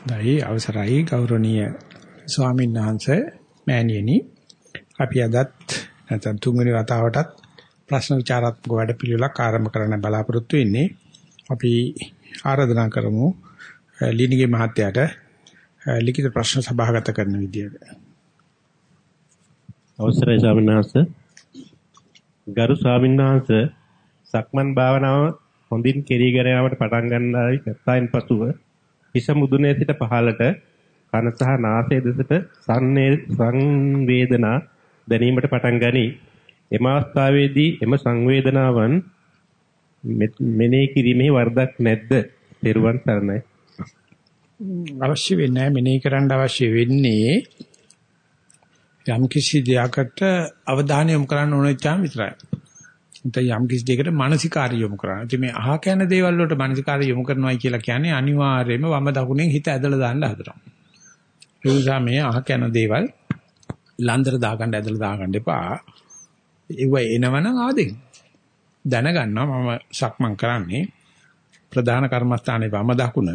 දෛ අවසරයි ගෞරවනීය ස්වාමීන් වහන්සේ මෑණියනි. අපි අදත් නැත්නම් තුන්වෙනි වතාවටත් ප්‍රශ්න විචාරාත්මක වැඩපිළිවෙලක් ආරම්භ කරන්න බලාපොරොත්තු වෙන්නේ. අපි ආරාධනා කරමු ලිනිගේ මහත්තයාට ලිඛිත ප්‍රශ්න සභාගත කරන විදියට. අවසරයි ස්වාමීන් වහන්සේ. ගරු ස්වාමීන් වහන්සේ සක්මන් භාවනාව හොඳින් කෙරීගෙන යාමට පටන් ගන්නායි නැත්නම් පසුව හිස මුදුනේ සිට පහළට කන සහ නාසය දෙසට සංවේදනා දැනීමට පටන් ගනී. එම අවස්ථාවේදී එම සංවේදනාවන් මෙනෙහි කිරීමේ වරදක් නැද්ද? පෙරුවන් සරණයි. අවශ්‍ය වෙන්නේ මෙනෙහි කරන්න අවශ්‍ය වෙන්නේ යම් කිසි දෙයකට අවධානය යොමු කරන්න ඕන ඉච්ඡාම විතරයි. නැත්නම් යම් කිසි දෙයකට මානසිකාර්ය යොමු කරනවා. ඉතින් මේ අහ කන දේවල් වලට මානසිකාර්ය යොමු කරනවා කියලා කියන්නේ අනිවාර්යයෙන්ම වම දකුණෙන් හිත ඇදලා දාන්න හදනවා. ඒ නිසා මේ අහ කන දේවල් ලන්දර දාගන්න ඇදලා දාගන්න එපා. ඒව එනවනම් ආදෙන්. දැනගන්නවා මම සක්මන් කරන්නේ ප්‍රධාන කර්මස්ථානයේ වම දකුණ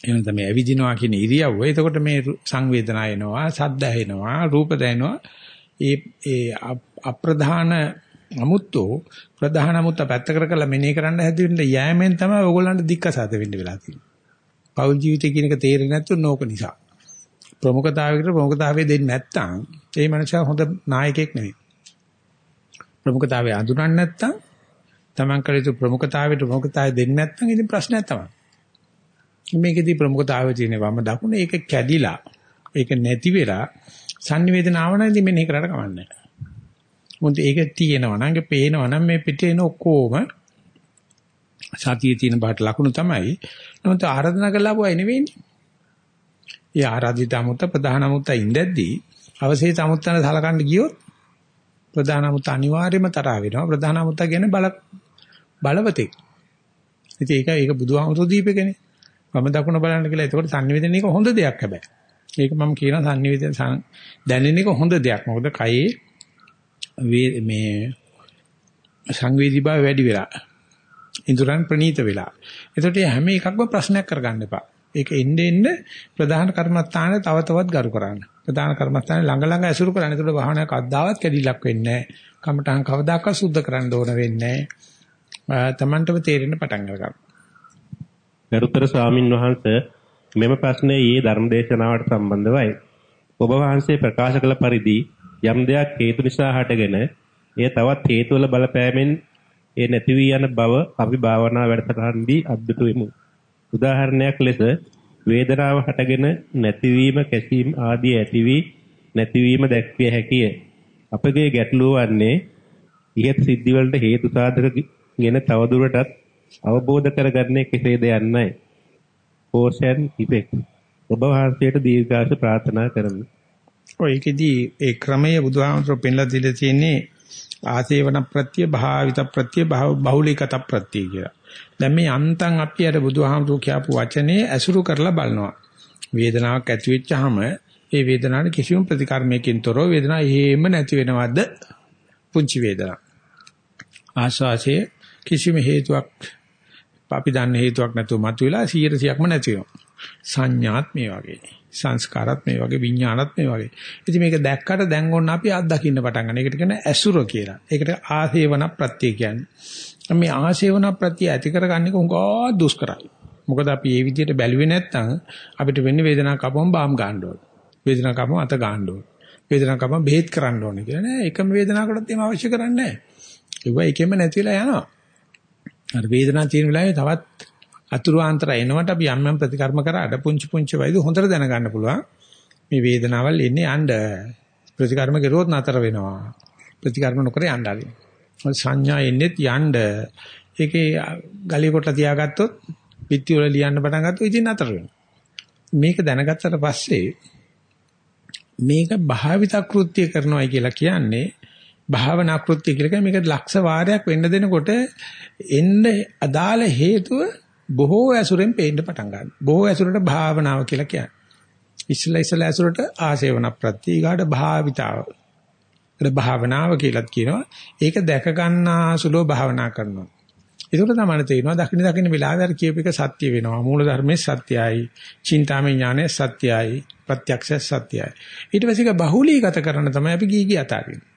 එහෙනම් තමයි ඇවිදිනවා කියන ඉරියව්ව. එතකොට මේ සංවේදනා එනවා, සද්ද ඇහෙනවා, රූප දැනෙනවා. ඒ ඒ අප්‍රධාන අමුත්තෝ ප්‍රධාන අමුත්ත පැත්තකට කරලා මෙනේ කරන්න හැදෙන්න යෑමෙන් තමයි ඕගොල්ලන්ට දික්කසාද වෙන්න වෙලා තියෙන්නේ. පෞල් ජීවිතය කියන එක තේරෙන්නේ නැත්නම් නෝක නිසා. ප්‍රමුඛතාවයකට ප්‍රමුඛතාවය දෙන්නේ නැත්නම් ඒ මනුස්සයා හොඳ නායකයෙක් නෙවෙයි. ප්‍රමුඛතාවය අඳුරන්නේ නැත්නම් Taman කළ යුතු ප්‍රමුඛතාවයට ප්‍රමුඛතාවය දෙන්නේ නැත්නම් ඉතින් ප්‍රශ්නයක් තමයි. මේකෙදී ප්‍රමුඛතාවය තියෙන වම දකුණ ඒක කැඩිලා ඒක නැති වෙලා sannivedana ආවනම් ඉතින් මෙනේ කරලා කමන්නේ නැහැ. මොකද ඒක තියෙනවා නම් ඒක පේනවා නම් මේ පිටේ එන ඔක්කොම සතියේ තියෙන බාට ලකුණු තමයි. නමුත් ආරාධනා කළා වුණා නෙවෙයිනේ. ඒ ආරාධිත අමුත්ත ප්‍රධාන අමුත්ත ඉඳද්දී අවශේෂ අමුත්තන සලකන්න ගියොත් ප්‍රධාන අමුත්ත අනිවාර්යයෙන්ම තරහ වෙනවා. ප්‍රධාන අමුත්ත කියන්නේ බල බලවතෙක්. ඉතින් ඒක ඒක බුදුහාමුදුරු දීපේකනේ. වම දකුණ බලන්න කියලා. ඒකට sannivedana එක හොඳ දෙයක් හැබැයි. ඒක මම කියනවා sannivedana දැනෙන එක හොඳ දෙයක්. මොකද කයේ මේ සංවේදී භාවය වැඩි වෙලා ඉන්ද්‍රයන් ප්‍රනීත වෙලා. ඒකට හැම එකක්ම ප්‍රශ්නයක් කරගන්න එපා. ඒක එන්නේ එන්නේ ප්‍රධාන කර්මස්ථානයේ තව තවත් ගරු කරන්න. ප්‍රධාන කර්මස්ථානයේ ළඟ ළඟ ඇසුරු කරන්න. ඒකට වහනයක් අද්දාවත් කැඩිලක් වෙන්නේ නැහැ. කමටහන් කවදාකවත් සුද්ධ කරන්න ඕන වෙන්නේ නැහැ. තමන්ටම තේරෙන්න පටන් ගන්නවා. ගරුතර ස්වාමින් වහන්සේ මෙම ප්‍රශ්නයේ ඊයේ ධර්මදේශනාවට සම්බන්ධවයි. ඔබ වහන්සේ ප්‍රකාශ කළ පරිදි යම් දෙයක් හේතු නිසා හටගෙන එය තවත් හේතු වල බලපෑමෙන් ඒ නැති වී යන බව අපි භාවනා වැඩසටහනදී අද්දුටු වෙමු. උදාහරණයක් ලෙස වේදනාව හටගෙන නැතිවීම කැසීම ආදී ඇති වී නැතිවීම දැක්විය හැකිය. අපගේ ගැටලුව වන්නේ ඉහත් සිද්ධි වලට හේතු සාධක ගෙන තවදුරටත් අවබෝධ කරගන්නේ කෙසේද යන්නයි. cause and effect. ඔබ වහන්සේට දීර්ඝාෂ ප්‍රාර්ථනා කරමි. ඔය ඒකෙදී ඒ ක්‍රමය බුදුහාමතුරු පෙන්ලා දීලා තියෙන්නේ ආසේවන ප්‍රත්‍ය භාවිත ප්‍රත්‍ය බහුලීකත ප්‍රත්‍ය කියලා. දැන් මේ අන්තං අපි අර බුදුහාමතුරු කියපු වචනේ ඇසුරු කරලා බලනවා. වේදනාවක් ඇති වෙච්චාම ඒ වේදනාවට කිසිම ප්‍රතිකර්මයකින් තොරව වේදනාව එහෙම නැති වෙනවද? පුංචි වේදනාවක්. ආස්වාසේ කිසිම හේතුවක් අපි දන්න හේතුවක් නැතුව මතුවලා 100%ක්ම නැති වෙනවා. සංඥාත් මේ වගේ. සංස්කාරات මේ වගේ විඥානත් මේ වගේ. ඉතින් මේක දැක්කට දැන් ඕන අපි අත්දකින්න පටන් ගන්න. ඒකට කියන ඇසුර කියලා. ඒකට ආසේවන ප්‍රත්‍ය කියන්නේ. මේ ආසේවන ප්‍රත්‍ය ඇති කරගන්නේ කොහොමද දුෂ්කරයි. මොකද අපි මේ විදිහට බැලුවේ නැත්නම් අපිට වෙන්නේ වේදනාවක් අපවම බාම් ගන්න ඕන. වේදනාවක් අපවම අත ගන්න ඕන. වේදනාවක් අපවම බෙහෙත් කරන්න ඕනේ කියලා නෑ. එකම වේදනාවකටත් එහෙම අවශ්‍ය කරන්නේ නෑ. ඒවා එකෙම නැතිලා යනවා. අර වේදනාව තියෙන වෙලාවේ තවත් අතුරු ආන්තර එනවට අපි යම් යම් ප්‍රතිකර්ම කරාට පුංචි පුංචි වයිද හොඳට දැනගන්න පුළුවන්. මේ වේදනාවල් එන්නේ යන්න. ප්‍රතිකර්ම කෙරුවොත් නතර වෙනවා. ප්‍රතිකර්ම නොකර යන්න ආරි සංඥා එන්නේත් යන්න. ඒකේ ගලිය කොට තියාගත්තොත් පිටි වල ලියන්න පටන් ගත්තොත් ඉතින් නතර වෙනවා. මේක දැනගත්තට පස්සේ මේක භාවිත කෘත්‍ය කරනවායි කියලා කියන්නේ භාවනා කෘත්‍ය කියලා කියන්නේ මේක ලක්ෂ වාරයක් වෙන්න දෙනකොට එන්න අදාළ හේතුව බොහෝ ඇසුරෙන් පේන්න පටන් ගන්නවා. බොහෝ ඇසුරට භාවනාව කියලා කියන්නේ. ඉස්සලා ඉස්සලා ඇසුරට ආසේවන ප්‍රත්‍ය ඊගාට භාවිතාව. ඒකට භාවනාව කියලාත් කියනවා. ඒක දැක ගන්නාසුලෝ භාවනා කරනවා. ඒකට තමයි තේරෙනවා දකින්න දකින්න වෙලාවේ අර කියප එක සත්‍ය වෙනවා. මූල ධර්මයේ සත්‍යයි. චින්තාමය ඥානයේ සත්‍යයි. ප්‍රත්‍යක්ෂ සත්‍යයි. ඊට පස්සේ ඒක බහුලීගත කරන්න තමයි අපි ගිහි ගිය අතාරින්නේ.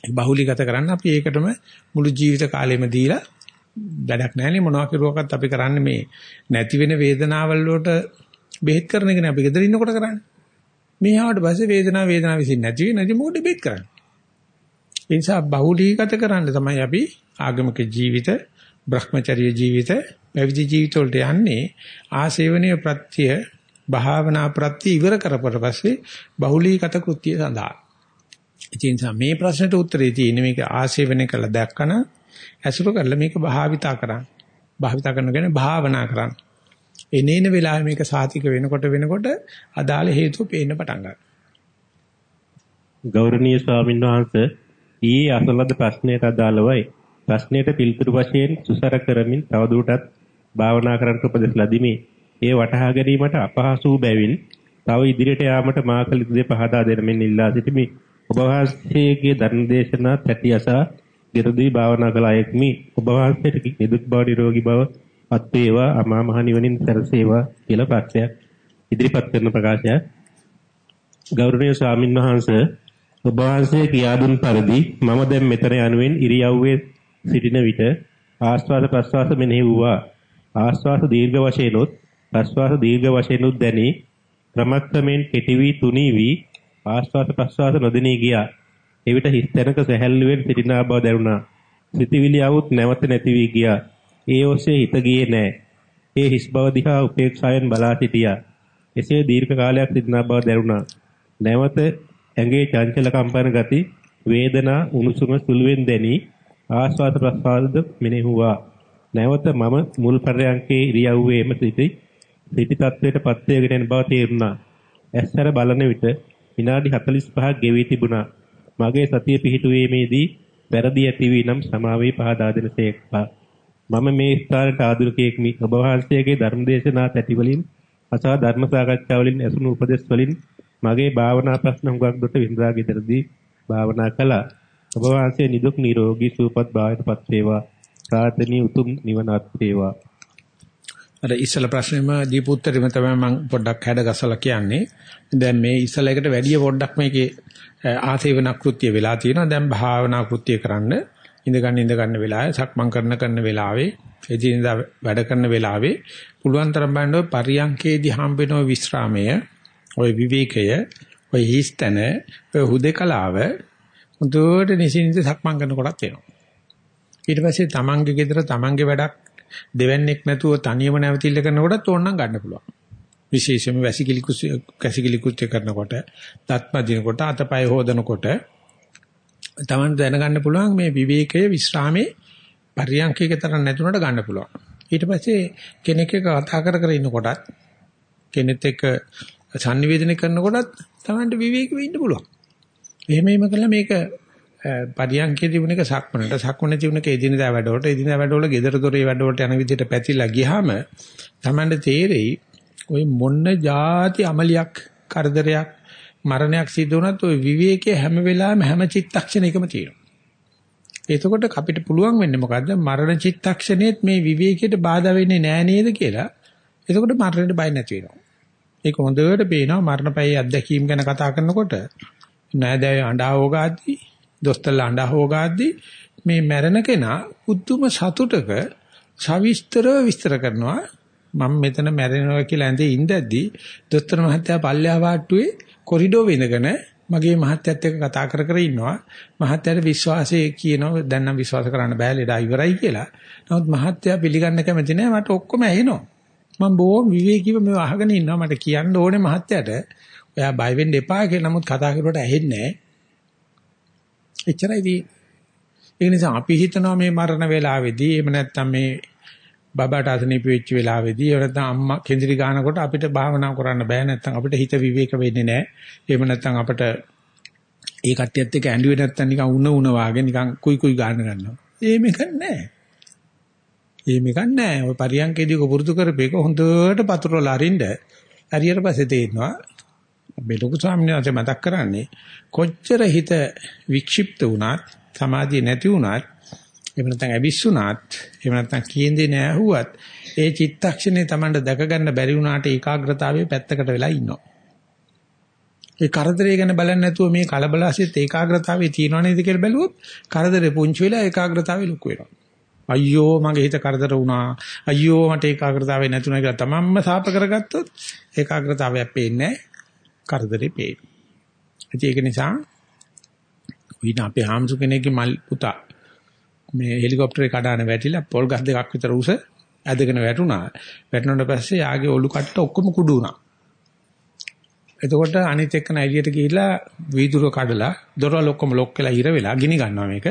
ඒ බහුලීගත කරන්න අපි ඒකටම මුළු ජීවිත කාලෙම දීලා වැඩක් නැහැනේ මොනවා කරුවක්වත් අපි කරන්නේ මේ නැති වෙන වේදනාවල් වලට බෙහෙත් කරන එක නේ අපි ගෙදර ඉන්නකොට කරන්නේ. මේ ආවට පස්සේ වේදනාව වේදනාව විසින් නැති වෙන්නේ නැති මොකටද බෙහෙත් කරන්නේ. ඒ නිසා බහුලීගත කරන්න තමයි අපි ආගමික ජීවිත, Brahmacharya ජීවිත, පැවිදි ජීවිත වලට යන්නේ ආසේවනීය ප්‍රත්‍ය, භාවනා ප්‍රත්‍ය ඉවර කරපුවට පස්සේ බහුලීගත කෘත්‍ය සඳහා. ඒ නිසා මේ ප්‍රශ්නට උත්තරේ තියෙන්නේ මේක ආසේවනය කළ දැක්කන ඇසුරු කරලා මේක භාවිතා කරන්න. භාවිතා කරන කියන්නේ භාවනා කරන්න. එනේන වෙලාවෙ මේක සාතික වෙනකොට වෙනකොට අදාළ හේතුව පේන්න පටන් ගන්නවා. ගෞරවනීය ස්වාමීන් වහන්සේ ඊයේ අසලද ප්‍රශ්නයට අදාළවයි ප්‍රශ්නයට පිළිතුරු වශයෙන් සුසර කරමින් තවදුරටත් භාවනා කරන්න උපදෙස් ලැබීමේ ඒ වටහා ගැනීමට අපහසු බැවින් තව ඉදිරියට යාමට මා කළ යුතු දේ පහදා දෙන්න මෙන් ඉල්ලා සිටිමි. ඔබ වහන්සේගේ ධර්ම දේශනා තැටි අසා දිරදී භාවනා කළ අයෙක්මි. ඔබ වහන්සේට නිදුක් බව නිරෝගී බව පත් වේවා අමා මහ නිවනින් සැරසේවා කියලා ප්‍රාර්ථනා ඉදිරිපත් කරන ප්‍රකාශය ගෞරවනීය ස්වාමින් වහන්සේ ඔබ වහන්සේ කියා දුන් පරිදි මම දැන් මෙතන යනුවෙන් ඉරියව්වේ සිටින විට ආස්වාද ප්‍රස්වාස මෙනෙහි වූවා. ආස්වාද දීර්ඝ වශයෙන්ුත් ප්‍රස්වාස දීර්ඝ වශයෙන්ුත් දැනි ක්‍රමක්‍රමෙන් කෙටි වී තුනී වී ආස්වාද ප්‍රස්වාස නොදෙනී ගියා. එවිට හිස් තැනක සැහැල්ලුවෙන් සිටිනා බව දැනුණා. සිතවිලි આવුත් නැවත නැති වී ගියා. ඒ ඔස්සේ හිත ගියේ නැහැ. ඒ හිස් බව දිහා උපේක්ෂාවෙන් බලා සිටියා. එසේ දීර්ඝ කාලයක් සිටිනා බව දැනුණා. නැවත ඇඟේ චංචල කම්පන ගති, වේදනා, උණුසුම සුළුවෙන් දැනි ආස්වාද ප්‍රසආද මෙනෙහුවා. නැවත මම මුල් පරයන්කේ ඉරියව්වේම සිටි සිටි තත්වයට පත් වේගෙන යන බව තේරුණා. ඇස්සර බලන විට විනාඩි 45ක් ගෙවී තිබුණා. මගේ සතිය පිහිටුවීමේදී වැරදි ඇති වී නම් සමාවේ පහදා දෙනසේක්වා. මම මේ ස්ථානට ආදුනිකයෙක්මි. ඔබ වහන්සේගේ ධර්මදේශනා තැටි වලින් අසා ධර්ම සාකච්ඡා වලින් ඇසුණු උපදෙස් වලින් මගේ භාවනා ප්‍රශ්න හුඟක් දුරට විඳලා ගෙදරදී භාවනා කළා. ඔබ වහන්සේ නිදුක් නිරෝගී සුවපත් භාවයටපත් වේවා. ප්‍රාර්ථනීය උතුම් නිවනත් වේවා. අර ඉස්සල ප්‍රශ්නෙම දීපු උත්තරෙම තමයි මම පොඩ්ඩක් හැඩ ගසලා කියන්නේ. දැන් මේ ඉස්සල එකට වැඩිය පොඩ්ඩක් මේකේ ආසේවන කෘත්‍ය වෙලා තියෙනවා. දැන් භාවනා කෘත්‍ය කරන්න ඉඳගන්න ඉඳගන්න වෙලාවේ සක්මන් කරන කරන වෙලාවේ එදිනදා වැඩ කරන වෙලාවේ පුළුවන් තරම් බලන්න ඔය පරියන්කේදී හම්බෙන ඔය විස්රාමය, ඔය විවේකය, ඔය හිස්තන, ඔය හුදේකලාව මුදුවට නිසින්ද සක්මන් කරනකොටත් එනවා. ඊට පස්සේ තමන්ගේ ගෙදර තමන්ගේ වැඩක් දෙවන්නේක් නැතුව තනියම නැවතිල්ල කරනකොටත් ඕනනම් ගන්න පුළුවන්. විශේෂයෙන්ම වැසිකිලි කුසි කැසිකිලි කුච්ච කරනකොට, දත්ම දිනකොට, අතපය හොදනකොට තමන් දැනගන්න පුළුවන් මේ විවේකයේ විශ්‍රාමයේ පරියන්කයක තරම් නැතුණට ගන්න පුළුවන්. ඊට පස්සේ කෙනෙක් එක්ක කතා කර කර ඉන්නකොටත් කෙනෙක් එක්ක සංනිවේදනය කරනකොටත් Tamanට විවේකෙ ඉන්න පුළුවන්. එහෙම එහෙම කළා මේක පරියන්කේ තිබුණ එක සක්මනට සක්මනේ තිබුණ එක එදිනදා වැඩවලට එදිනදා වැඩවල gedara dore වැඩවලට යන විදිහට පැතිලා ගියාම Tamande තේරෙයි ওই මොන්න જાති අමලියක් කරදරයක් මරණයක් සිද්ධ වුණත් ওই විවේකයේ හැම වෙලාවෙම හැම චිත්තක්ෂණයකම තියෙනවා. එතකොට අපිට පුළුවන් වෙන්නේ මොකද්ද මරණ චිත්තක්ෂණයේත් මේ විවේකයට බාධා වෙන්නේ නෑ නේද කියලා. එතකොට මරණයට බය නැති වෙනවා. ඒක හොඳට පේනවා මරණපැයි අත්දැකීම් ගැන කතා කරනකොට නෑදෑයෝ අඬා ඕගාදී දොස්තරලා අඬා හොගාද්දි මේ මැරෙන කෙනා උතුම් සතුටක සවිස්තරව විස්තර කරනවා. මම මෙතන මැරෙනවා කියලා ඇඳේ ඉඳද්දි දොස්තර මහත්තයා පල්ලෙහා වාට්ටුවේ කොරිඩෝ වෙනගෙන මගේ මහත්තයත් එක්ක කතා කර කර ඉන්නවා. මහත්තයාට විශ්වාසය කියනවා. දැන් නම් විශ්වාස කරන්න බෑ ලෙඩා ඉවරයි කියලා. නමුත් මහත්තයා පිළිගන්න කැමති නෑ. මට ඔක්කොම ඇහෙනවා. මම බොහොම විවේකීව මේව අහගෙන ඉන්නවා. මට කියන්න ඕනේ මහත්තයාට. ඔයා බය වෙන්න එපා කියලා. නමුත් කතා කරුවට ඇහෙන්නේ නැහැ. එච්චරයි ඒ නිසා අපි හිතනවා මේ මරණ වේලාවේදී එහෙම නැත්නම් මේ බබාට අසනීප වෙච්ච වෙලාවේදී එහෙම නැත්නම් අම්මා කෙන්දිරි ගන්නකොට අපිට භාවනා කරන්න බෑ නැත්නම් අපිට හිත විවේක වෙන්නේ නැහැ. එහෙම නැත්නම් අපිට ඒ කට්ටියත් එක්ක ඇඬුවේ නැත්නම් නිකන් උණ උණ වාගේ නිකන් කුයි කුයි ගන්න ගන්නවා. ඒ මේක නැහැ. ඒ මේක නැහැ. ඔය පරියන්කේදී පුරුදු කරපේක හොඳට පතුරවලා අරින්න. හරියට පස්සේ තේරෙනවා මේ ලොකු ස්වාමීන් වහන්සේ මතක් කරන්නේ කොච්චර හිත වික්ෂිප්ත වුණත් සමාධිය නැති වුණත් එහෙම නැත්නම් ඇවිස්සුණාත් එහෙම නැත්නම් කීඳේ නෑහුවත් ඒ චිත්තක්ෂණේ Tamanට දැක ගන්න බැරි වුණාට ඒකාග්‍රතාවයේ පැත්තකට වෙලා ඉන්නවා. ඒ කරදරය ගැන බලන්නේ නැතුව මේ කලබලසිත ඒකාග්‍රතාවයේ තියනව නේද කියලා බැලුවොත් කරදරේ පුංචි වෙලා ඒකාග්‍රතාවය ලොකු වෙනවා. අයියෝ මගේ හිත කරදර වුණා. අයියෝ මට ඒකාග්‍රතාවය නැතුණා කියලා තමන්ම සාප කරගත්තොත් ඒකාග්‍රතාවයක් පේන්නේ කරදරේ පේන්නේ. ඒක නිසා වින අපේ හාමුදුර කෙනෙක්ගේ මල් පුතා මේ හෙලිකොප්ටරේ කඩාන වැටිලා පොල් ගස් දෙකක් විතර උස ඇදගෙන වැටුණා. වැටුණාට පස්සේ යාගේ ඔලු කට්ට ඔක්කොම කුඩු වුණා. එතකොට අනිත් එක්කන එළියට ගිහිල්ලා වීදුර කඩලා දොරවල් ඔක්කොම ලොක් වෙලා ඉර වෙලා ගිනි ගන්නවා මේක.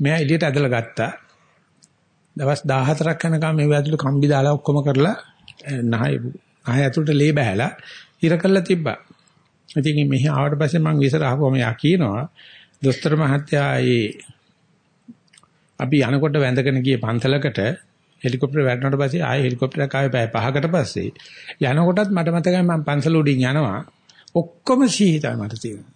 මෙයා එළියට ඇදලා ගත්තා. දවස් 14ක් යනකම් මේ ඇතුළේ කම්බි දාලා ඔක්කොම කරලා නහය නහය ඇතුළට ලේ බහැලා ඉර කළා තිබ්බා. ඉතින් මෙහි ආවට පස්සේ මම විසර අහපුවම යා කියනවා දොස්තර මහත්තයා ඒ අපි යනකොට වැඳගෙන ගිය පන්සලකට හෙලිකොප්ටර් වැටුණාට පස්සේ ආයෙ හෙලිකොප්ටරයක් ආයෙ පැය පහකට පස්සේ යනකොටත් මට මතකයි මම පන්සල උඩින් යනවා ඔක්කොම සීහිතයි මට තියෙනවා.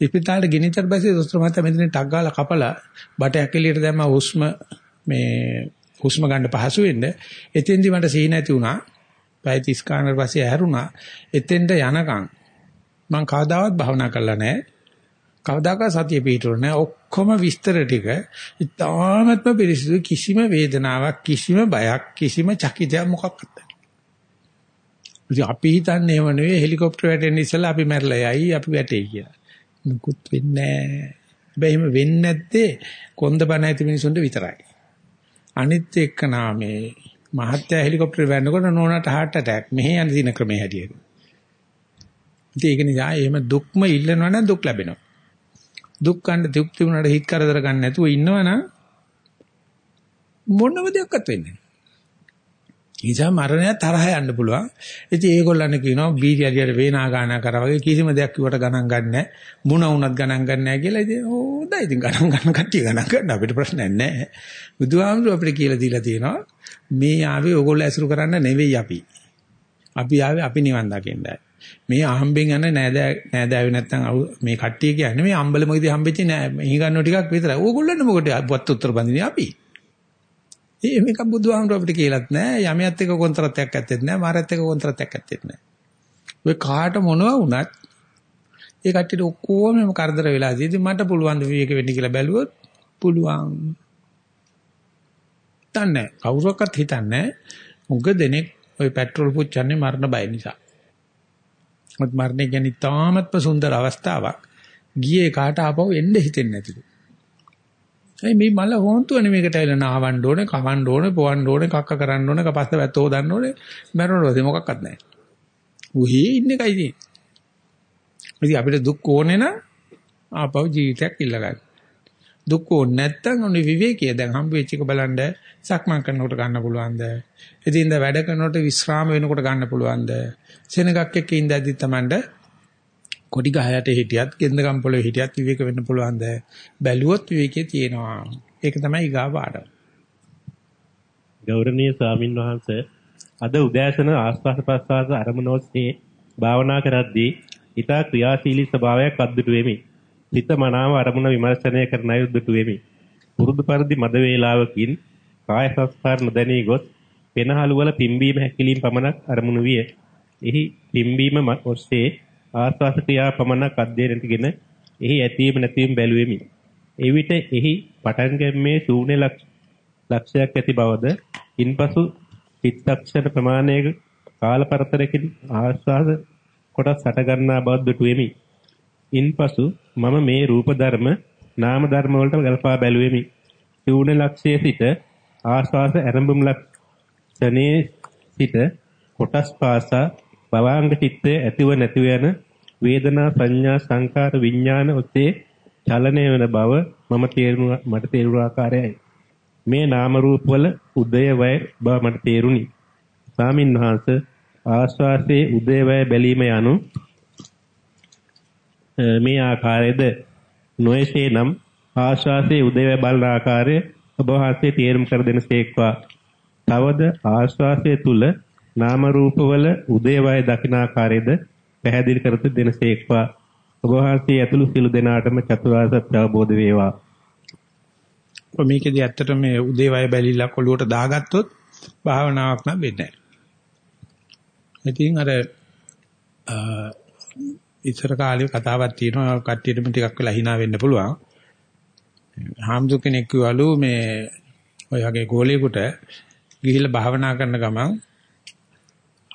ඉස්පිතාලේ ගෙනිච්චට පස්සේ දොස්තර මහත්තයා මෙතන ටක් ගාලා කපලා බටයක් එළියට දැම්මා හුස්ම මේ හුස්ම ගන්න පහසු වෙන්න. එතෙන්දි මට සීහ නැති වුණා. පැය 30 කනකට පස්සේ ඇහැරුණා. එතෙන්ට යනකම් මම කවදාවත් භාවනා කරලා නැහැ. කවදාකවත් සතිය පිටුර නැහැ. ඔක්කොම විස්තර ටික ඉතාමත්ම පිළිසිදු කිසිම වේදනාවක්, කිසිම බයක්, කිසිම චකිතයක් මොකක්වත් නැහැ. අපි හිතන්නේ එහෙම නෙවෙයි හෙලිකොප්ටර් වැටෙන්න ඉස්සෙල්ලා අපි මැරලා යයි අපි වැටේ කියලා. මුකුත් වෙන්නේ නැහැ. හැබැයි එහෙම වෙන්නේ නැත්තේ කොන්ද බණ ඇති මිනිසුන්ට විතරයි. අනිත් එක්ක නාමේ මහත්ය හෙලිකොප්ටර් වැන්නකොට නෝනාට heart attack මෙහෙ යන දින ක්‍රමයේ හැටියට. ඉතින් ඒක නිසා එහෙම දුක්ම ඉල්ලනවා නම් දුක් ලැබෙනවා. දුක් ගන්න දුක් තිබුණාට හිත කරදර ගන්න නැතුව ඉන්නවනම් මොනම දෙයක්වත් වෙන්නේ නැහැ. නිසා මරණය තරහ යන්න පුළුවන්. ඉතින් ඒගොල්ලන් කියනවා බීරි අලියට වේනා ගානා කරා වගේ කිසිම දෙයක් කිව්වට ගණන් ගන්නෑ. මුණ වුණත් ගණන් ගන්නෑ කියලා. ඉතින් හොඳයි. ඉතින් ගණන් ගන්න කට්ටිය ගණන් ගන්න අපිට ප්‍රශ්නයක් නැහැ. බුදුහාමුදුරුවෝ අපිට කියලා දීලා තියෙනවා මේ ආවේ ඕගොල්ලෝ ඇසුරු කරන්න නෙවෙයි අපි. අපි ආවේ අපි නිවන් දකින්නයි. මේ අහම්බෙන් යන නෑද නෑදෑවේ නැත්තම් මේ කට්ටිය කියන්නේ මේ අම්බලමකදී හම්බෙච්ච නෑ මෙහි ගන්නව ටිකක් විතරයි. ඕගොල්ලන්ට මොකටද වත් උත්තර බඳින්නේ අපි. ඒ මේක බුදුහාමුදුර අපිට කියලත් නෑ යමියත් එක කොන්ත්‍රාත්යක් ඇත්තෙත් නෑ මාරත් එක කොන්ත්‍රාත්යක් ඇත්තෙත් නෑ. ඔය කාට මොනවා වුණත් ඒ කට්ටියට ඔක්කොම මේ කරදර වෙලා ඉතින් මට පුළුවන් ද විවේක වෙන්න කියලා බැලුවොත් පුළුවන්. තන්නේ කවුරක්වත් හිතන්නේ උග දෙනෙක් ওই පෙට්‍රල් පුච්චන්නේ මරණ බය නිසා. මොකද මරණය කියන්නේ තාමත්ම සුන්දර අවස්ථාවක්. ගියේ කාට ආපහු එන්න හිතෙන්නේ නැතිලු. ඒ මේ මල හොන්තුවනේ මේකට ඇවිල්ලා නාවන්න ඕනේ, කවන්න ඕනේ, පොවන්න ඕනේ, කක්ක කරන්න ඕනේ, කපස්ස වැත්ත හොදන්න ඕනේ. මරණවලදී මොකක්වත් නැහැ. උහි ඉන්න එකයි තියෙන්නේ. ඉතින් අපිට දුක් ඕනේ නම් ආපහු ජීවිතයක් ඉල්ල ගන්න. දුක් ඕනේ නැත්තම් ඔන්නේ විවේකීය දැන් හම්බ වෙච්ච එක බලන්න සක්මන් කරනකොට ගන්න පුළුවන්ද? ඉතින් වැඩ කරනකොට විශ්‍රාම වෙනකොට ගන්න පුළුවන්ද? සෙනගක් එක්ක ඉඳද්දි තමන්ට කොඩි ගහයට හිටියත් ගෙන්දගම් පොළවේ හිටියත් විවේක වෙන්න පුළුවන්ද? බැලුවොත් විවේකයේ තියෙනවා. ඒක තමයි ඊගා පාඩම. ගෞරවනීය ස්වාමින් වහන්සේ අද උදෑසන ආස්වාද ප්‍රසආස අරමුණ ඔස්සේ භාවනා කරද්දී ඊතා ක්‍රියාශීලී ස්වභාවයක් අද්දුටු වෙමි. හිත මනාව අරමුණ විමර්ශනය කරන අය උද්දුටු වෙමි. පුරුදු පරිදි මද වේලාවකින් කාය සංස්කාර නොදැනී ගොස් පෙනහළු වල පිම්බීම හැකිලින් පමණක් අරමුණු විය. එහි පිම්බීම ඔස්සේ ආස්වාස ක්‍රියා පමණක් අධ්‍යයනයටගෙන එහි ඇතීම නැතිවීම බැලුවෙමි. එවිට එහි පටන් ගැනීමේ ශූන්‍ය ලක්ෂයක් ඇති බවද ඉන්පසු චිත්තක්ෂණ ප්‍රමාණයක කාල පරතරකින් ආස්වාද කොටස් හට ගන්නා බව දුටුවෙමි. ඉන්පසු මම මේ රූප ධර්ම නාම ධර්ම වලට ගල්පා බැලුවෙමි. ශූන්‍ය ලක්ෂයේ සිට ආස්වාද ආරම්භම් ලක්ෂණේ සිට කොටස් පාසා භවාංග චිත්තය ඇතිව නැතිව යන වේදනා සංඥා සංකාර විඥාන ඔස්සේ චලනය වෙන බව මම තේරුණා මට තේරුණ ආකාරයයි මේ නාම රූප වල උදය වය බව මට තේරුණි සාමින් වහන්ස ආස්වාසේ උදය වය බැලීම යනු මේ ආකාරයේද නොයසේ නම් ආස්වාසේ උදය වය බලන ආකාරය ඔබ වහන්සේ තේරුම් කර දෙනසේක්වා තවද ආස්වාසය තුල නාම රූපවල උදේවය දකිනාකාරයේද පැහැදිලි කර දෙනසේක්වා ඔබ වහන්සේ ඇතුළු සිළු දෙනාටම චතුරාර්ය සත්‍ය අවබෝධ වේවා. ඔය මේකෙදි ඇත්තට මේ උදේවය බැලිලා කොළුවට දාගත්තොත් භාවනාවක් නම් වෙන්නේ නැහැ. ඉතින් අර ඉතර කාලේ කතාවක් තියෙනවා කට්ටියටම ටිකක් වෙලා hina වෙන්න පුළුවන්. හාමුදුර කෙනෙක් කිව්වලු මේ ඔය වගේ ගෝලියෙකුට ගිහිල්ලා භාවනා කරන ගමන්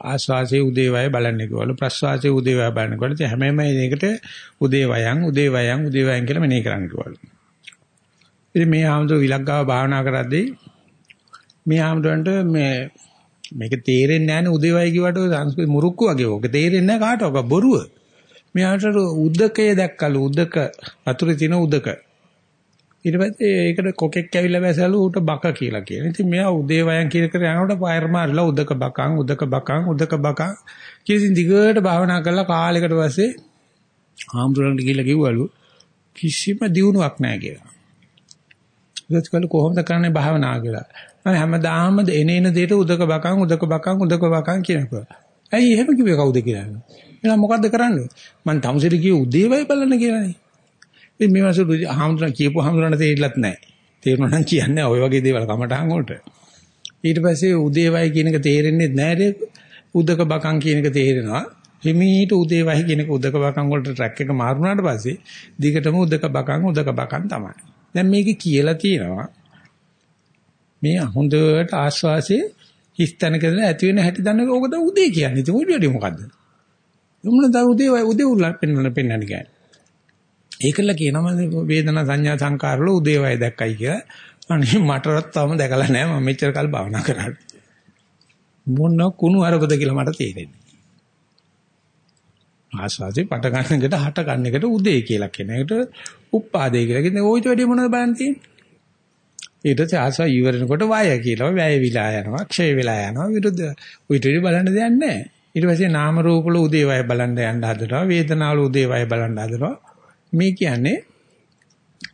ආස්වාසේ උදේවය බලන්නේ කිව්වලු ප්‍රස්වාසේ උදේවය බලන්නේ කිව්වලු හැමෙම මේකට උදේවයන් උදේවයන් උදේවයන් කියලා මෙනෙහි කරන්න කිව්වලු. ඉතින් මේ ආමතුරු විලක්ගාව භාවනා කරද්දී මේ ආමතුරන්ට මේ මේක තේරෙන්නේ නැහැ නේ උදේවයි කිව්වට සංස්කෘත මුරුක්කු වගේ ඕක තේරෙන්නේ නැහැ කාටවත් බොරුව. මෙයාට උදකය දැක්කලු උදක වතුරේ තියෙන උදක. ඊට පස්සේ ඒකට කොකෙක් ඇවිල්ලා වැසලු ඌට බක කියලා කියන. ඉතින් මෙයා උදේවයන් කියන කර යනකොට පයර් මාරලා උදක බකන් උදක බකන් උදක බකන් කිසිම දිගට භාවනා කරලා කාලයකට පස්සේ ආම්දුරන්ට ගිහිල්ලා කිව්වලු කිසිම දියුණුවක් නැහැ කියලා. ඊට පස්සේ කොහොමද කරන්නේ භාවනාව කියලා. මම හැමදාම එන එන දෙයට උදක බකන් උදක බකන් උදක බකන් කියනවා. ඇයි එහෙම කිව්වේ කවුද කියලා. එහෙනම් මොකද්ද කරන්නේ? මං තමුසෙට කිව්ව උදේවයි බලන්න කියලානේ. ඉතින් මේ මාසෙ හාමුදුරන් කියපු හාමුදුරන්ට තේරිලත් නැහැ. තේරුණා නම් කියන්නේ ඔය වගේ දේවල් කමටහන් වලට. ඊට පස්සේ උදේවයි කියන එක තේරෙන්නේ නැහැ උදක බකන් කියන එක තේරෙනවා. හිමීට උදේවයි කියන එක උදක බකන් වලට ට්‍රැක් එක මාරුනාට පස්සේ දිගටම උදක බකන් උදක බකන් තමයි. දැන් මේක කියලා තියෙනවා. මේ හොඳට ආස්වාසේ හිස් තැනකදලා ඇති වෙන හැටි දන්නක ඕක තමයි උදේ කියන්නේ. ඉතින් උඩ වැඩි මොකද්ද? මොන දා උදේ උදේ උල්ලා පෙන්වන්න පෙන්වන්න කියන්නේ. ඒකල කියනවා වේදනා සංඥා සංකාර වල උදේ වය දැක්කයි කියලා. අනේ මටවත් තාම දැකලා නැහැ මම මෙච්චර කල් භාවනා කරාට. මොන කුණු අරබද කියලා මට තේරෙන්නේ. ආස්වාදේ පට ගන්න එකට හට ගන්න එකට උදේ කියලා කියන එකට උප්පාදේ කියලා කියන ඔයිට වැඩි මොනවද බලන්න තියෙන්නේ? ඊට පස්සේ ආස්වා ඉවරනකොට වය කියලා වැය විලා යනවා ක්ෂය විලා යනවා විරුද්ධ උයිට බලන්න දෙයක් නැහැ. ඊට පස්සේ නාම රූප වල උදේ වය බලන්න යන්න හදනවා වේදනාවල උදේ වය බලන්න හදනවා මේ කියන්නේ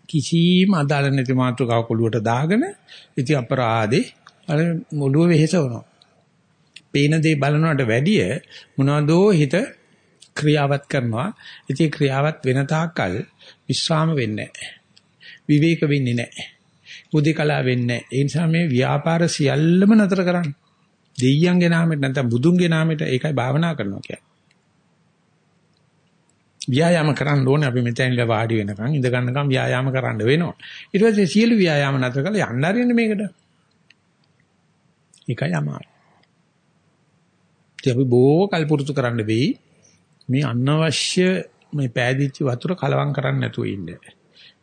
කිසිම අදාළ නැති මාතෘකාවක් ඔළුවට දාගෙන ඉති අපරාදේ අර මුළුව වෙහෙසවනවා. පේන දේ බලනවට වැඩිය මොනවදෝ හිත ක්‍රියාවත් කරනවා. ඉතින් ක්‍රියාවත් වෙන තාක්කල් විශ්‍රාම වෙන්නේ නැහැ. විවේක වෙන්නේ නැහැ. බුද්ධිකලා වෙන්නේ නැහැ. ඒ නිසා මේ ව්‍යාපාර සියල්ලම නතර කරන්න. දෙයියන්ගේ නාමයට නැත්නම් බුදුන්ගේ නාමයට ඒකයි භාවනා කරනවා කියන්නේ. ව්‍යායාම කරන්න ඕනේ අපි මෙතන ඉඳලා වාඩි වෙනකන් ඉඳ ගන්නකම් ව්‍යායාම කරන්න වෙනවා. ඊට පස්සේ සියලු ව්‍යායාම නතර කරලා යන්න ආරින්න මේකට. ඒකයි අමාරු. අපි බොහෝ කල් පුරුදු කරන්න වෙයි මේ අනවශ්‍ය මේ පෑදිච්ච වතුර කලවම් කරන්න නැතුව ඉන්න.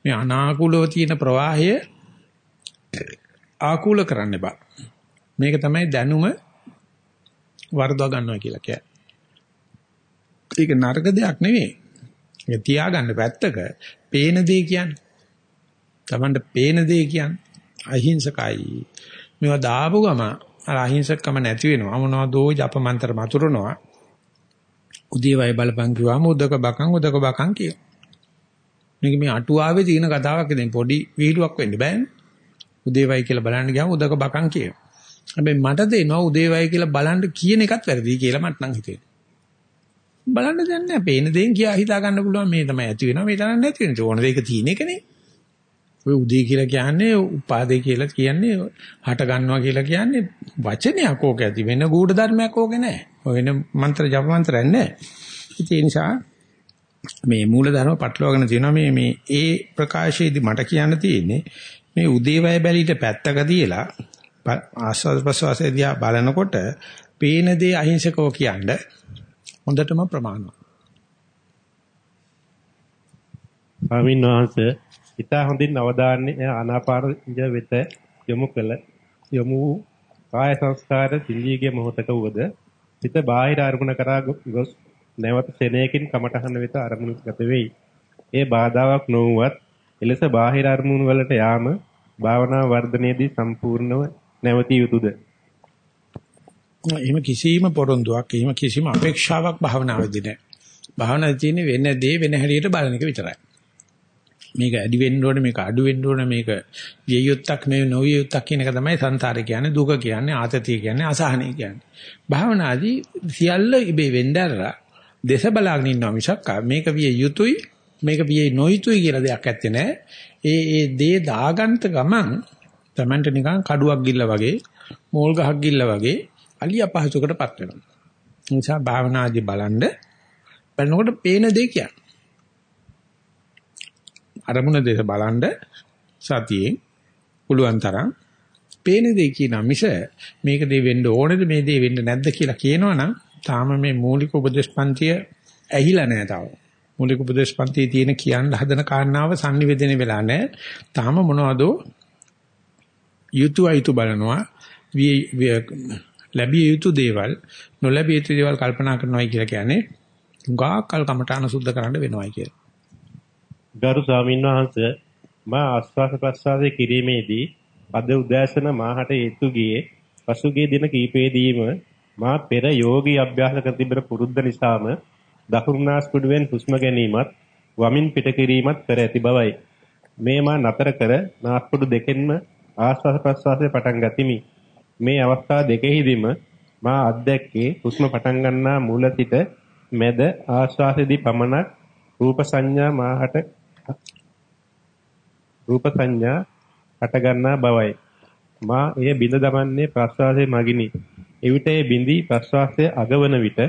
මේ අනාකූලව තියෙන ප්‍රවාහය ආකූල කරන්න බෑ. මේක තමයි දැනුම වර්ධව ගන්නවා කියලා කියන්නේ. ඒක නරක දෙයක් නෙවෙයි. ඒක තියාගන්න පැත්තක පේන දේ කියන්නේ. Tamanට පේන දේ කියන්නේ අහිංසකයි. මේවා දාපු ගම අර අහිංසකකම නැති වෙනවා. මොනවදෝ ජප මන්ත්‍ර මතුරනවා. උදේවයි බලපං කිව්වම උදක බකන් උදක බකන් කිය. මේක මේ අටුවාවේ තියෙන කතාවක් ඉතින් පොඩි විහිළුවක් වෙන්න බෑනේ. උදේවයි කියලා බලන්න ගියාම උදක බකන් කිය. හැබැයි මට දෙනවා උදේවයි කියලා බලන්න කියන එකත් වැරදි කියලා මට නම් හිතෙනවා. බලන්න දෙයක් නැහැ. පේන දේෙන් කියා හිතා ගන්න පුළුවන් මේ තමයි ඇති වෙනවා මේ තරම් නැති වෙනවා. ඕන දෙයක තියෙන එකනේ. ඔය උදේ කියලා කියන්නේ උපාදේ කියලා කියන්නේ හට ගන්නවා කියලා කියන්නේ වචනයක් ඕක ඇති වෙන ගුඪ ධර්මයක් ඕකේ නැහැ. ඔය වෙන මන්ත්‍ර ජප මන්ත්‍රයක් නැහැ. ඒ නිසා මේ මූල ධර්ම පටලවාගෙන තියෙනවා මේ මේ ඒ ප්‍රකාශයේදී මට කියන්න තියෙන්නේ මේ උදේවය බැලීට පැත්තක තියලා ආස්වාද ප්‍රසවාසය දිහා බලනකොට පේන දේ අහිංසකව කියන්නේ හොඳටම ප්‍රමාණවත්. ස්වාමීන් වහන්සේ ඊට හොඳින් අවධානය ආනාපාන වෙත යොමු කළ යොමු කාය සංස්කාර සිල්ලියගේ මොහතක වුවද හිත බාහිර අරමුණ කරා ගොස් නැවත සෙනෙයකින් කමටහන වෙත අරමුණු ගත වෙයි. ඒ බාධාවක් නොවුවත් එලෙස බාහිර අරමුණු වලට යාම භාවනා වර්ධනයේදී සම්පූර්ණව නැවතිය යුතුයද? එහෙම කිසිම පොරොන්දුවක් එහෙම කිසිම අපේක්ෂාවක් භාවනාවේදී නැහැ. භාවනාවේ තියෙන වෙන දේ වෙන හැටියට බලන එක විතරයි. මේක ඇඩි වෙන්න ඕනේ මේක අඩු වෙන්න ඕනේ මේක වියයුත්තක් නෙවෙයි නොවියයුත්තක් කියන එක තමයි සංසාරේ කියන්නේ දුක කියන්නේ ආතතිය කියන්නේ අසහනය කියන්නේ. භාවනාදී සියල්ල ඉබේ වෙන්න ඇරලා දේශ බලාගෙන ඉන්නවා මිසක් මේක විය යුතුයි මේක වියේ නොයුතුයි කියලා දෙයක් ඇත්තේ නැහැ. ඒ ඒ දේ දාගන්ත ගමන් Tamanට නිකන් කඩුවක් ගිල්ල වගේ, මෝල් ගහක් ගිල්ල වගේ අලිය පහසුකටපත් වෙනවා. ඒ නිසා භාවනාදී බලන්න බලනකොට පේන දේ කියන්නේ. අරමුණ දෙස බලන්න සතියෙන් පුළුවන් තරම් පේන දේ කියන මිස මේක දේ වෙන්න ඕනේද මේ දේ වෙන්න නැද්ද කියලා කියනවනම් තාම මේ මූලික උපදේශ පන්තිය ඇහිලා නැහැ තාම. මූලික උපදේශ පන්තියේ තියෙන කියන්න හදන කාරණාව sannivedana වෙලා නැහැ. තාම මොනවද යුතු අයුතු බලනවා ලැබිය යුතු දේවල් නොලැබිය යුතු දේවල් කල්පනා කරනවායි කියලා කියන්නේ ගාකල් කමඨාන සුද්ධ කරන්න වෙනවායි කියලා. ගරු ස්වාමීන් වහන්සේ මා ආස්වාස ප්‍රස්වාසයේ කිරීමේදී අද උදෑසන මාහට හේතු ගියේ පසුගිය දින කීපෙදීම මා පෙර යෝගී අභ්‍යාස කර තිබෙන පුරුද්ද නිසාම දකුණු නාස්පුඩුවෙන් හුස්ම ගැනීමත් වමින් පිට කිරීමත් කර ඇති බවයි. මේ මා නතර කර නාස්පුඩු දෙකෙන්ම ආස්වාස ප්‍රස්වාසයේ පටන් ගතිමි. මේ අවස්ථා දෙකෙහිදීම මා අත්දැක්කේ හුස්ම පටන් ගන්නා මූල සිට මැද ආස්වාසයේදී පමණක් රූප සංඥා මාහට රූප සංඥා හට ගන්නා බවයි. මා එය බිඳ දමන්නේ ප්‍රස්වාසයේ මගිනි. එවිට ඒ බිඳි ප්‍රස්වාසයේ අගවන විට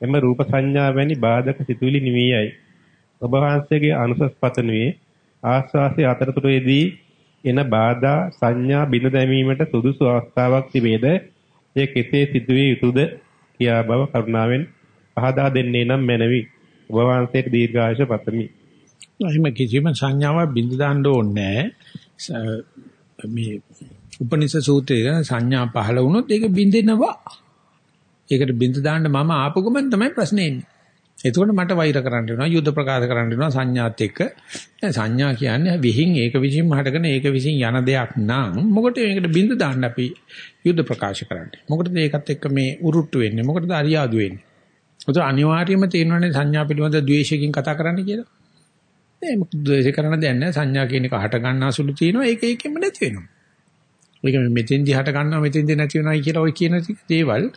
එම රූප සංඥා වැනි බාධක සිතුවිලි නිවියයි. ඔබ වහන්සේගේ අනුසස් පතනුවේ ආස්වාසයේ අතරතුරේදී එන බාධා සංඥා බිඳ දැමීමට සුදුසු අවස්ථාවක් තිබේද? එය කෙසේ සිදුවිය යුතුද කියා බව කරුණාවෙන් පහදා දෙන්නේ නම් මැනවි. ඔබ වහන්සේට දීර්ඝායුෂ පතමි. එහෙම කිසිම සංඥාවක් බිඳ දාන්න ඕනේ මේ උපනිෂ සූත්‍රයේ සංඥා පහළ වුණොත් ඒක බින්දෙනවා. ඒකට බින්ද දාන්න මම ආපු ගමන් තමයි ප්‍රශ්නේ එන්නේ. එතකොට මට වෛර කරන්න වෙනවා යුද්ධ ප්‍රකාශ කරන්න වෙනවා සංඥාත් එක්ක. සංඥා කියන්නේ විහිං ඒක විසින්ම හටගෙන ඒක විසින් යන දෙයක් නම් මොකටද මේකට බින්ද දාන්න අපි යුද්ධ ප්‍රකාශ කරන්නේ. මොකටද ඒකත් එක්ක මේ උරුට්ටු වෙන්නේ. මොකටද අරියාදු වෙන්නේ. ඒක අනිවාර්යයෙන්ම තේරෙනවානේ සංඥා පිළිබඳ ද්වේෂයෙන් කතා කරන්න කියලා. ඒ මොකද ද්වේෂ කරන දෙයක් නැහැ. සංඥා කියන එක හට ගන්නසුළු තියෙනවා. ඒක ඒකෙම නැති වෙනවා. ඒක මෙතෙන්දි හට ගන්නවා මෙතෙන්දි නැති වෙනවායි කියලා ඔය කියන දේවල්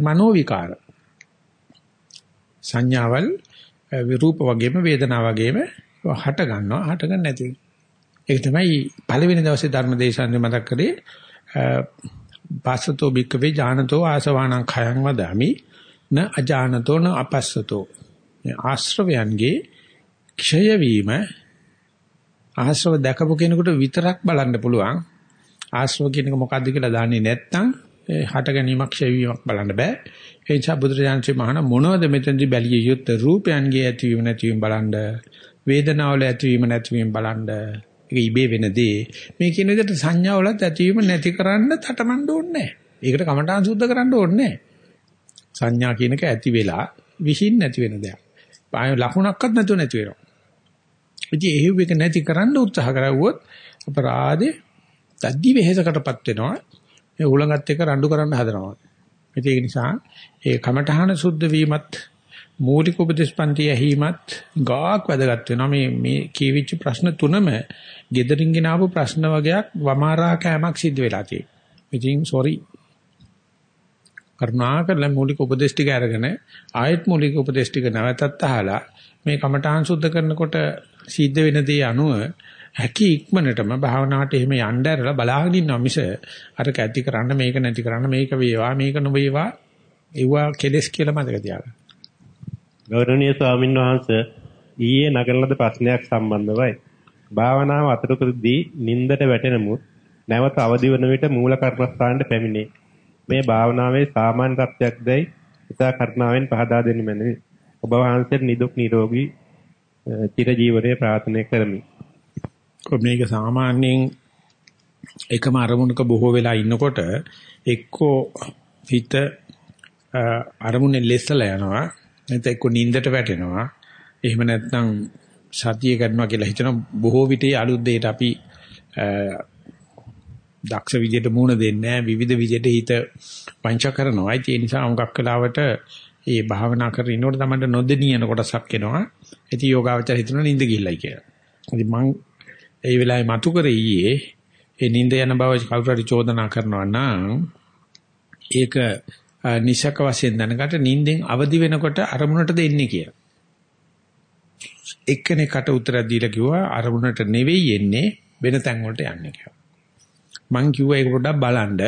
මනෝ විකාර. සංඥාවල් රූප වගේම වේදනා වගේම හට ගන්නවා හට ගන්න නැති වෙනවා. ඒක තමයි පළවෙනි දවසේ ධර්ම දේශනාවේ මතක් කරේ පාසතෝ බික්කවේ ඥානතෝ ආසවාණං khයං වදාමි න අජානතෝ න අපස්සතෝ ආශ්‍රවයන්ගේ ක්ෂය වීම ආශ්‍රව දැකපු කෙනෙකුට විතරක් බලන්න පුළුවන් ආශ්‍රව කියන එක මොකද්ද කියලා දන්නේ නැත්නම් හට ගැනීමක් ක්ෂය වීමක් බලන්න බෑ ඒ නිසා බුදුරජාණන්සේ මහාන මොනවද මෙතෙන්දි බැලිය යුත්තේ රූපයන්ගේ ඇතිවීම නැතිවීම බලන්න වේදනාවල ඇතිවීම නැතිවීම බලන්න ඒක ඉබේ වෙනදී මේ කියන විදිහට සංඥාවලත් ඇතිවීම නැති කරන්න තටමඬ ඕනේ නැහැ. ඒකට කමඨාන් සුද්ධ කරන්න ඕනේ නැහැ. සංඥා කියනක ඇති වෙලා විහිින් නැති වෙන දෙයක්. ආය ලකුණක්වත් නැතුව නැති වෙනවා. ඉතින් එහෙව් එක නැති කරන්න උත්සාහ කරවුවොත් අපරාධේ තද්දි වෙහෙසකටපත් වෙනවා. මේ උලඟත් එක්ක රණ්ඩු කරන්න හදනවා. ඒක නිසා ඒ කමඨහන සුද්ධ වීමත් මූලික උපදේශපන්ති ඇහිමත් ගාක් වැදගත් වෙනවා මේ මේ කීවිච්ච ප්‍රශ්න තුනම gederin ගෙනාවු ප්‍රශ්න වගේක් වමාරා කෑමක් සිද්ධ වෙලා තියෙනවා. ඉතින් sorry කරුණාකරලා මූලික උපදේශ ටික අරගෙන ආයත් මූලික උපදේශ ටික නැවතත් අහලා මේ කමඨාන් සුද්ධ කරනකොට සිද්ධ වෙන දේ අනුව හැකි ඉක්මනටම භාවනාවට එහෙම යන්න ඇරලා බලාගෙන ඉන්නවා මිස අර කැටි කරන්න මේක නැති කරන්න මේක වේවා මේක නොවේවා ඒවා කෙලස් කියලා මතක තියාගන්න. ගෞරවනීය ස්වාමීන් වහන්සේ ඊයේ නගන ලද ප්‍රශ්නයක් සම්බන්ධවයි. භාවනාව අතරතුරදී නින්දට වැටෙනමුත් නැවත අවදි වන විට මූල කර්මස්ථානට පැමිණේ. මේ භාවනාවේ සාමාන්‍ය තත්ත්වයක් දැයි ඉතා කරුණාවෙන් පහදා දෙන්න මැනවි. ඔබ වහන්සේට නිදුක් නිරෝගී චිර ජීවනයේ ප්‍රාර්ථනා කරමි. මේක සාමාන්‍යයෙන් එකම අරමුණක බොහෝ වෙලා ඉන්නකොට එක්කෝ හිත අරමුණේ ලෙස්සලා යනවා. නැත්නම් එක්කෝ නිින්දට වැටෙනවා. එහෙම නැත්නම් සතිය කරනවා කියලා හිතන බොහෝ විට අලුත් දෙයට අපි දක්ෂ විදියට මූණ දෙන්නේ විවිධ විදියට හිත වංච කරනවා. ඒ නිසා අමුගක් කලාවට ඒ භාවනා කරගෙන ඉන්නකොට තමයි නොදෙනියන කොටසක් එනවා. ඉතින් යෝගාවචර හිතන නිින්ද ගිහිල්ලයි කියලා. ඉතින් මං ඒ වෙලාවේ මතු කර ඊයේ ඒ නිින්ද යන බව කවුරු හරි චෝදනා කරනවා නම් ඒක නිසක වශයෙන් දැනගට නිින්දෙන් අවදි වෙනකොට අරමුණට දෙන්නේ කියලා. එක්කෙනෙක්ට උත්තරයක් දීලා කිව්වා අරමුණට නෙවෙයි එන්නේ වෙන තැන් වලට යන්නේ කියලා. මං කිව්වා ඒක පොඩ්ඩක් බලන්න.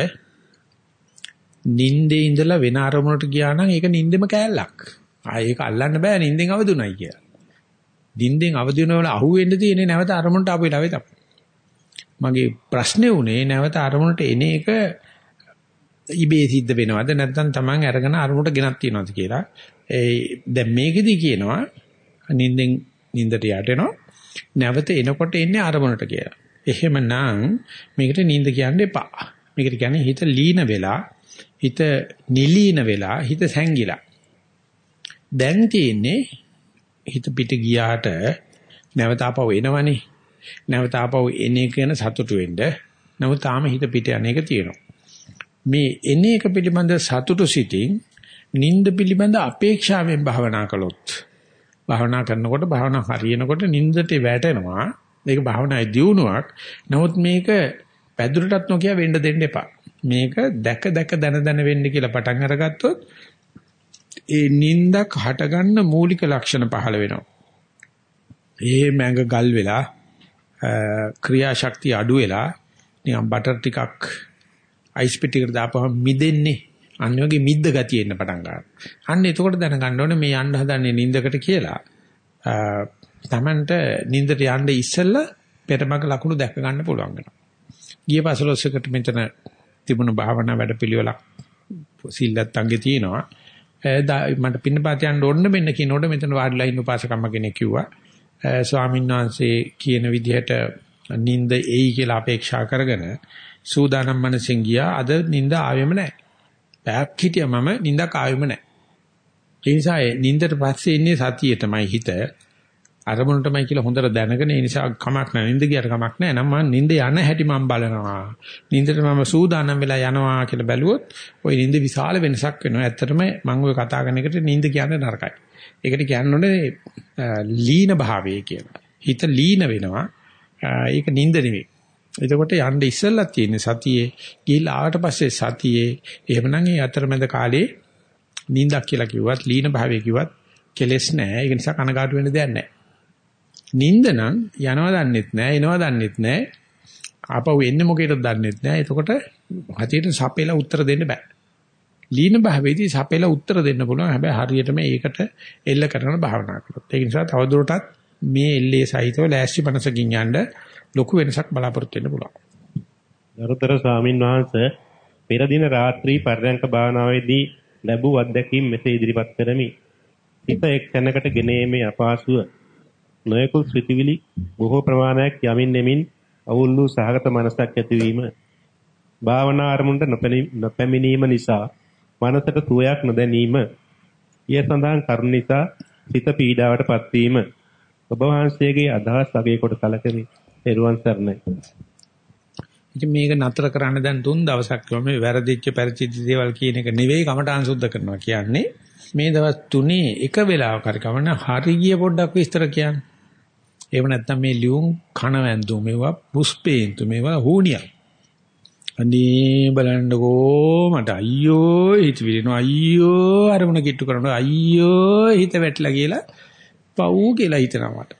නින්දේ ඉඳලා වෙන අරමුණට ගියා නම් ඒක නින්දෙම කෑල්ලක්. ආ ඒක අල්ලන්න බෑ නින්දෙන් අවදුණයි කියලා. නින්දෙන් අවදි වෙනවල අහුවෙන්න තියෙන්නේ නැවත අරමුණට ආපු වෙලාවේ තමයි. මගේ ප්‍රශ්නේ උනේ නැවත අරමුණට එන එක ඉබේ සිද්ධ වෙනවද නැත්නම් Taman අරගෙන අරමුණට ගෙනත් තියනවද කියලා. ඒ දැන් මේකෙදි කියනවා නින්දෙන් නින්දට යටෙනවා නැවත එනකොට එන්නේ අරමුණට කියලා. එහෙමනම් මේකට නින්ද කියන්න එපා. මේකට කියන්නේ හිත ලීන වෙලා හිත නිලීන වෙලා හිත සැංගිලා. දැන් තියෙන්නේ හිත පිට ගියාට නැවත ආපහු එනවනේ. නැවත ආපහු එන එක ගැන සතුටු වෙන්න. නමුත් තාම හිත පිට යන එක තියෙනවා. මේ එන එක පිළිබඳ සතුටු සිතින් නිନ୍ଦ පිළිබඳ අපේක්ෂාවෙන් භාවනා කළොත් භාවනා කරනකොට භාවනා හරියනකොට නින්දට වැටෙනවා. මේක භාවනායේ දියුණුවක්. නමුත් මේක පැදුරටත් නොකිය වෙන්න දෙන්න එපා. මේක දැක දැක දන දන වෙන්න කියලා පටන් අරගත්තොත් ඒ නින්දක් හටගන්න මූලික ලක්ෂණ පහළ වෙනවා. ඒ මඟ ගල් වෙලා ක්‍රියාශක්තිය අඩු වෙලා නිකන් බටර් ටිකක් අයිස් පිටියකට දාපුවම මිදෙන්නේ. අන්න වගේ මිද්ද ගතිය එන්න පටන් ගන්නවා. අන්න එතකොට දැනගන්න ඕනේ මේ යන්න හදන්නේ නින්දකට කියලා. තමන්ට නින්දට යන්න ඉස්සෙල්ලා පෙරමග ලකුණු දැක ගන්න පුළුවන් වෙනවා. ගිය පසළොස්වකට මෙතන තිබුණු භාවනා වැඩපිළිවෙලක් සිල්ලත් අංගේ තියෙනවා. Eh, මට පින්නපාත යන්න ඕන්න මෙන්න කියනකොට මෙතන වාඩිලා ඉන්න උපාසකම්ම කෙනෙක් කිව්වා eh, ස්වාමීන් වහන්සේ කියන විදිහට නිින්ද එයි කියලා අපේක්ෂා කරගෙන සූදානම් මනසෙන් ගියා අද නිින්ද ආවෙම නැහැ. පැයක් හිටියා මම නිින්දක් ආවෙම නැහැ. ඒ නිසා නිින්දට පස්සේ ඉන්නේ සතියේ තමයි හිත. අරමුණටමයි කියලා හොඳට දැනගෙන ඒ නිසා කමක් නැහැ. නිින්ද ගියට කමක් නැහැ. නම් මම නිින්ද යන හැටි මම බලනවා. නිින්දට මම සූදානම් වෙලා යනවා කියලා බැලුවොත් ওই නිින්ද විශාල වෙනසක් වෙනවා. ඇත්තටම මම ඔය කතා කරන එකට නිින්ද කියන්නේ නරකයි. ඒකට කියන්නේ ලීන භාවය කියලා. හිත ලීන වෙනවා. ඒක නිින්ද නෙවෙයි. එතකොට යන්න ඉස්සෙල්ලා තියෙන සතියේ ගිහිල්ලා ආවට පස්සේ සතියේ එහෙමනම් ඒ අතරමැද කාලේ නිින්දක් කියලා කිව්වත් ලීන භාවය කිව්වත් කෙලස් නැහැ. ඒක නිසා කනගාටු වෙන්න දෙයක් නැහැ. නිින්ද නම් යනවා දන්නෙත් නැහැ, එනවා දන්නෙත් නැහැ. ආපහු එන්නේ මොකේද දන්නෙත් නැහැ. එතකොට හතියට සපේලා උත්තර දෙන්න බෑ. ලීන භාවයේදී සපේලා උත්තර දෙන්න පුළුවන්. හැබැයි හරියටම ඒකට එල්ල කරන භාවනා කරොත්. ඒ නිසා තවදුරටත් මේ එල්ලේ සහිතව ලෑස්ති මනසකින් යන්න ලොකු වෙනසක් බලාපොරොත්තු වෙන්න පුළුවන්. ගරුතර ස්වාමින් වහන්සේ පෙර දින රාත්‍රී පරයන්ක භාවනාවේදී ලැබූ අත්දැකීම් මෙසේ ඉදිරිපත් කරමි. හිත එක් තැනකට ගෙනීමේ අපහසුව නොයෙකුත් ස්විතිවිලි බොහෝ ප්‍රමාණයක් යමින් එමින් අවුල් වූ සහගත මනසක් ඇතිවීම භාවනා අරමුණට නොපැමිණීම නිසා මනසට සුවයක් නොදැනීම ඊය සඳහන් කරුණ නිසා සිත පීඩාවටපත් වීම ඔබ වහන්සේගේ අදහස් අගය කොට කලකමි එරුවන් සරණයි. ඉතින් මේක නතර කරන්න දැන් තුන් දවසක් මේ වැරදිච්ච පරිචිත දේවල් කියන එක නෙවෙයි කමටහන් සුද්ධ කරනවා කියන්නේ. මේ දවස් තුනේ එක වෙලාවක හරි කමන හරි ගිය පොඩ්ඩක් විස්තර කියන්න. ඒව නැත්තම් මේ ලියුම් කන වැන්දු මේවා පුස්පේන්තු මේවා හුනියක්. අනේ බලන්නකෝ මට අයියෝ හිත විලිනවා අයියෝ අරමුණ කිට්ටු කරනවා අයියෝ හිත වැටලා කියලා පව් කියලා හිතනවා මට.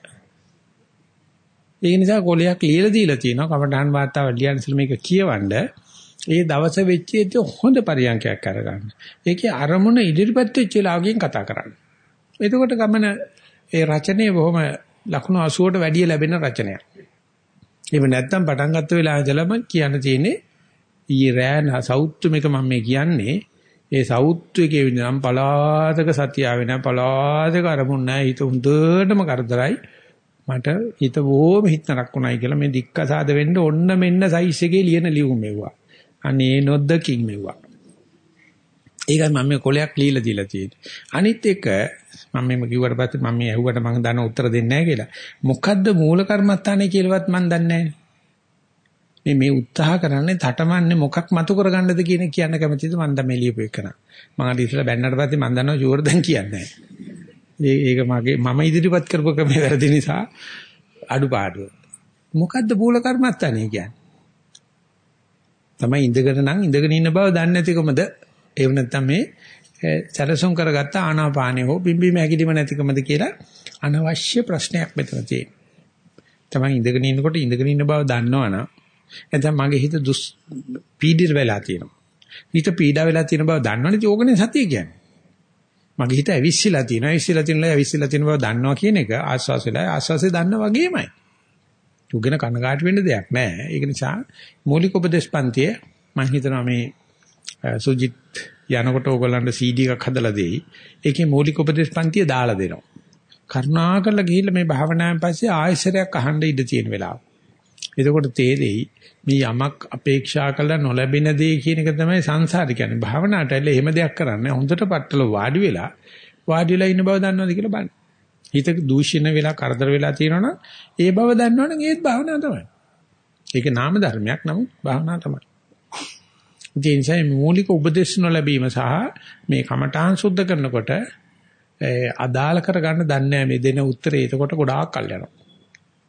ඒ නිසා කොලයක් ලියලා දීලා තියෙනවා කමඨාන් වාතාව ලියන්න ඉස්සෙල් මේක කියවන්න. ඒ දවස වෙච්ච ඒත් හොඳ පරියන්කයක් අරගන්න. ඒකේ අරමුණ ඉදිරිපත් වෙච්ච ලාගින් කතා කරන්න. එතකොට ගමන ඒ රචනයේ බොහොම ලකුණු 80ට වැඩිය ලැබෙන රචනයක්. එහෙම නැත්නම් පටන් ගත්ත වෙලාව ඉඳලම කියන්න තියෙන්නේ ඊයේ රෑ සෞත්තු මේක මම මේ කියන්නේ. ඒ සෞත්තු එකේ විඳනම් පලාතක සතිය ආවේ නැහැ පලාතක අරමුණ නැහැ. හිත හොඳටම කරදරයි. මට හිත බොහොම හිතනක් උනායි කියලා මේ දික්කසාද වෙන්න ඔන්න මෙන්න සයිස් එකේ ලියන ලියුම් මෙව්වා. අනේ නොදකින් මෙව්වා. ඒකයි මම මේ කොලයක් ලියලා දීලා තියෙන්නේ. අනිත් එක මම මේක කිව්වට පස්සේ මම මේ ඇහුවට මම දන්න උත්තර දෙන්නේ නැහැ කියලා මොකද්ද මූල කර්මස්ථානේ කියලාවත් මම දන්නේ නැහැ මේ මේ උත්සාහ කරන්නේ තටමන්නේ මොකක් මතු කරගන්නද කියන කියන්න කැමතිද මම දැන් මේ ලියපු එකන. මම අර ඉස්සලා බැන්නට පස්සේ මම දන්නවා ෂුවර් දැන් කියන්නේ ඒක මගේ මම ඉදිරිපත් කරපු ක්‍රමේ වැරදි නිසා අඩුපාඩුව. මොකද්ද මූල කර්මස්ථානේ කියන්නේ? තමයි ඉඳගෙන නම් ඉඳගෙන ඉන්න බව දන්නේ නැතිකමද? එහෙම නැත්නම් මේ සැලසුම් කරගත්ත ආනාපානෙ හෝ බිම්බීම හැකිලිම නැතිකමද කියලා අනවශ්‍ය ප්‍රශ්නයක් මෙතන තියෙනවා. තමන් ඉඳගෙන ඉන්නකොට ඉඳගෙන ඉන්න බව දන්නවනම් එතන මගේ හිත දුස් පීඩිත වෙලා තියෙනවා. හිත පීඩා වෙලා තියෙන බව දන්නවනේ ඕකනේ සතිය කියන්නේ. මගේ හිත ඇවිස්සලා තියෙනවා. ඇවිස්සලා තියෙනවා ඇවිස්සලා තියෙන බව දන්නවා කියන එක ආස්වාස වෙලා ආස්වාසේ දන්න වගේමයි. උගෙන කනගාටු වෙන්න දෙයක් නැහැ. ඒක නිසා මූලික උපදේශ පන්තියේ මම හිතනවා මේ සුජිත් යනකොට ඕගොල්ලන්ට CD එකක් හදලා දෙයි. ඒකේ මූලික උපදේශ පන්තිය දාලා දෙනවා. කරුණාකරලා ගිහිල්ලා මේ භාවනාවෙන් පස්සේ ආයසරයක් අහන්න ඉඩ තියෙන වෙලාව. එතකොට තේරෙයි මේ යමක් අපේක්ෂා කළා නොලැබෙන දේ කියන එක තමයි සංසාරය කියන්නේ. භාවනාවට ඇවිල්ලා එහෙම දෙයක් කරන්නේ හොඳට පట్టල වාඩි වෙලා වාඩි වෙලා ඉන්න බව දන්නවද කියලා බලන්න. හිත දූෂණ වෙලා කරදර වෙලා තියෙනවනම් ඒ බව දන්නවනම් ඒත් භාවනාව තමයි. ඒක නාම ධර්මයක් නමුත් භාවනාව තමයි. ඒ නිසා මූලික උපදේශ නොලැබීම සහ මේ කමඨාන් සුද්ධ කරනකොට අදාළ කරගන්න දන්නේ මේ දෙන උත්තරේ එතකොට ගොඩාක් කල් යනවා.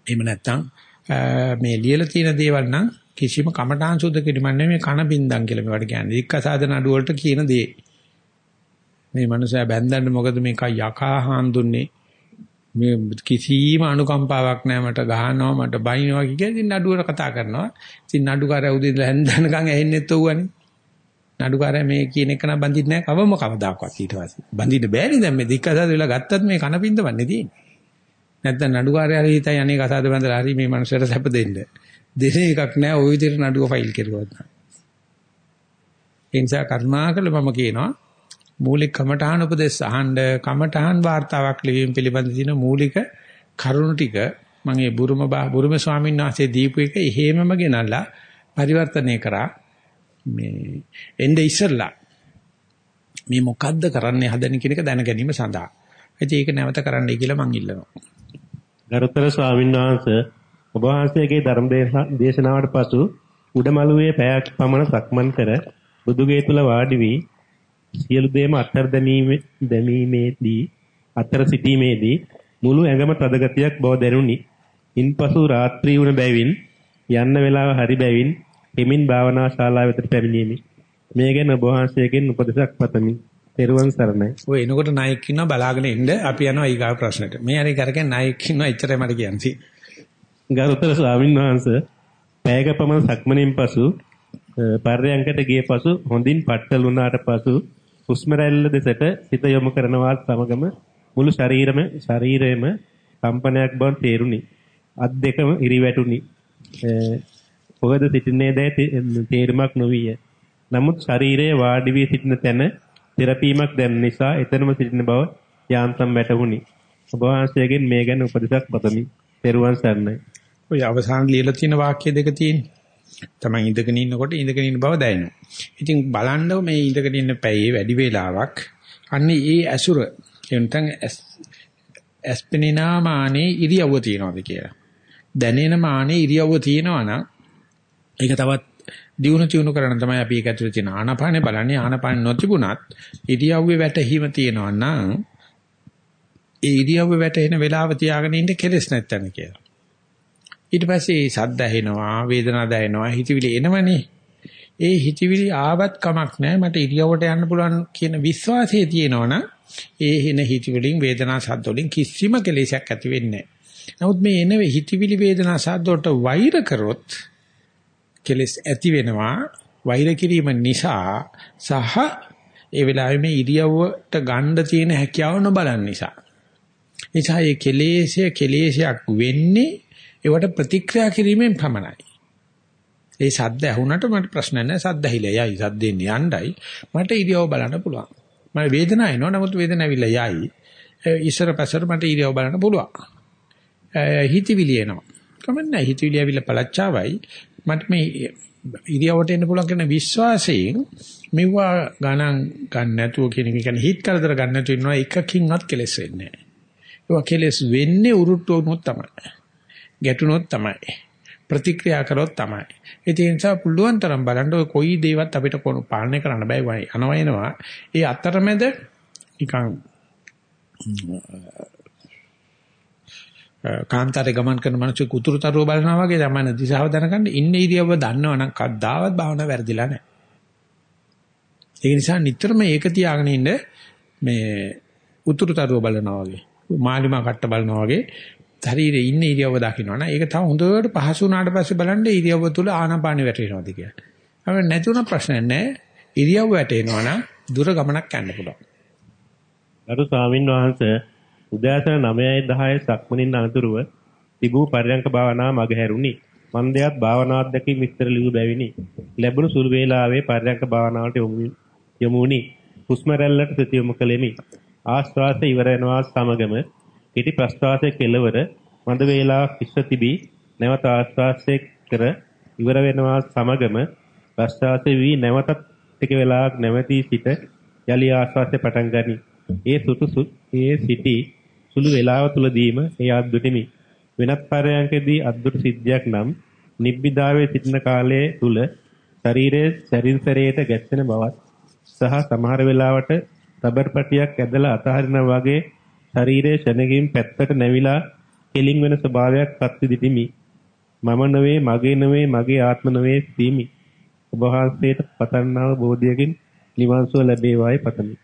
එහෙම නැත්නම් මේ ලියලා තියෙන දේවල් නම් කිසිම කමඨාන් සුද්ධ කිරීමක් නෙමෙයි කන බින්දම් කියලා මේවට කියන්නේ. වික්කසාදන අඩු වලට කියන දේ. මේ මනුස්සයා බැන්දන්න මොකද මේක යකා හාන්දුන්නේ මේ කිසිම අනුකම්පාවක් නැහැ මට ගහනවා මට බයිනවා කියලා ඉතින් නඩුවට කතා කරනවා. ඉතින් නඩුකාරයා උදේ ඉඳලා හැන්දනකම් ඇහෙන්නෙත් ඔව්වනේ. නඩුකාරයා මේ කියන එක නම් බඳින්නේ නැහැ කවම කවදාකවත් ඊට පස්සේ. බඳින්න බෑනේ දැන් මේ දික්කසාද වෙලා ගත්තත් මේ කනපින්ද වන්නේ තියෙන්නේ. නැත්නම් නඩුකාරයා හරි හිතයි අනේ කසාද බඳලා හරි මේ මනුස්සයට සැප දෙන්න. දෙන එකක් නැහැ ওই විදිහට නඩුව ෆයිල් කරුවොත්. ඒ නිසා කරුණාකර මම කියනවා මූලික කමඨහන් උපදේශ අහන්න කමඨහන් වார்த்தාවක් ලිවීම පිළිබඳ තියෙන මූලික කරුණු ටික මම ඒ බුරුම බුරුම ස්වාමීන් වහන්සේ දීපු එක එහෙමම ගෙනල්ලා පරිවර්තනය කරා මේ එnde ඉස්සෙල්ලා මේ මොකද්ද කරන්න හදන කියන එක දැන ගැනීම සඳහා. ඉතින් ඒක නැවත කරන්නයි කියලා මම ඉල්ලනවා. ගරුතර ස්වාමීන් වහන්සේ ඔබ වහන්සේගේ ධර්ම දේශනාවට පසු උඩමළුවේ පැයක් පමණ සක්මන් කර බුදුගේ තුල වාඩි වී සියලු දේම අත්තර දැමීමේදී අත්තර සිටීමේදී මුළු ඇඟම තදගතියක් බව දැනුනි. ඉන්පසු රාත්‍රී වුණ බැවින් යන්න වෙලාව හරි බැවින් හිමින් භාවනා ශාලාව වෙතට පැමිණීමි. මේ ගැන ඔබ වහන්සේගෙන් උපදෙසක් පතමි. තෙරුවන් සරණයි. ඔය එනකොට නායක ඉන්නවා බලාගෙන ඉන්න අපි යනවා ඊගාව ප්‍රශ්නෙට. මේ හරි කරගෙන නායක ඉන්නවා එච්චරයි මට කියන්නේ. ගරුතර ස්වාමීන් වහන්සේ පැයක පමණ සක්මනින් පසු පර්යංකට ගිය පසු හොඳින් පట్టල වුණාට පසු හුස්ම රැල්ල දෙසට හිත යොමු කරනවත් සමගම මුළු ශරීරම ශරීරයේම කම්පනයක් බව තේරුණි. අත් දෙකම ඉරිවැටුනි. පොහද සිටින්නේ දැයි තේරුමක් නොවිය. නමුත් ශරීරයේ වාඩි වී සිටින තැන තෙරපීමක් දැන් නිසා එතනම සිටින බව යාන්තම් වැටහුණි. ඔබ වහන්සේගෙන් මේ ගැන උපදෙසක් පතමි. පෙරුවන් සරණයි. ඔය අවසාන ලියලා තියෙන වාක්‍ය දෙක තියෙන්නේ. තමයි ඉඳගෙන ඉන්නකොට ඉඳගෙන ඉන්න බව දැනෙනවා. ඉතින් බලන්න මේ ඉඳගෙන ඉන්න පැයේ වැඩි වේලාවක් අන්නේ ඒ ඇසුර එතන ඇස්පෙනිනා මානේ ඉරියව්ව තියනවාද කියලා. දැනෙන මානේ ඉරියව්ව තියනවා නම් ඒක තවත් දියුණු තියුණු කරන තමයි අපි ඒක ඇතුලේ තියෙන ආනාපානේ බලන්නේ ආනාපාන නොතිබුණත් ඉරියව්වේ වැටහිම තියෙනවා නම් ඒ ඉරියව්වේ වැටෙන වෙලාව තියාගෙන ඉන්න කෙලස් නැත්තන කියලා. ඊට පස්සේ සද්ද ඇහෙනවා වේදනා දැනෙනවා හිතවිලි එනවනේ. ඒ හිතවිලි ආවත් කමක් නැහැ. මට ඉරියව්වට යන්න පුළුවන් කියන විශ්වාසය තියෙනවනම් ඒ එන හිතවිලින් වේදනා සද්ද වලින් කිසිම කෙලෙසයක් ඇති වෙන්නේ නැහැ. නමුත් මේ එන හිතවිලි වේදනා සද්ද වලට වෛර කරොත් කෙලස් ඇති වෙනවා. වෛර කිරීම නිසා සහ ඒ වෙලාවේ මේ ඉරියව්වට ගන්න තියෙන හැකියාව නොබලන නිසා. නිසා මේ කෙලෙසය කෙලෙසයක් වෙන්නේ ඒවට ප්‍රතික්‍රියා කිරීමෙන් පමණයි. ඒ සද්ද ඇහුණට මට ප්‍රශ්න නැහැ. සද්ද ඇහිලා යයි. සද්දෙන් යණ්ඩයි. මට ඉරියව බලන්න පුළුවන්. මම වේදනාව එනවා. නමුත් වේදනාව ඇවිල්ලා යයි. ඉස්සර පස්සට මට ඉරියව බලන්න පුළුවන්. හිතවිලි එනවා. කමන්නේ හිතවිලි ඇවිල්ලා පළච්චාවයි. මට මේ ඉරියවට එන්න පුළුවන් කියන විශ්වාසයෙන් මෙවුවා ගණන් ගන්න නැතුව කියන එක කියන්නේ හිත කරදර ගන්න නැතුව ඉන්නවා එකකින්වත් කෙලස් වෙන්නේ නැහැ. ඒවා කෙලස් වෙන්නේ උරුට්ට වුණොත් තමයි. ගැටුනොත් තමයි. ප්‍රතික්‍රියා කරොත් තමයි. ඒ නිසා පුළුවන් තරම් බලන්න ඔය කොයි දේවත් අපිට පාලනය කරන්න බෑ වයි අනවයනවා. ඒ අතරමැද නිකන් කාන්තාරේ ගමන් කරන මිනිස්සු කුතුරුතරුව බලනවා වගේ තමයි දිශාව දැනගන්න ඉන්නේ ඉරියව්ව දන්නවනම් කද්දාවත් භාවනාව වැරදිලා නැහැ. ඒ නිසා නිතරම ඒක තියාගෙන ඉන්න මේ උතුරුතරුව බලනවා වගේ මාලිමා කට්ට බලනවා වගේ ශරීරයේ ඉන්න ඉරියව්ව දකින්නවනේ. ඒක තව හොඳට පහසු වුණාට පස්සේ බලන්න ඉරියව්ව තුල ආනාපානෙ වැටෙනවද කියලා. අපිට නැතුණ ප්‍රශ්නයක් නැහැ. ඉරියව්ව වැටෙනවා නම් දුර ගමනක් යන්න පුළුවන්. ගරු ස්වාමින් වහන්සේ උදෑසන 9:10 සක්මනින් අනතුරුව තිබූ පරියංක භාවනාව මගහැරුණි. මන්දයත් භාවනා අධ්‍යක්ෂින් විස්තර ලියු බැවිනි. ලැබුණු සුළු වේලාවේ පරියංක භාවනාවට යොමු වුණි. හුස්ම රැල්ලට සිත යොමු කළෙමි. ආශ්වාසය ඉවර වෙනවා සමගම පිටි ප්‍රශ්වාසයේ කෙලවර මඳ වේලාවක් ඉස්ස තිබී නැවත ආශ්වාසය කර ඉවර වෙනවා සමගම ප්‍රශ්වාසය වී නැවතත් ටික වේලාවක් නැවතී සිට යලි ආශ්වාසය පටන් ගනී. ඒ සුතුසු ඒ සිටි සුළු වේලාව තුලදීම ඒ අද්දුටිමි. වෙනත් පරයන්කදී අද්දුට සිද්ධියක් නම් නිබ්බිදාවේ සිටින කාලයේ තුල ශරීරයේ ශරීරයට ගැස්සෙන බවත් සහ සමහර වෙලාවට රබර් පටියක් ඇදලා අතහරිනා වගේ ශරීරයේ ශනකින් පැත්තට නැවිලා කෙලින් වෙන ස්වභාවයක් පත්විදිමි. මම නෙවේ, මගේ නෙවේ, මගේ ආත්ම නෙවේ සීමි. ඔබ වහන්සේට පතන්නාව බෝධියකින් නිවන් සුව ලැබේවායි පතමි.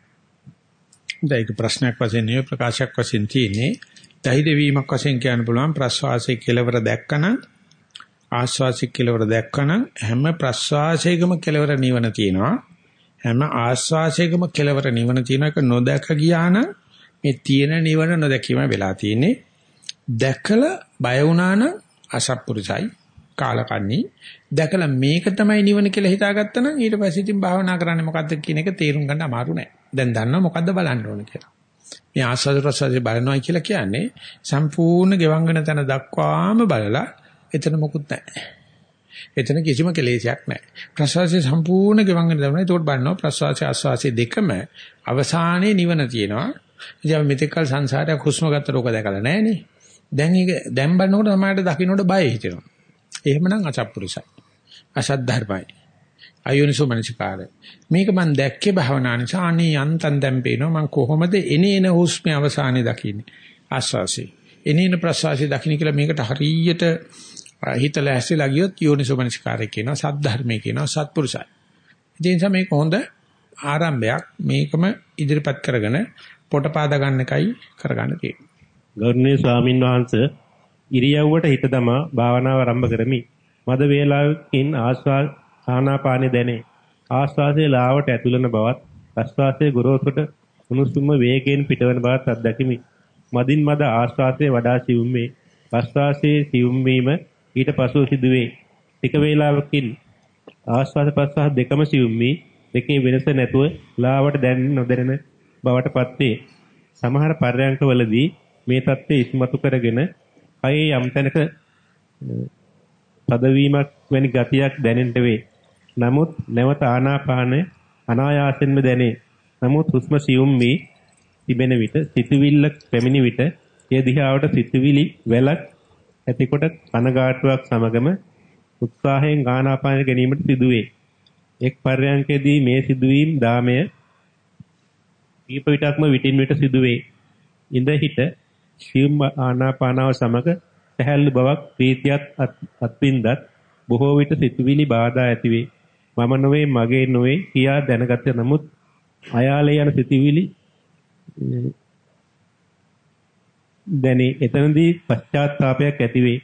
ඒක ප්‍රශ්නයක් වශයෙන් නෙවෙයි ප්‍රකාශයක් වශයෙන් තියෙන්නේ. ධෛර්ය වීමක් වශයෙන් කියන්න පුළුවන් ප්‍රශ්වාසයේ කෙලවර දැක්කන ආශ්වාසයේ කෙලවර දැක්කන හැම ප්‍රශ්වාසයකම කෙලවර නිවන තියෙනවා. හැම ආශ්වාසයකම කෙලවර නිවන තියෙන එක නොදැක ගියා නම් මේ තියෙන නිවන නොදැකීම වෙලා තියෙන්නේ. දැකලා බය වුණා නම් අසත්පුරුසයි කාලකන්ණි දැකලා මේක තමයි නිවන කියලා හිතාගත්තා නම් ඊට පස්සේ ඉතින් භාවනා කරන්නේ මොකද්ද කියන එක තේරුම් ගන්න අමාරු නෑ. දැන් දන්නවා මොකද්ද බලන්න ඕනේ කියලා. මේ ආස්වාද ප්‍රසවාසය බලනවා කියලා කියන්නේ සම්පූර්ණ ගෙවංගන තැන දක්වාම බලලා එතන මොකුත් නැහැ. එතන කිසිම කෙලෙසයක් නැහැ. ප්‍රසවාසය සම්පූර්ණ ගෙවංගන දවන. ඒකට බලනවා ප්‍රසවාසය ආස්වාසය දෙකම අවසානයේ නිවන තියෙනවා. ඉතින් මෙතෙක්කල් සංසාරයක් හුස්ම ගත්ත රෝග දැකලා නැහැ නේ. දැන් ඒක දැන් බලනකොට තමයි දකින්නට බය හිතෙනවා. එහෙමනම් අසත්පුරුසයි. අසත් ධර්මයි. අයෝනිසෝ මනසිකාරය. මේක මම දැක්කේ භවනා නිසා අනේ යන්තම් දැන් පේනවා මම කොහොමද එනේන හුස්මේ අවසානයේ දකින්නේ. ආස්වාසි. එනේන ප්‍රසවාසි දකින්න කියලා මේකට හරියට හිතලා ඇස්සලා ගියොත් යෝනිසෝ මනසිකාරය කියනවා සත් ධර්මයේ කියනවා සත්පුරුසයි. ඒ නිසා මේක හොඳ ආරම්භයක් මේකම ඉදිරිපත් කරගෙන පොට පාද ගන්න එකයි කරගන්න තියෙන්නේ. ගෞරවනීය ස්වාමින් වහන්සේ ඉරියව්වට හිත දමා භාවනාව ආරම්භ කරමි. මද වේලාවකින් ආස්වාද ආනාපානෙ දැනේ. ආස්වාදයේ ලාවට ඇතුළන බවත් ප්‍රස්වාසයේ ගොරෝසුට උණුසුම වේගයෙන් පිටවන බවත් අත්දැකිමි. මදින් මද ආස්වාදයේ වඩා සිවුම් වේ. ප්‍රස්වාසයේ සිවුම් වීම ඊට පසුව සිදුවේ. ටික වේලාවකින් ආස්වාද ප්‍රස්වාස දෙකම සිවුම් වී දෙකේ වෙනස නැතුව ලාවට දැනෙන නොදැනෙන බවට පත්වේ. සමහර පර්යංකවලදී මේ தත්ත්වය ඉස්මතු කරගෙන කයේ යම් තැනක තදවීමක් වැනි ගතියක් දැනෙන්නට වේ. නමුත් නැවත ආනාපාන අනායාසයෙන්ම දැනේ. නමුත් හුස්ම සියුම් වී තිබෙන විට සිතුවිල්ල පැමිණි විට ඒ දිහාවට සිතුවිලි වැලක් ඇතිකොට කනගාටුවක් සමගම උත්සාහයෙන් ආනාපාන ගැනීමට සිදුවේ. එක් පර්යංකයේදී මේ සිදුවීම් දාමය දීප විටක්ම විටින් විට සිදුවේ. ඉඳ හිට සියුම් ආනාපානාව සමග සැහැල්ලු බවක් ප්‍රීතියත් අත්විඳත් බොහෝ විට සිතුවිලි බාධා ඇතිවේ. මම නොවේ මගේ නොවේ කියා දැනගත නමුත් අයාලේ යන සිතුවිලි දැනි එතනදී පශ්චාත්තාවයක් ඇතිවේ.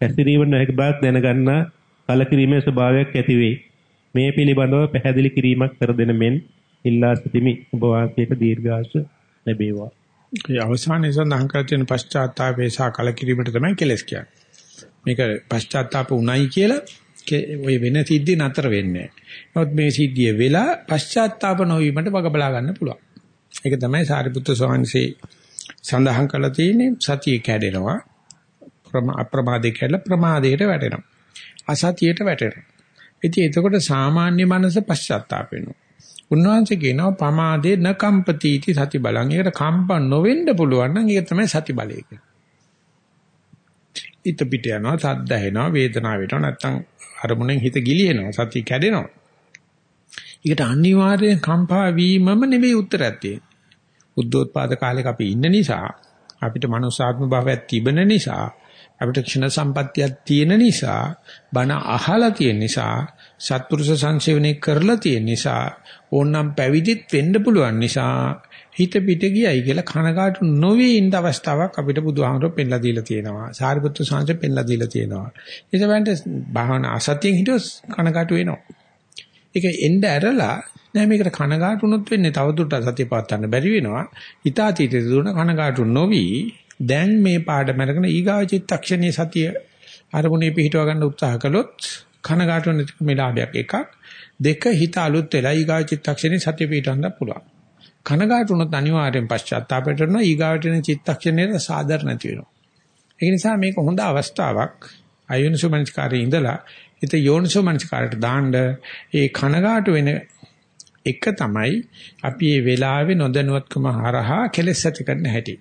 පැසිරීම නොහැකි බවක් දැනගන්නා කලකිරීමේ ස්වභාවයක් ඇතිවේ. මේ පිළිබඳව පැහැදිලි කිරීමක් කර දෙන මෙන් ඉල්ලා සිටිමි. ඔබ වාසයට දීර්ඝාෂ ලැබේවා. ඒ අවසානයේ සඳහන් කර තියෙන පශ්චාත්තාපේ සහ කලකිරීමට තමයි කෙලස් කියන්නේ. මේක පශ්චාත්තාප උණයි කියලා ඔය වෙන සිද්ධිය නතර වෙන්නේ නැහැ. මේ සිද්ධිය වෙලා පශ්චාත්තාප නොවීමට වග බලා ගන්න පුළුවන්. ඒක තමයි සාරිපුත්‍ර ස්වාමීන්සේ සඳහන් කරලා තියෙන්නේ සතිය කැඩෙනවා. අප්‍රමාදේ කැඩලා ප්‍රමාදයට වැටෙනවා. අසතියට වැටෙනවා. ඉතින් එතකොට සාමාන්‍ය මනස පශ්චාත්තාප වෙනවා. උන්වහන්සේ කියනවා පමාදේ න කම්පතිටි සති බලං. ඒකට කම්ප නොවෙන්න පුළුවන් නම් ඒක තමයි සති බලය කියන්නේ. හිත පිට යනවා, සද්ද ඇහෙනවා, වේදනාව වෙනවා, නැත්තම් අරමුණෙන් හිත ගිලිනවා, සතිය කැඩෙනවා. ඒකට අනිවාර්යෙන් කම්පා වීමම නෙවෙයි උත්තරයක් තියෙන්නේ. බුද්ධෝත්පාද කාලෙක අපි ඉන්න නිසා, අපිට මනුසාත්ම භාවයක් තිබෙන නිසා, අපිට ක්ෂණ සම්පත්තියක් තියෙන නිසා, බණ අහලා තියෙන නිසා, සත්පුරුෂ සංසේවනය කරලා තියෙන නිසා ඕනනම් පැවිදිත් වෙන්න පුළුවන් නිසා හිත පිට ගියයි කියලා කනකාටු නොවි ඉන්න අවස්ථාවක් අපිට බුදුහාමරෝ පෙන්ලා දීලා තියෙනවා. සාරිපුත්‍ර සංසය පෙන්ලා දීලා තියෙනවා. ඒසබන්ට භාවනා අසතියෙන් හිටියොත් කනකාටු වෙනවා. ඒක එන්න ඇරලා නෑ මේකට කනගාටුනොත් වෙන්නේ තවදුරටත් සතිය පවත්වන්න බැරි වෙනවා. හිතාතීතේ දුන කනගාටු නොවි දැන් මේ පාඩම අරගෙන ඊගාව චිත්තක්ෂණයේ සතිය අරමුණේ පිහිටව ගන්න උත්සාහ කළොත් කනගාටු නැති මෙලාභයක් එකක් දෙක හිත අලුත් වෙලා ඊගාව චිත්තක්ෂණේ සතිය පිහිටවන්න පුළුවන්. කනගාටුනොත් අනිවාර්යෙන් පශ්චාත්තාපයට වෙනවා ඊගාවට එන චිත්තක්ෂණයේ සාදර නැති වෙනවා. ඒ නිසා මේක හොඳ අවස්ථාවක් අයෝනිසෝමනස්කාරයේ ඉඳලා හිත යෝනිසෝමනස්කාරයට දාන්න ඒ කනගාටු වෙන එක තමයි අපි මේ වෙලාවේ නොදැනුවත්කම හරහා කෙලෙස් ඇති කරන්න හැටි.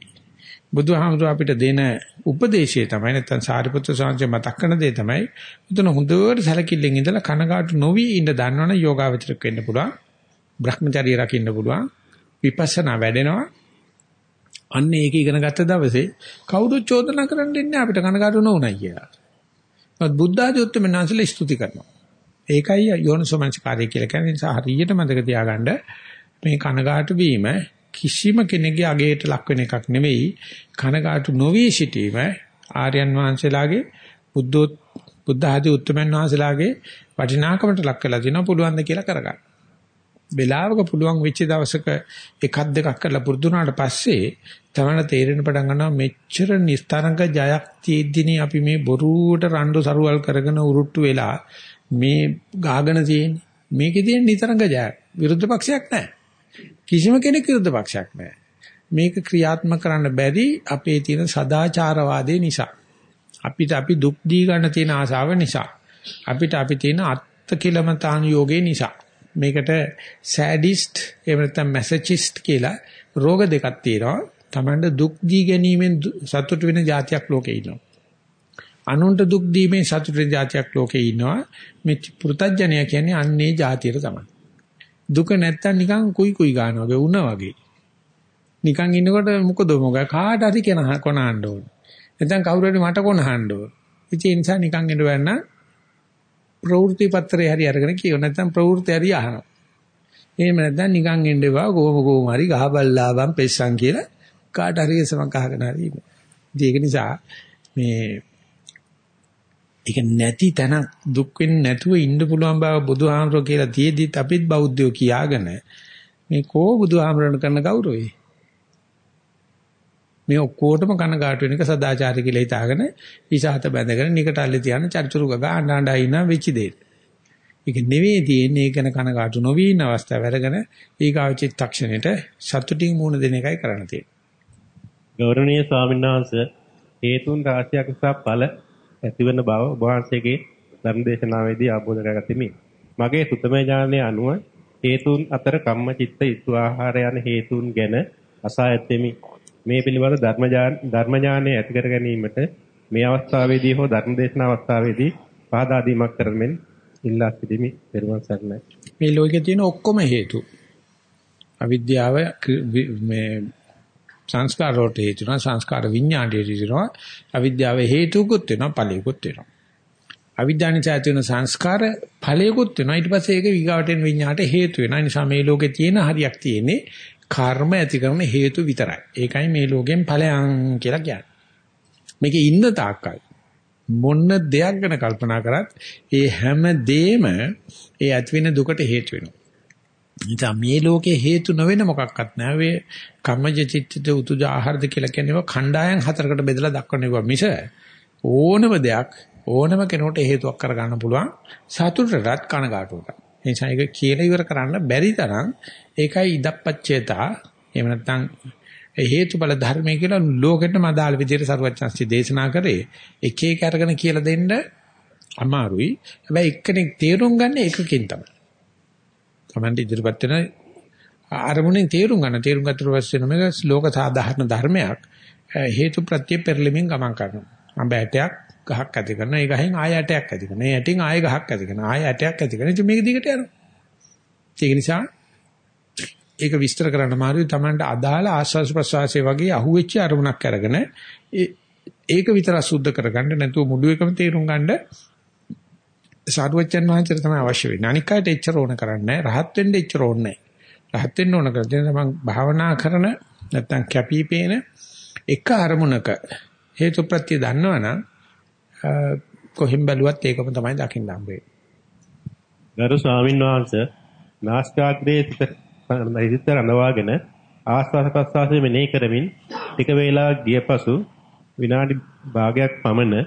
බුදුහාමුදුර අපිට දෙන උපදේශය තමයි නැත්නම් සාරිපුත්‍ර සාංශය මතක් කරන දේ තමයි උතන හොඳට සැලකිල්ලෙන් ඉඳලා කනගාටු නොවි ඉඳ දන්නවනේ යෝගාවචරයක් වෙන්න පුළුවන්. Brahmacharya රකින්න පුළුවන්. විපස්සනා වැඩෙනවා. අන්න ඒක ඉගෙන ගත්ත දවසේ කවුරුත් චෝදනා කරන්න දෙන්නේ අපිට කනගාටු නොවුණයි කියලා. නමුත් බුද්ධ ආදී උත්තරමනාසල ස්තුති කරනවා. ඒකයි යෝනිසෝමනසිකාරය කියලා කියන්නේ නිසා හරියට මතක තියාගන්න මේ කනගාටු වීම කිසිම කෙනෙකුගේ අගයට ලක් වෙන එකක් නෙවෙයි. කනගාටු නොවි සිටීම ආර්යයන් වහන්සේලාගේ බුද්ධ බුද්ධ ආදී උත්තරමන් වහන්සේලාගේ වටිනාකමට ලක් වෙලා දිනවා පුළුවන් ද කියලා කරගන්න. වෙලාවක පුළුවන් වෙච්ච දවසක එකක් දෙකක් කරලා පුරුදු වුණාට පස්සේ තමයි තේරෙන පටන් ගන්නවා මෙච්චර නිස්තරංග ජයක් තියෙද්දිනේ අපි මේ බොරුවට රණ්ඩු සරුවල් කරගෙන උරුට්ටු වෙලා මේ ගාගෙන තියෙන්නේ. මේකේ තියෙන නිතරංග ජයක්. විරුද්ධ පක්ෂයක් නැහැ. කිසිම කෙනෙක් විරුද්ධ පක්ෂයක් නැහැ. මේක ක්‍රියාත්මක කරන්න බැරි අපේ තියෙන සදාචාරවාදය නිසා. අපිට අපි දුක් දී ගන්න තියෙන ආසාව නිසා. අපිට අපි තියෙන අත්කිලමතාණු යෝගේ නිසා. මේකට සෑඩිස්ට් එහෙම නැත්නම් මැසජිස්ට් කියලා රෝග දෙකක් තියෙනවා. Tamanට දුක් දී ගැනීමෙන් සතුට වෙන જાතියක් ලෝකේ ඉන්නවා. අනුන්ට දුක් දීමෙන් සතුට වෙන જાතියක් ලෝකේ ඉන්නවා. මේ පෘතජ්ජනය කියන්නේ අන්නේ જાතියට තමයි. දුක නැත්තම් නිකන් කුයි කුයි ගන්නවා වගේ උණ වගේ. නිකන් ඉන්නකොට මොකද මොකක් කාට හරි කෙන කොනහන්න ඕන. නැත්නම් කවුරු හරි මට කොනහන්න ඕන. ඉතින් ඒ නිසා නිකන් ඉඳ වෙන්න ප්‍රවෘත්ති පත්‍රය හරි අරගෙන කියව නැත්නම් ප්‍රවෘත්ති හරි අහනවා. එහෙම නැත්නම් නිකන් එන්නවා කොහොම කොහොම හරි ගහබල්ලාවන් පෙස්සන් කියලා කාට හරි සමක් අහගෙන හරි ඉන්නේ. ඒක නිසා මේ ඒක නැති තැන දුක් වෙන්නේ නැතුව ඉන්න පුළුවන් බව බුදුහාමරෝ කියලා තියේදිත් අපිත් බෞද්ධයෝ කියාගෙන මේ කෝ බුදුහාමරණ කරන ගෞරවයි. මේ ඔක්කොටම කනගාටු වෙන එක සදාචාරය කියලා හිතාගෙන ඉසහත බැඳගෙන නිකටල්ලේ තියන චර්චුරු ගග අඬ ඉන්න වෙච්ච දෙයක්. ඒක නෙවෙයි තියෙන්නේ ඒක ගැන කනගාටු නොවී ඉන්න අවස්ථාව වැඩගෙන ඊගාව චිත්තක්ෂණයට සතුටින් මුණ දෙන එකයි කරන්න තියෙන්නේ. ගෞරවනීය ස්වාමීන් වහන්සේ හේතුන් රාශියක් නිසා ඵල ඇතිවන බව ඔබ වහන්සේගේ ධර්මදේශනාවේදී අවබෝධ කරගතිමි. මගේ සුතමේ ඥානයේ අනුව හේතුන් අතර කම්ම චිත්ත ඉස්තු ආහාර යන හේතුන් ගැන අසා ඇතෙමි. මේ පිළිබඳ ධර්ම ඥානය ඇති කර ගැනීමට මේ අවස්ථාවේදී හෝ ධර්මදේශන අවස්ථාවේදී පහදා දීමක් කරමින් ඉල්ලා සිටිමි. පෙරවන් සරණයි. මේ ලෝකේ තියෙන ඔක්කොම හේතු අවිද්‍යාව මේ සංස්කාර වලට හේතු වෙනවා සංස්කාර විඥාණයට හේතු වෙනවා අවිද්‍යාව හේතුකුත් වෙනවා ඵලයකුත් වෙනවා අවිද්‍යාවනිත ඇති වෙන සංස්කාර ඵලයකුත් වෙනවා ඊට පස්සේ ඒක විගාවට එන විඥාණයට හේතු වෙනවා ඒ නිසා මේ ලෝකේ තියෙන හරියක් තියෙන්නේ කර්ම ඇති කරන හේතු විතරයි. ඒකයි මේ ලෝකෙන් ඵලයන් කියලා කියන්නේ. මේකේ ඉන්න තාක්කල් මොන දෙයක් ගැන කල්පනා කරත් ඒ හැම දෙෙම ඒ ඇති වෙන දුකට හේතු වෙනවා. ඉතින් මේ ලෝකේ හේතු නොවන මොකක්වත් නැහැ. වේ කම්මජ චිත්තද උතුජ ආහාරද කියලා කියනවා කණ්ඩායම් හතරකට බෙදලා දක්වනවා මිස ඕනම දෙයක් ඕනම කෙනෙකුට හේතුවක් කරගන්න පුළුවන් සතුටටත් කනගාටුවටත්. ඒ නිසා ඒක කියලා ඉවර කරන්න බැරි තරම් ඒකයි ඉදප්පච්චේතා එහෙම නැත්නම් හේතුඵල ධර්මයේ කියලා ලෝකෙටම අදාළ විදිහට සරුවච්චන්සි දේශනා කරේ එක එක අරගෙන කියලා දෙන්න අමාරුයි. හැබැයි එක්කෙනෙක් තේරුම් ගන්න එකකින් තමයි. තමන්ට ඉදිරිපත් වෙන අරමුණෙන් තේරුම් ගන්න තේරුම් ගත්තට පස්සේ මේක ලෝක සාධාරණ ධර්මයක් හේතු ප්‍රත්‍ය පෙරලෙමින් ගමන් කරනවා. අඹ ඇටයක් ගහක් ඇති කරනවා. ඒ ගහෙන් ආය ඇටයක් ඇති කරනවා. ඒ ඇටින් ආය ගහක් ඇති කරනවා. ආය ඇටයක් ඇති කරනවා. ඉතින් මේක දිගට යනවා. ඒක නිසා ඒක විස්තර කරන්න අමාරුයි. Tamanට අදාළ ආස්වාස් ප්‍රසවාසයේ වගේ අහුවෙච්ච අරමුණක් අරගෙන ඒක විතර සුද්ධ කරගන්න නැතුව මුළු එකම තේරුම් ගන්න සාරුවච්චන් වහන්සේට තමයි අවශ්‍ය වෙන්නේ. අනික් අයට එච්චර ඕන කරන්නේ නැහැ. රහත් වෙන්න එච්චර ඕනේ නැහැ. රහත් වෙන්න ඕන කරලා දැන් භාවනා කරන නැත්තම් කැපිපේන එක අරමුණක හේතුප්‍රත්‍ය දන්නවනම් කොහෙන් බැලුවත් ඒකම තමයි දකින්න හම්බෙන්නේ. ගරු ස්වාමීන් වහන්සේ නාස්කාග්‍රේ හිත රඳවාගෙන ආස්වාද ප්‍රස්වාසයේ මෙනෙහි කරමින් ටික වේලාවක් ගිය පසු විනාඩි භාගයක් පමණ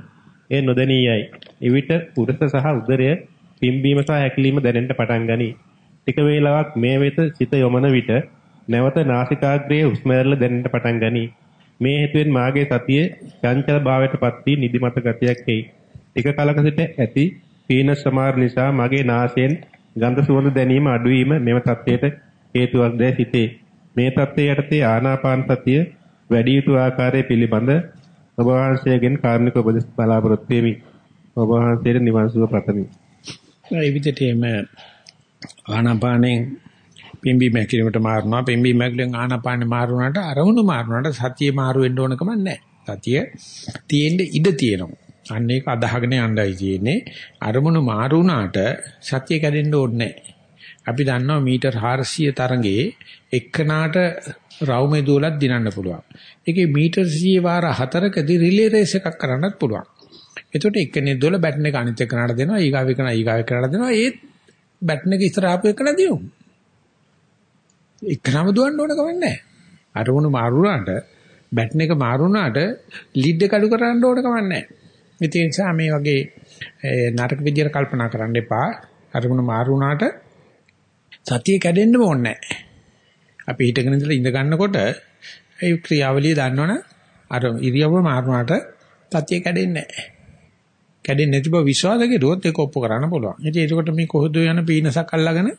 ඒ නොදැනී යයි. එවිට උරස සහ උදරය පිම්බීම සහ හැකිලිම දැනෙන්න පටන් ගනී. ටික වේලාවක් මේ වෙත සිත යොමන විට නැවත නාසිකාග්‍රයේ හුස්ම රැල්ල දැනෙන්න පටන් ගනී. මේ හේතුවෙන් මාගේ සතිය චංචල භාවයටපත් වී නිදිමත ගතියක් එයි. ටික කලක සිට ඇති පීන සමාර නිසා මගේ නාසයෙන් ගඳ සුවඳ දැනීම අඩුවීම මෙම තත්ත්වයට හේතුවක් දැයි සිතේ. මේ තත්ත්වයේ යටතේ ආනාපාන සතිය වැඩි යුතු ආකාරය පිළිබඳ ඔබ වහන්සේගෙන් කාර්මික උපදෙස් බලාපොරොත්තු වෙමි. ඔබ වහන්සේට නිවන් සුව පතමි. ඒ විදිහට එම ආනාපානෙන් පිම්බි මැකිලීමට මාරුණා පිම්බි මැකිලෙන් ආනාපානෙ මාරුණාට අරමුණු මාරුණාට සතිය මාරු වෙන්න ඕන කම නැහැ. සතිය තියෙන්න ඉඩ තියෙනවා. අන්න ඒක අදහගෙන යන්නයි තියෙන්නේ. අරමුණු මාරු වුණාට සතිය කැඩෙන්න ඕනේ අපි දන්නවා මීටර් 400 තරඟේ එක්කනාට රවුමේ දුවලක් දිනන්න පුළුවන්. ඒකේ මීටර් 100 වාර 4කදී රිලේ රේස් එකක් කරන්නත් පුළුවන්. එතකොට එක්කනේ දුවල බැටන් එක අනිත් එක්කනට දෙනවා ඊගාව එකන ඊගාව එකනට දෙනවා ඒත් බැටන් එක ඉස්සරහ ආපු එකන දියුම්. එක්කනම දුවන්න ඕන කමක් නැහැ. අරමුණු මාරු වුණාට බැටන් එක මාරු වුණාට ලීඩ් එක අඩු කරන්න ඕන කමක් නැහැ. ඒ නිසා මේ වගේ නරක විදියට කල්පනා කරන්න එපා. අරමුණ මාරු වුණාට සතිය කැඩෙන්නම ඕනේ නැහැ. අපි හිටගෙන ඉඳලා ඉඳ ගන්නකොට ඒ ක්‍රියාවලිය දන්නවනේ අර ඉරියව්ව මාරුණාට සතිය කැඩෙන්නේ නැහැ. කැඩෙන්නේ නැති බව විශ්වාස කෙරුවොත් ඒක ඔප්පු කරන්න පුළුවන්. ඉතින් ඒකට මේ කොහොද යන පීනසක් අල්ලගෙන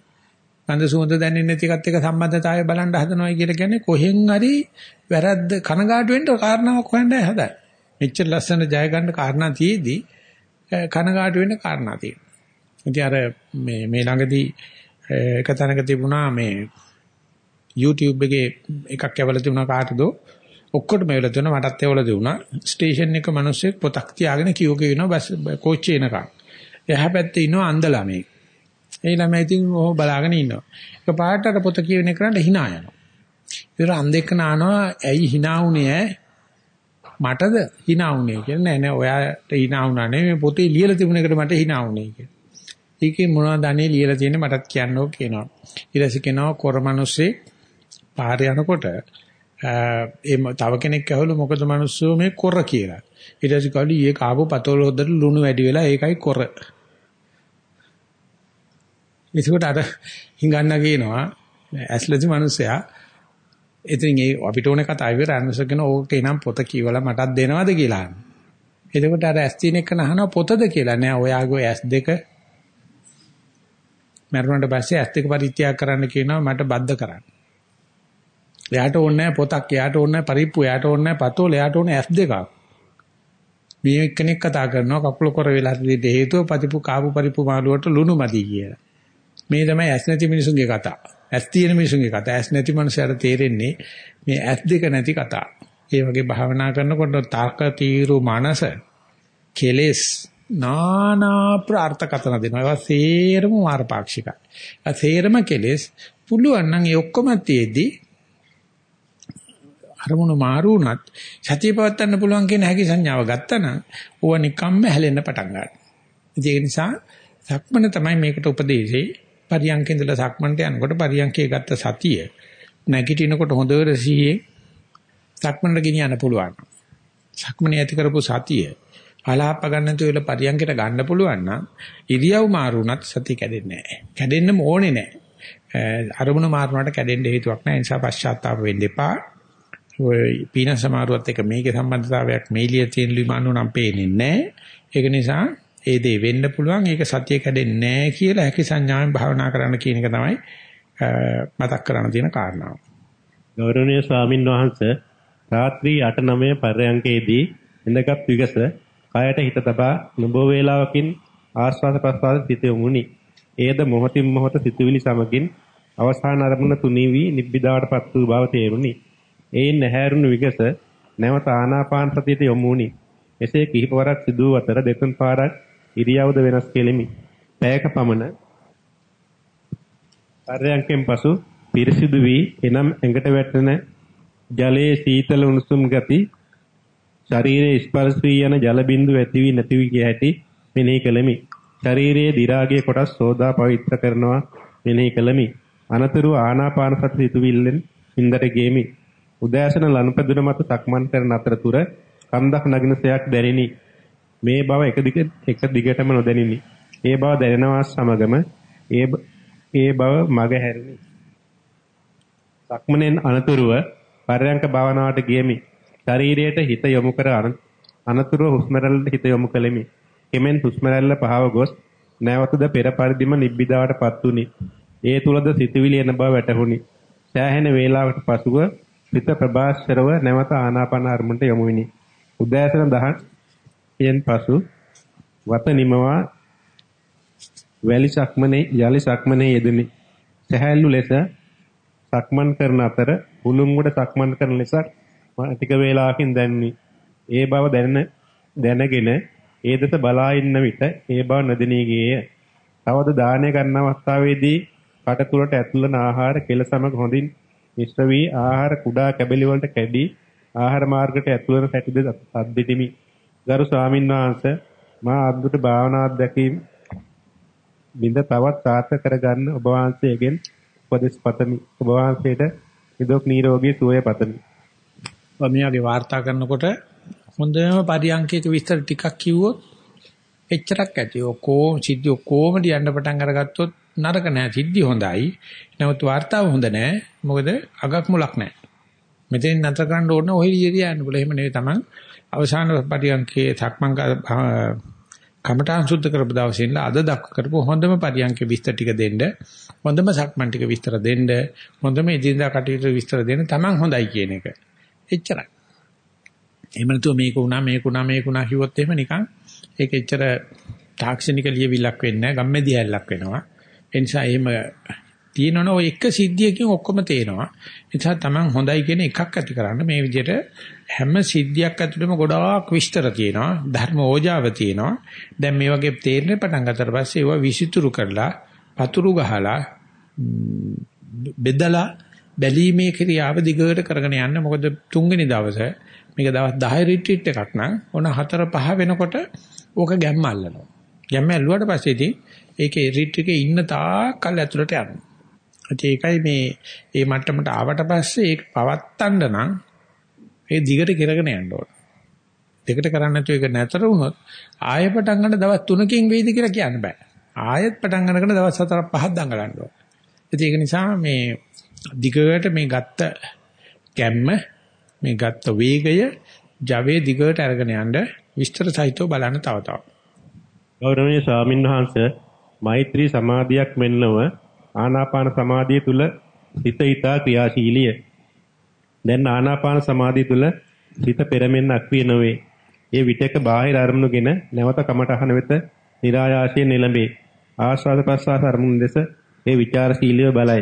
ගඳ සුවඳ දැනෙන්නේ නැති එකත් එක්ක සම්බන්ධතාවය බලන්න හදනවා කියලා කියන්නේ කොහෙන් හරි වැරද්ද කනගාටු වෙන්න කාරණාවක් හොයන්නයි හදන්නේ. මෙච්චර ලස්සන ජය ගන්න කාරණා තියේදී කනගාටු වෙන්න කාරණා තියෙනවා. ඉතින් අර මේ මේ ළඟදී එක තැනක තිබුණා මේ YouTube එකේ එකක් ඇවලා තිබුණා කාටද? ඔක්කොටම ඇවලා තිබුණා මටත් ඇවලා තිබුණා. ස්ටේෂන් එක මිනිස්සෙක් පොතක් තියාගෙන කියෝ කියනවා බස් කෝච්චිය එනකන් එහා පැත්තේ ඉන්නවා අන්ධ ළමයි ඒ ළමයි ඉතින් ඔහොම බලාගෙන ඉන්නවා. එක පාට අර පොත කියවන එකට hina යනවා. ඉතින් අන්ධෙක් නානවා ඇයි hina උනේ මටද hina උනේ කියලා. නෑ නෑ ඔයාට hina උනා නෙමෙයි පොතේ ලියලා තිබුණ එකට මට hina උනේ කියලා. ඒකේ මොනවද අනේ ලියලා තියෙන්නේ මටත් කියන්නෝ කියනවා ඊට පස්සේ කියනවා කොරමනුස්සේ පාරේ යනකොට ඒ තව කෙනෙක් ඇහුවලු මොකද මිනිස්සු මේ කොර කියලා. ඊට පස්සේ කවලු ඊයේ කාපු පතෝල හොද්දට ලුණු වැඩි වෙලා ඒකයි කොර. ඒකට අර හිඟන්න කියනවා ඇස්ලසි මිනිස්සයා ඉතින් ඒ අපිට ඕනේ කතා ඉවර අනුසක කියන ඕකේ නම් පොත කියවලා මටත් දෙනවද කියලා. එතකොට අර ඇස් තියෙන එක නහනවා පොතද කියලා නෑ ඔයාගේ ඇස් දෙක මරුණාට පස්සේ ඇස් දෙක පරිත්‍යාග කරන්න කියනවා මට බද්ධ කරන්න. එයාට ඕනේ පොතක්, එයාට ඕනේ පරිප්පු, එයාට ඕනේ පතෝල, එයාට ඕනේ ඇස් දෙකක්. මේ එක්කෙනෙක් කතා කරනවා කකුල කර වෙලා තියෙද්දී හේතුව පතිපු කාපු පරිප්පු මාළුවට ලුණු මදි කියලා. මේ තමයි ඇස් නැති මිනිසුන්ගේ කතා. ඇස් තියෙන මිනිසුන්ගේ කතා. ඇස් නැති මනුස්සයර තේරෙන්නේ මේ ඇස් දෙක නැති කතා. ඒ වගේ භාවනා කරනකොට තාක තීරු මනස කෙලස් නානා ප්‍රාර්ථකතන දෙනවා. ඒවා සේරම මාර්ගපාක්ෂිකයි. ඒ සේරම කෙලස් පුළුවන් නම් ඒ ඔක්කොම තියේදී අරමුණු මාරු වුණත් සතිය පවත්වන්න පුළුවන් කියන හැකි සංඥාව ගත්තනම් ඕව නිකම්ම හැලෙන්න පටන් ගන්නවා. ඒක නිසා සක්මන තමයි මේකට උපදේශේ. පරියන්කේ ඉඳලා සක්මන්ට යනකොට පරියන්කේ ගත්ත සතිය නැගිටිනකොට හොඳට සිහියේ සක්මනට ගෙනියන්න පුළුවන්. සක්මනේ ඇති කරපු සතිය අලාප ගන්න තු වෙල පරියන්කට ගන්න පුළුවන් නම් ඉරියව් මාරු වුණත් සතිය කැඩෙන්නේ නැහැ. කැඩෙන්නම ඕනේ නැහැ. අරමුණ මාරුණාට කැඩෙන්න හේතුවක් නැහැ. ඒ නිසා පශ්චාත්තාප වෙන්න එපා. ඔය පීන සමාරුවත් එක මේකේ සම්බන්ධතාවයක් මේලිය තියෙන ලිමානු නම් පේන්නේ නැහැ. ඒක නිසා ඒ දේ වෙන්න පුළුවන්. ඒක සතිය කැඩෙන්නේ නැහැ කියලා හැකි සංඥාවෙන් භාවනා කරන්න කියන එක තමයි මතක් කරන්න තියෙන කාරණාව. ගෞරවනීය ස්වාමින් වහන්සේ රාත්‍රී 8-9 පරයන්කේදී ඉඳගත් විගස කයට හිත තබා නොබෝ වේලාවකින් ආස්වාද ප්‍රස්වාද සිත යොමුනි. ඒද මොහොතින් මොහොත සිතුවිලි සමගින් අවසාන අරමුණ තුනී වී නිබ්බිදාවටපත් වූ බව තේරුණි. එයින් නැහැරුණු විගස නැවත ආනාපාන සතියට යොමු වුනි. එසේ කිහිප වරක් සිදු වූ අතර දෙතුන් පාරක් ඉරියව්ද වෙනස් කෙලිමි. පැයක පමණ පර්යංකෙන් පසු පිරිසිදු වී එනම් ඇඟට වැටෙන ජලයේ සීතල උණුසුම් ගති ශරීරයේ ස්පර්ශ වී යන ජල බිඳු ඇති වී නැති වී හැටි මෙනෙහි කළෙමි. ශරීරයේ දි รา ගයේ කොටස් සෝදා පවිත්‍ර කරනවා මෙනෙහි කළෙමි. අනතුරු ආනාපාන සති සිතුවිල්ලෙන් හින්දට ගෙමි. උදෑසන ලනුපැදුර මත සක්මන් කරන අතරතුර කන්දක් නගින සයක් දැනිනි. මේ බව එක දිග එක දිගටම නොදැනිනි. ඒ බව දැනෙනවා සමගම ඒ ඒ බව මග හැරුණි. සක්මනෙන් අනතුරුව පරයන්ක භාවනාවට ගියමි. ශරීරයට හිත යොමු කර අනතුරුව හුස්ම රැල්ලට හිත යොමු කළෙමි. කෙමෙන් හුස්ම රැල්ල පහව ගොස් නැවතද පෙර පරිදිම නිබ්බිදාවටපත් වුනි. ඒ තුලද සිතුවිලි එන බව වැටහුණි. සෑහෙන වේලාවකට පසුව සිත ප්‍රබාස්තරව නැවත ආනාපාන අරමුණට යොමු විනි. උදෑසන 10 න් පසු වත නිමවා වැලි සක්මනේ යලි සක්මනේ යෙදුනි. සහැල්ලු ලෙස සක්මන් කරන අතර උළුම්ගොඩ සක්මන් කරන ලෙසක් ටික වේලාවකින් දැනුනි. ඒ බව දැන දැනගෙන ඒ දෙස බලා ඉන්න විට ඒ බව නොදෙනී ගියේය. තවද දානය ගන්න අවස්ථාවේදී කට තුලට ඇතුළන ආහාර කෙල සමග හොඳින් මිශ්‍ර වී ආහාර කුඩා කැබලි වලට කැඩි ආහාර මාර්ගයට ඇතුළන සැටිද අද්දිටිමි. ගරු ස්වාමීන් වහන්සේ මා අද්දුට භාවනා අධ්‍යක්ීම් බින්ද තවත් සාර්ථක කරගන්න ඔබ වහන්සේගෙන් උපදෙස් පතමි. ඔබ වහන්සේට නිරෝගී නිරෝගී සුවය පතමි. මෙයාගේ වාර්තා කරනකොට හොඳම පරියන්කේක විස්තර ටිකක් කිව්වොත් එච්චරක් ඇති. ඔක්කොම සිද්ධි ඔක්කොම දියන්න පටන් අරගත්තොත් නරක නෑ. සිද්ධි හොඳයි. නමුත් වාර්තාව හොඳ නෑ. මොකද අගක් මුලක් නෑ. මෙතෙන් නතර කරන්න ඕන ඔය විදිහට යන්න බල. එහෙම නෙවෙයි තමන් අවසාන පරියන්කේ සක්මන් කමඨාන් සුද්ධ කරපු දවසේ ඉඳලා අද දක්වා කරපු හොඳම පරියන්ක විස්තර ටික දෙන්න හොඳම සක්මන් ටික විස්තර දෙන්න හොඳම ඉදින්දා කටයුතු විස්තර දෙන්න තමන් හොඳයි කියන එක එච්චරයි. එහෙම නැතුව මේක උනා මේක උනා මේක උනා කිව්වොත් එහෙම නිකන් ඒක එච්චර තාක්ෂණික ලියවිලක් වෙන්නේ නැහැ ගම්මැදි හැල්ලක් වෙනවා. ඒ නිසා එහෙම තියෙනවනේ ඔය එක සිද්ධියකින් ඔක්කොම තේනවා. ඒ නිසා Taman හොඳයි කියන එකක් ඇති කරන්න මේ විදිහට හැම සිද්ධියක් ඇතුළෙම ගොඩාක් විස්තර තියෙනවා ධර්ම ඕජාව තියෙනවා. දැන් මේ වගේ තේරෙන්න පටන් ගත්තට පස්සේ ඒවා විසිතුරු කරලා පතුරු ගහලා බෙදලා බැලීමේ ක්‍රියාව දිගට කරගෙන යන්න මොකද තුන්වෙනි දවසේ මේක දවස් 10 රිට්‍රීට් එකක් නම් ඕන 4 5 වෙනකොට ඕක ගැම්ම අල්ලනවා. ගැම්ම ඇල්ලුවාට පස්සේ ඉතින් ඒකේ රිට්‍රීට් එකේ ඉන්න තාක් කල් ඇතුළට යනවා. ඒකයි මේ මේ මට්ටමට ආවට පස්සේ ඒක පවත්තන්න නම් ඒ දිගට කරගෙන යන්න ඕන. දෙකට කරන්නේ නැතුව ඒක නැතර වුණොත් ආයෙ පටන් ගන්න දවස් 3කින් වෙයිද කියලා කියන්න බෑ. ආයෙත් පටන් ගන්නකන දවස් 4 5ක් දඟලන්න ඕන. ඒක නිසා මේ දිගට මේ ගත්ත කැම්ම මේ ගත්ත වේගය Java දිගට අරගෙන යන්න විස්තර සහිතව බලන්න තව තවත්. ගෞරවනීය ස්වාමින්වහන්සේ මෛත්‍රී සමාධියක් මෙන්නව ආනාපාන සමාධිය තුල සිත ඊතා ක්‍රියාශීලිය. දැන් ආනාපාන සමාධිය තුල සිත පෙරමෙන්නක් විය නොවේ. ඒ විටක බාහිර අරමුණුගෙන නැවත කමටහන වෙත નિરાයාසයෙන් එළඹේ. ආස්වාද ප්‍රසආස අරමුණු දෙස ඒ ਵਿਚාරශීලීව බලයි.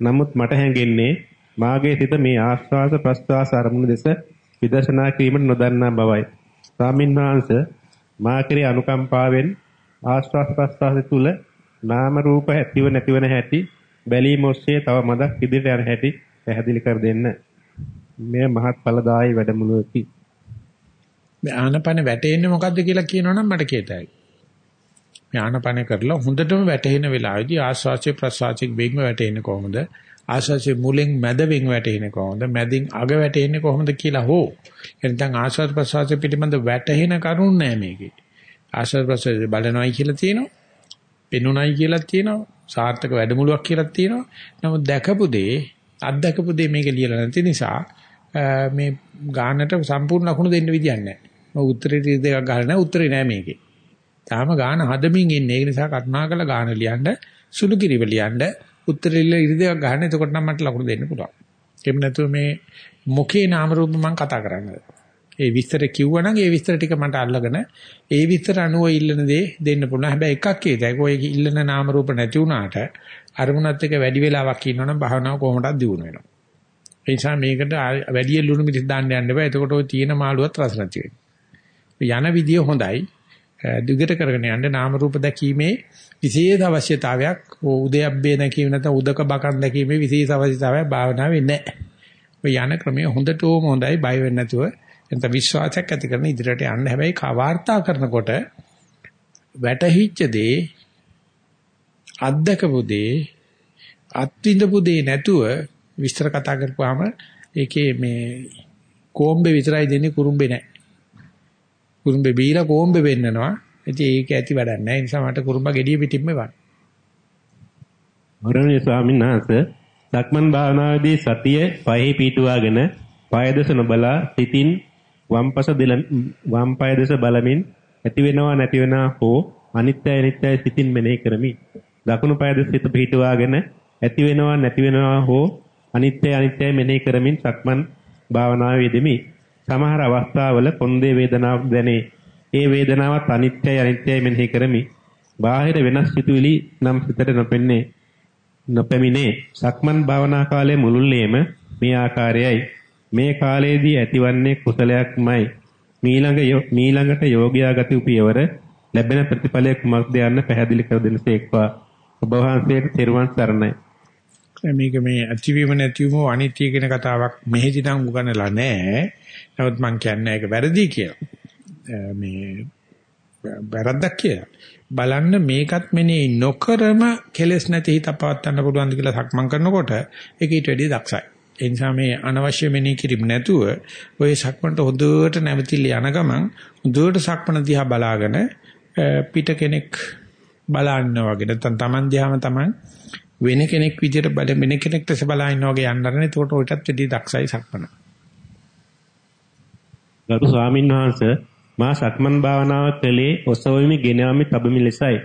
නමුත් මට හැඟෙන්නේ මාගේ සිත මේ ආස්වාස ප්‍රස්වාස අරමුණු දෙස විදර්ශනා කිරීමට නොදන්නා බවයි. ස්වාමීන් වහන්සේ මා කෙරේ අනුකම්පාවෙන් ආස්වාස් ප්‍රස්වාස තුල නාම රූප ඇතිව නැතිවන හැටි බැලීම ඔස්සේ තව මදක් ඉදිරියට යන හැටි පැහැදිලි කර දෙන්න. මේ මහත් ඵලදායී වැඩමුළුවකි. මේ ආනපන වැටෙන්නේ මොකද්ද කියලා කියනවනම් මට කියතයි. මේ ආනපන කරලා හොඳටම වැටෙන වෙලාවේදී ආස්වාස්යේ ප්‍රස්වාසයේ වෙග්ම වැටෙන්නේ කොහොමද? ආස්වාසිය මුලෙන් මැද වෙන් වැටෙන්නේ කොහොමද? මැදින් අග වැටෙන්නේ කොහොමද කියලා හෝ. එනතන් ආස්වාද ප්‍රසවාසය පිටිබඳ වැටෙන කරුණ නෑ මේකේ. ආස්වාද ප්‍රසවාසය බලනවායි කියලා තියෙනවා. පෙනුනයි කියලා තියෙනවා. සාර්ථක වැඩමුළුවක් කියලා තියෙනවා. නමුත් දැකපු දේ අත්දකපු දේ මේක ලියලා නැති නිසා මේ ගානට සම්පූර්ණ ලකුණු දෙන්න විදියක් නැහැ මම උත්තරේ දෙකක් ගහලා නැහැ උත්තරේ නැහැ මේකේ. තාම ගාන හදමින් ඉන්නේ ඒ නිසා කරුණාකරලා ගාන ලියන්න සුළු කිරිව ලියන්න උත්තරීල ඉරිදයක් ගන්න. එතකොට නම් මට ලකුණු දෙන්න පුළුවන්. එහෙම නැතුව මේ මොකේ නාම රූප මම කතා කරන්නේ. ඒ විස්තර කිව්වනම් ඒ විස්තර ටික මට අල්ලගෙන ඒ විස්තර අනුව ඉල්ලන දේ දෙන්න පුළුවන්. හැබැයි එකක් ඒකයි. ඔය ඉල්ලන නාම රූප නැති වුණාට අරමුණත් එක්ක වැඩි වෙලාවක් ඉන්නවනම් භාවනාව කොහොමදක් දියුණු වෙනවා. ඒ නිසා මේකට වැඩි ලුණු මිරිස් දාන්න යන්න බෑ. එතකොට ඔය තියෙන මාළුවත් රස නැති වෙනවා. යන විදිය හොඳයි. දිගට කරගෙන යන්න නාම රූප දැකීමේ විශේෂ අවශ්‍යතාවයක් උදයබ්බේ නැකීම නැත්නම් උදක බකන් දැකීමේ විශේෂ අවශ්‍යතාවයක් භාවනාවේ නැහැ. ඔය යන ක්‍රමය හොඳටම හොඳයි බය වෙන්නේ නැතුව එතන විශ්වාසයක් ඇති කරන ඉදිරියට යන්න හැබැයි කවාර්තා කරනකොට වැටහිච්ච දේ අත්දකපු දේ අත්විඳපු දේ නැතුව විස්තර කතා කරපුවාම ඒකේ මේ කොම්බේ විතරයි දෙන්නේ කුරුම්බේ නැහැ. කුරුම්බේ බීලා කොම්බේ වෙන්නනවා. ඉතින් ඒක ඇති වැඩක් නැහැ. ඒ නිසා මට කුරුම්බා gediy පිටින්ම වන්. වරණේ ස්වාමීන් වහන්සේ ලක්මන් භාවනාවේදී සතිය පහේ පීටුවාගෙන පාය දෙස නොබලා සිතින් වම්පස දෙල වම්පය දෙස බලමින් ඇති වෙනවා නැති වෙනා හෝ අනිත්‍යයි නිට්ටයයි සිතින් මෙනෙහි කරමි. දකුණු පාය දෙස සිත පිහිටුවාගෙන ඇති වෙනවා නැති වෙනවා හෝ අනිත්‍යයි අනිත්‍යයි මෙනෙහි කරමින් සක්මන් භාවනාවේ යෙදෙමි. සමහර අවස්ථාවල කොන්දේ වේදනාවක් දැනේ. ඒ වේදනාවත් අනිත්‍යයි අනිත්‍යයි මෙනෙහි කරමි. බාහිර වෙනස් සිතුවිලි නම් සිතට නොපෙන්නේ. නොපැමිණේ. සක්මන් භාවනා කාලයේ මුළුල්ලේම මේ ආකාරයයි. මේ කාලයේදී ඇතිවන්නේ කුසලයක්මයි. මීළඟ මීළඟට යෝග්‍යා ගති උපයවර ලැබෙන ප්‍රතිඵලයක් කුමක්ද යන්න පැහැදිලි කර දෙනසේක්වා. ඔබ වහන්සේට තෙරුවන් සරණයි. මේක මේ ඇතිවීම නැතිවීම අනිත්‍ය කියන කතාවක් මෙහෙදි නම් උගන්නලා නැහැ. නමුත් මම කියන්නේ ඒක වැරදි කියලා. මේ වැරද්දක් කියලා. බලන්න මේකත් මෙනේ නොකරම කෙලස් නැති හිත පවත්වන්න පුළුවන්ද කියලා සක්මන් කරනකොට ඒක ඊට වැඩිය දක්ෂයි. ඒ නිසා මේ අනවශ්‍ය මෙනේ කිරීම නැතුව ඔය සක්මන්ට හොඳට නැවතිල යන ගමන් හොඳට සක්මන දිහා බලාගෙන පිට කෙනෙක් බලන්න වගේ නැත්නම් Taman දිහාම Taman වෙන කෙනෙක් විදියට බල වෙන කෙනෙක් දැස බලා ඉන්නා වගේ යන්නරනේ එතකොට ඔයටත් වැඩි දක්ෂයි සක්මන. ගරු ස්වාමීන් වහන්සේ මා සක්මන් භාවනාව කළේ ඔසවෙමි ගෙනාමි තබමි ලෙසයි.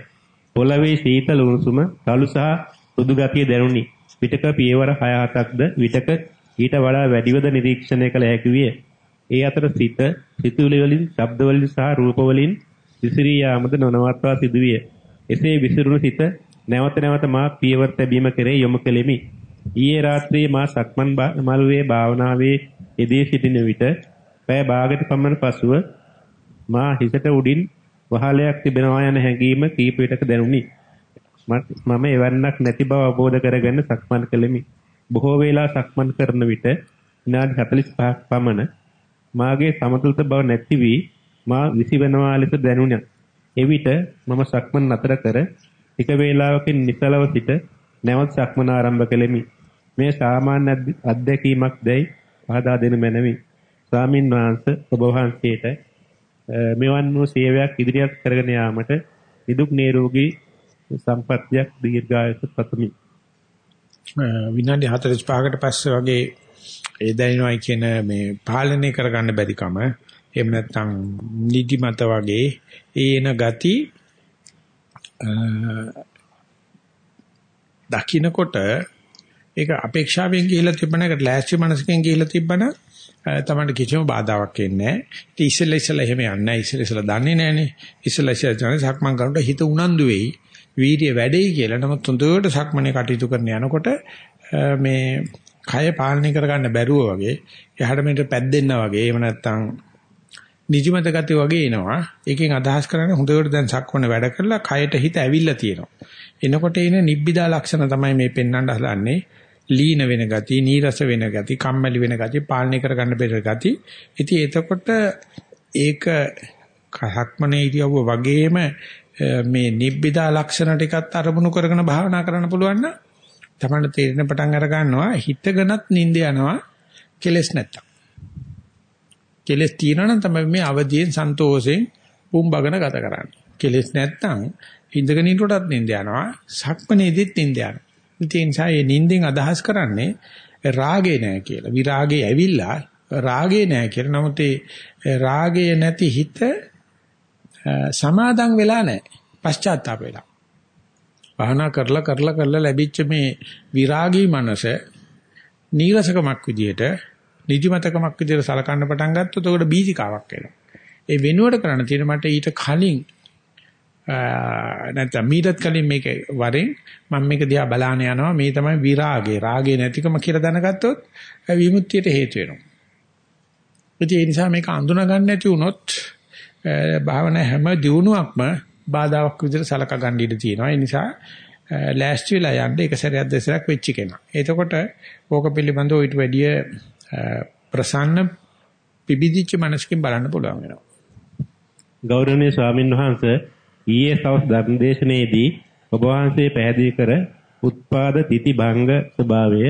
පොළවේ සීතල උණුසුම තලු සහ සුදු ගතිය දැනුනි. පිටක පියවර 6-7ක්ද විටක ඊට වඩා වැඩිවද නිරීක්ෂණය කළ හැකි විය. ඒ අතර සිත, සිතුවිලි වලින්, ශබ්ද වලින් සහ රූප වලින් විසිරී යාමද නොනවත්වා සිදුවිය. එසේ විසිරුණු සිත නැවත නැවත මා පියවර තැබීම කෙරේ යොමු කෙලෙමි. ඊයේ රාත්‍රියේ මා සක්මන් මළුවේ භාවනාවේ යෙදී සිටින විට පැය භාගයක පමණ පසුව මා හිසට උඩින් වහලයක් තිබෙනවා යන හැඟීම කීප විටක දැනුනි. මම එවන්නක් නැති බව අවබෝධ කරගෙන සක්මන් කළෙමි. බොහෝ වේලා සක්මන් කරන විට විනාඩි 45ක් පමණ මාගේ සමතුලිත බව නැති වී මා විසිවෙනවා ලෙස දැනුණා. එවිට මම සක්මන් නතර කර ටික වේලාවකින් නිසලව සිට නැවත සක්මන ආරම්භ කළෙමි. මේ සාමාන්‍ය අත්දැකීමක් දැයි පහදා දෙනු මැනවි. ස්වාමින් වහන්සේ ඔබ වහන්සේට මෙවන් වූ සේවයක් ඉදිරියට කරගෙන යාමට නිදුක් නිරෝගී සම්පත්තියක් දීර්ඝායස පතමි. විනාඩි 45කට පස්සේ වගේ ඒ දැනෙනවයි කියන මේ පාලනය කරගන්න බැරිකම එහෙම නැත්නම් නිදිමත වගේ ඒන ගති දකින්නකොට ඒක අපේක්ෂාවෙන් ගිහිලා තිබ්බනකට ලෑස්ති මනසකින් ගිහිලා තිබ්බන තමයි කිසිම බාධාවක් එන්නේ නැහැ. ඉතින් ඉස්සෙල්ලා ඉස්සෙල්ලා එහෙම යන්නේ නැහැ. ඉස්සෙල්ලා ඉස්සෙල්ලා දන්නේ නැහනේ. ඉස්සෙල්ලා ඉස්සෙල්ලා සක්මන් කරනකොට හිත උනන්දු වෙයි. වීර්ය වැඩෙයි කියලා. නමුත් හොඳට සක්මනේ කටයුතු කරන යනකොට මේ කය පාලනය කරගන්න බැරුව වගේ එහාට මෙහෙට පැද්දෙන්න වගේ එහෙම නැත්නම් නිදිමත ගතිය වගේ එනවා. ඒකෙන් අදහස් කරන්නේ හොඳට දැන් සක්මනේ වැඩ කරලා කයට හිත ඇවිල්ලා තියෙනවා. එනකොට එන නිබ්බිදා ලක්ෂණ තමයි මේ පෙන්වන්න හදන්නේ. ලීන වෙන ගතිය, නීරස වෙන ගතිය, කම්මැලි වෙන ගතිය, පාලනය කරගන්න බැරි ගතිය. ඉතින් එතකොට ඒක සක්මනේ ඉරියව්ව වගේම මේ නිබ්බිදා ලක්ෂණ ටිකත් අරමුණු කරගෙන භාවනා කරන්න පුළුවන් නම් තමයි තේරෙන පටන් අර ගන්නවා හිතගෙනත් නිින්ද යනවා කෙලස් නැත්තම්. කෙලස් තියෙනවා නම් තමයි මේ අවදියෙන් සන්තෝෂයෙන් පුම්බගෙන ගත කරන්නේ. කෙලස් නැත්තම් හිඳගෙන ඉන්නකොටත් නිින්ද යනවා සක්මනේදිත් නිින්ද යනවා. ඒ නිසා මේ නිින්දෙන් අදහස් කරන්නේ රාගේ නෑ කියලා. විරාගේ ඇවිල්ලා රාගේ නෑ කියලා. නමුත් ඒ රාගේ නැති හිත සමාදම් වෙලා නැහැ. පශ්චාත්තාප වෙලා. භාවනා කරලා කරලා කරලා ලැබිච්ච මේ විරාගී මනස නීරසකමක් විදියට නිදිමතකමක් විදියට සලකන්න පටන් ගත්තොත් උකට බීජිකාවක් එනවා. ඒ වෙනුවට කරන්න තියෙන මට ඊට කලින් නැත්නම් මීටත් කලින් මේක වරෙන් මම මේක දිහා බලාන යනවා මේ තමයි විරාගේ රාගේ නැතිකම කියලා දැනගත්තොත් විමුක්තියට හේතු වෙනවා. ඒ නිසා මේක අඳුනා ගන්න නැති වුණොත් භාවනා හැම දියුණුවක්ම බාධාවක් විදිහට සලකා ගන්න ඉඩ තියෙනවා. ඒ නිසා ලෑස්ති වෙලා යන්න එක සැරයක් දෙසරක් වෙච්ච කෙනා. එතකොට ඕක පිළිබඳව ඊට වැඩිය ප්‍රසන්න පිබිදිච්ච මනසකින් බලන්න පුළුවන් වෙනවා. ගෞරවනීය ස්වාමින් වහන්සේ ඊයේ සවස් ධර්මදේශනයේදී ඔබ වහන්සේ පැහැදිලි කර උත්පාද තితి භංග ස්වභාවය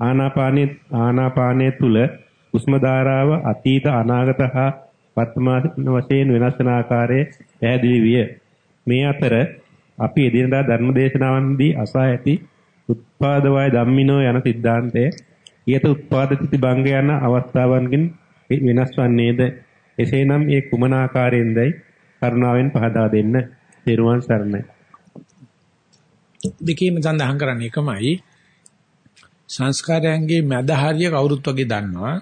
ආනාපානයේ ආනාපානයේ තුල උස්ම ධාරාව අතීත අනාගත හා වර්තමාන වශයෙන් වෙනස් වන ආකාරයේ පැහැදිලි විය. මේ අතර අපි එදිනදා ධර්ම දේශනාවන්දී අසා ඇති උත්පාද වය ධම්මිනෝ යන સિદ્ધාන්තය ඊට උත්පාද තితి භංග යන අවස්ථාවන්ගෙන් වෙනස් වන්නේද? එසේනම් ඒ කුමන ආකාරයෙන්දයි කරුණාවෙන් පහදා දෙන්න. තෙරුවන් සරණයි. දෙකේම සඳහන් කරන්නේ එකමයි. සංස්කාරයන්ගේ මැද හරිය කවුරුත් වගේ දන්නවා.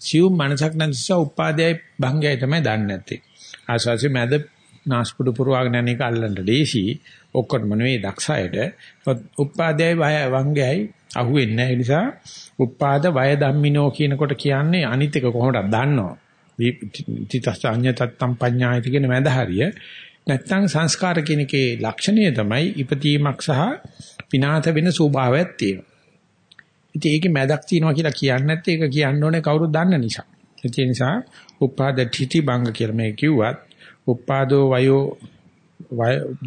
සියුම් මනසක් නැතිව උපාදයයි භංගයයි තමයි දන්නේ නැත්තේ. ආස්වාසිය මැද නාස්පුඩු පුරවාගෙන යන එක අල්ලන්න ලේසි. ඔක්කොටම නෙවෙයි දක්ෂයට. උපාදයයි භංගයයි අහුවෙන්නේ නැහැ. ඒ නිසා උපාද වය ධම්මිනෝ කියනකොට කියන්නේ අනිත් එක කොහොමද දන්නව? විතිතස්ස අඤ්ඤතත්තම් පඤ්ඤායති කියන මැද හරිය. නැත්තම් සංස්කාර කියන එකේ ලක්ෂණය තමයි ඉපතීමක් සහ විනාශ වෙන ස්වභාවයක් තියෙනවා. ඉතින් ඒකේ මැදක් තියෙනවා කියලා කියන්නේ නැත්te ඒක කියන්න ඕනේ කවුරුද දන්න නිසා. ඒ නිසා උපාද තිති බංග කියලා මේ කිව්වත් උපාදෝ වයෝ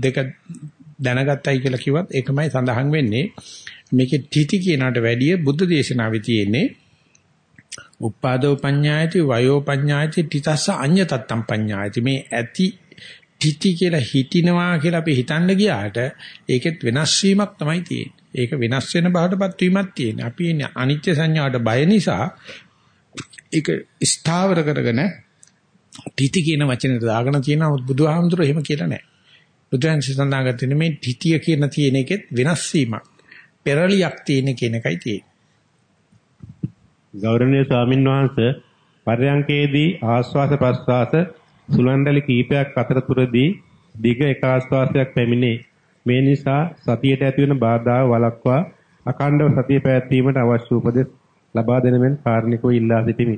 දෙක දැනගත්තයි කියලා කිව්වත් ඒකමයි සඳහන් වෙන්නේ. මේකේ තිති කියනකට වැඩිය බුද්ධ දේශනාවේ තියෙන්නේ උපාදෝ පඤ්ඤායති වයෝ පඤ්ඤායති තිතස්ස අඤ්ඤ තත්තම් පඤ්ඤායති මේ ඇති තිති කියලා හිටිනවා කියලා අපි හිතන්න ගියාට ඒකෙත් වෙනස් වීමක් තමයි තියෙන්නේ. ඒක වෙනස් වෙන බවටපත් වීමක් තියෙන්නේ. අපි ඉන්නේ අනිත්‍ය සංඥාවට බය නිසා ඒක ස්ථාවර කරගෙන තිති කියන වචනේට දාගෙන තියෙනවා බුදුහාමුදුරුවෝ එහෙම කියලා නැහැ. බුදුන්සේ සඳහන් කරන්නේ මේ තිතිය කියන තියෙන එකෙත් වෙනස් වීමක්. පෙරලියක් තියෙන කියන එකයි තියෙන්නේ. ගෞරවනීය ස්වාමින් වහන්සේ පර්යංකේදී ආස්වාස ප්‍රස්වාස සුලන්ඩලි කීපයක් අතරතුරදී දිග එක ආස්වාසයක් පැමිණේ. මේ නිසා සතියට ඇතිවන බාධා වළක්වා අඛණ්ඩව සතිය පැවැත්වීමට අවශ්‍ය උපදෙස් ලබා දෙන මෙන් කාර්නිකව ඉල්ලා සිටිමි.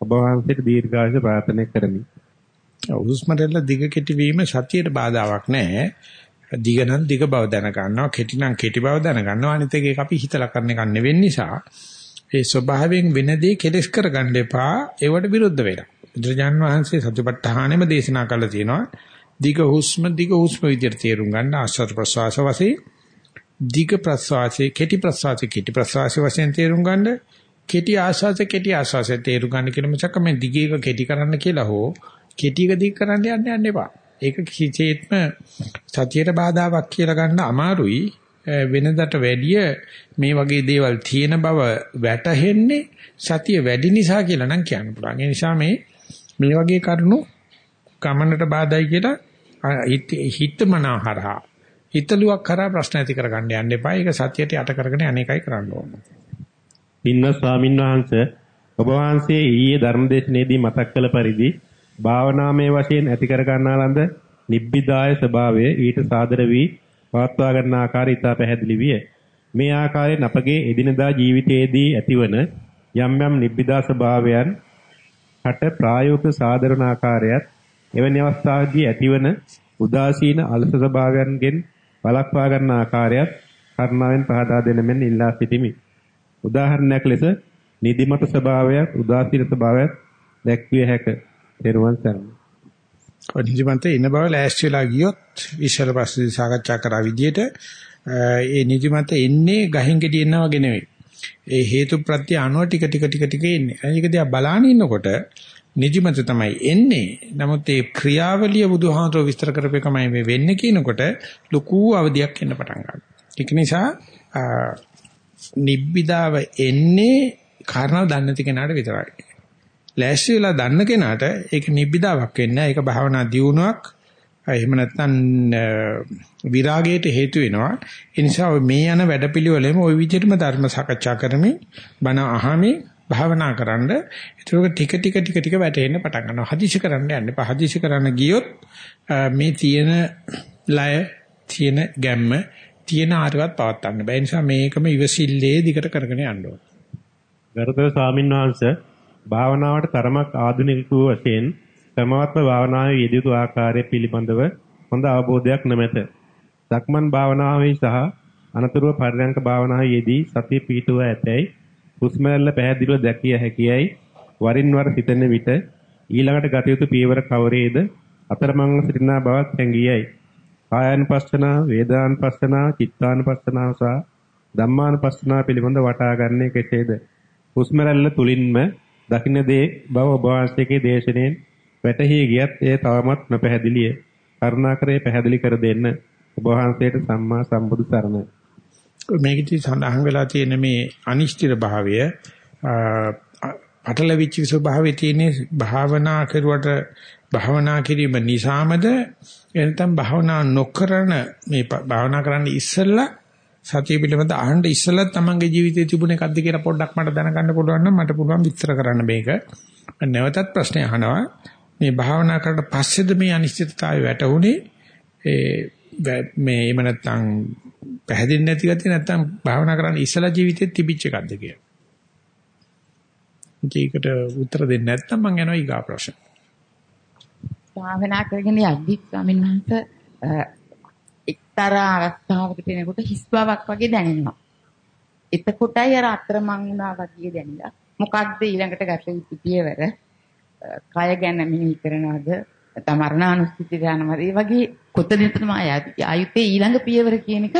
ඔබ වහන්සේට දීර්ඝායුෂ ප්‍රාර්ථනා කරමි. හුස්ම රැල්ල දිග කෙටි වීම සතියට බාධාවක් නැහැ. දිග නම් දිග බව දැන ගන්නවා, කෙටි නම් කෙටි බව දැන ගන්නවා. අනිත් එක අපි හිතලා කරන එක නෙවෙයි නිසා ඒ ස්වභාවයෙන් වෙන දේ කෙලස් කරගන්න එපා. ඒවට විරුද්ධ වෙලා. බුදුරජාන් වහන්සේ සතිපට්ඨානෙම දේශනා කළා තියෙනවා. දිග හුස්ම දිග හුස්ම විදිහට තේරුම් ගන්න ආශ්වාස ප්‍රශ්වාස වශයෙන් දිග ප්‍රශ්වාසයේ කෙටි ප්‍රශ්වාසයේ කෙටි ප්‍රශ්වාසයේ වශයෙන් තේරුම් ගන්න කෙටි ආශ්වාස කෙටි ආශ්වාසයේ තේරුම් ගන්න කියලා මිසක මේ දිගේක කෙටි කරන්න කියලා හෝ කෙටික දිග කරන්න යන්න යන්න එපා. ඒක කිසිසේත්ම සතියට බාධාවක් කියලා ගන්න අමාරුයි. වෙනදට වැඩිය මේ වගේ දේවල් තියෙන බව වැටහෙන්නේ සතිය වැඩි නිසා කියලා නම් කියන්න පුළුවන්. ඒ නිසා මේ මේ වගේ කරුණු ගමනට බාධායි කියලා හිතමනහරහා හිතලුවක් කරා ප්‍රශ්න ඇති කරගන්න යන්න එපා. ඒක සතියට යට කරගෙන අනේකයි කරන්න ඕන. පින්වත් ස්වාමින් වහන්සේ ඔබ වහන්සේ ඊයේ ධර්මදේශනයේදී මතක් කළ පරිදි භාවනාමය වශයෙන් ඇති කර ගන්නා ලද නිබ්බිදාය ස්වභාවය ඊට සාදර වී පවත්වා ගන්න ආකාරය ඉතා පැහැදිලි විය. මේ ආකාරයෙන් අපගේ එදිනදා ජීවිතයේදී ඇතිවන යම් යම් නිබ්බිදා ස්වභාවයන් හට ප්‍රායෝගික සාධරණ ආකාරයත් එවැනි අවස්ථාවේදී ඇතිවන උදාසීන අලස ස්වභාවයන්ගෙන් වළක්වා ගන්න ආකාරයත් කරුණාවෙන් පහදා දෙන මෙන් ඉල්ලා සිටිමි. උදාහරණයක් ලෙස නිදිමත ස්වභාවයක් උදාසීන ස්වභාවයක් දැක්විය හැක. ත්වන් සරණයි. නිදිමත ඉන්න බව ලෑස්ති වෙලා ගියොත් ඉස්සර පස්සේ සාකච්ඡා කරා විදිහට ඒ නිදිමත එන්නේ ගහින් ගෙඩි එනවා වගේ නෙවෙයි. ඒ හේතු ප්‍රත්‍ය අනුව ටික ටික ටික ටික එන්නේ. ඒක දිහා බලාගෙන ඉන්නකොට නිදිමත තමයි එන්නේ. නමුත් ඒ ක්‍රියාවලිය බුදුහාමරෝ විස්තර කරපේකමයි මේ වෙන්නේ කියනකොට ලොකු අවදියක් එන්න පටන් ගන්නවා. ඒක නිසා නිබ්බිදාව එන්නේ කාරණා දන්නේ නැති කෙනාට විතරයි. ලෑස්ති වෙලා දන්න කෙනාට ඒක නිබ්බිදාවක් වෙන්නේ නැහැ. ඒක භාවනා දියුණුවක්. එහෙම නැත්නම් විරාගයට හේතු වෙනවා. ඒ නිසා මේ යන වැඩපිළිවෙලෙම ওই විදිහටම ධර්ම සාකච්ඡා කරමින් බණ අහමින් භාවනා කරන්න ඒක ටික ටික ටික ටික වැටෙන්න පටන් ගන්නවා. හදිසි කරන්න යන්න එපා. හදිසි කරන්න ගියොත් මේ තියෙන ලය තියෙන ගැම්ම තියෙන ආරවත් පවත් ගන්න බෑ. ඒ නිසා මේකම ඉවසිල්ලේ දිගට කරගෙන යන්න ඕන. ගරුතර ස්වාමින් වහන්සේ භාවනාවට තරමක් ආධුනිකව වශයෙන් ක්‍රමවත්ව භාවනාවේ යෙදිය යුතු ආකාරය පිළිබඳව හොඳ අවබෝධයක් නැමැත. සක්මන් භාවනාවේ සහ අනතුරුව පරිණාමක භාවනාවේ යෙදී සතිය පිහිටුව ඇතැයි හුස්ම රැල්ල පැහැදිලිව දැකිය හැකියයි වරින් වර සිතන විට ඊළඟට ගත යුතු පියවර කවරේද අතරමංව සිටිනා බවක් හැඟියයි. කායानुපස්සනා, වේදනානුපස්සනා, චිත්තානුපස්සනා සහ ධම්මානුපස්සනා පිළිබඳ වටහා ගන්නේ කෙසේද? හුස්ම රැල්ල තුලින්ම දකින්න දේ බව ඔබ වහන්සේගේ දේශනෙන් වැටහි ගියත් එය තවමත් නොපැහැදිලිය. කරුණාකරේ පැහැදිලි කර දෙන්න. ඔබ වහන්සේට සම්මා සම්බුදු සරණයි. මේකදී සඳහන් වෙලා තියෙන මේ අනිශ්චිත භාවය පටලවිච්ච ස්වභාවයේ තියෙන භාවනා කරුවට භාවනා කිරීම නිසාමද එනතම් භාවනා නොකරන මේ භාවනා කරන්න ඉස්සෙල්ලා සතිය පිළිබඳ අහන්න ඉස්සෙල්ලා තමන්ගේ ජීවිතයේ තිබුණ එකක්ද කියලා පොඩ්ඩක් මට දැනගන්න පුළුවන් නම් මට පුළුවන් විස්තර කරන්න මේක. නැවතත් ප්‍රශ්නය අහනවා. මේ භාවනා කරලා පස්සේද මේ අනිශ්චිතතාවය වැටුනේ ඒ මේ එහෙම නැත්නම් පැහැදිලි නැති ගැතිය නැත්නම් භාවනා කරන්න ඉස්සලා ජීවිතේ තිබිච්ච එකක්ද කියලා. ඒකට උත්තර දෙන්නේ නැත්නම් මම යනවා ඊගා ප්‍රශ්න. භාවනා කරගෙන යද්දි ස්වාමීන් වහන්සේ එක්තරා අවස්ථාවකට එනකොට හිස් බවක් වගේ දැනෙනවා. එතකොටයි අර අතරමං වුණා වගේ දැනිලා. මොකක්ද ඊළඟට ගත යුතු පියවර? කය ගැන මෙනෙහි කරනවද? නැත්නම් මරණානුස්සති ධානවද? ඒ වගේ කොතනද තමයි ආයුතේ ඊළඟ පියවර කියන එක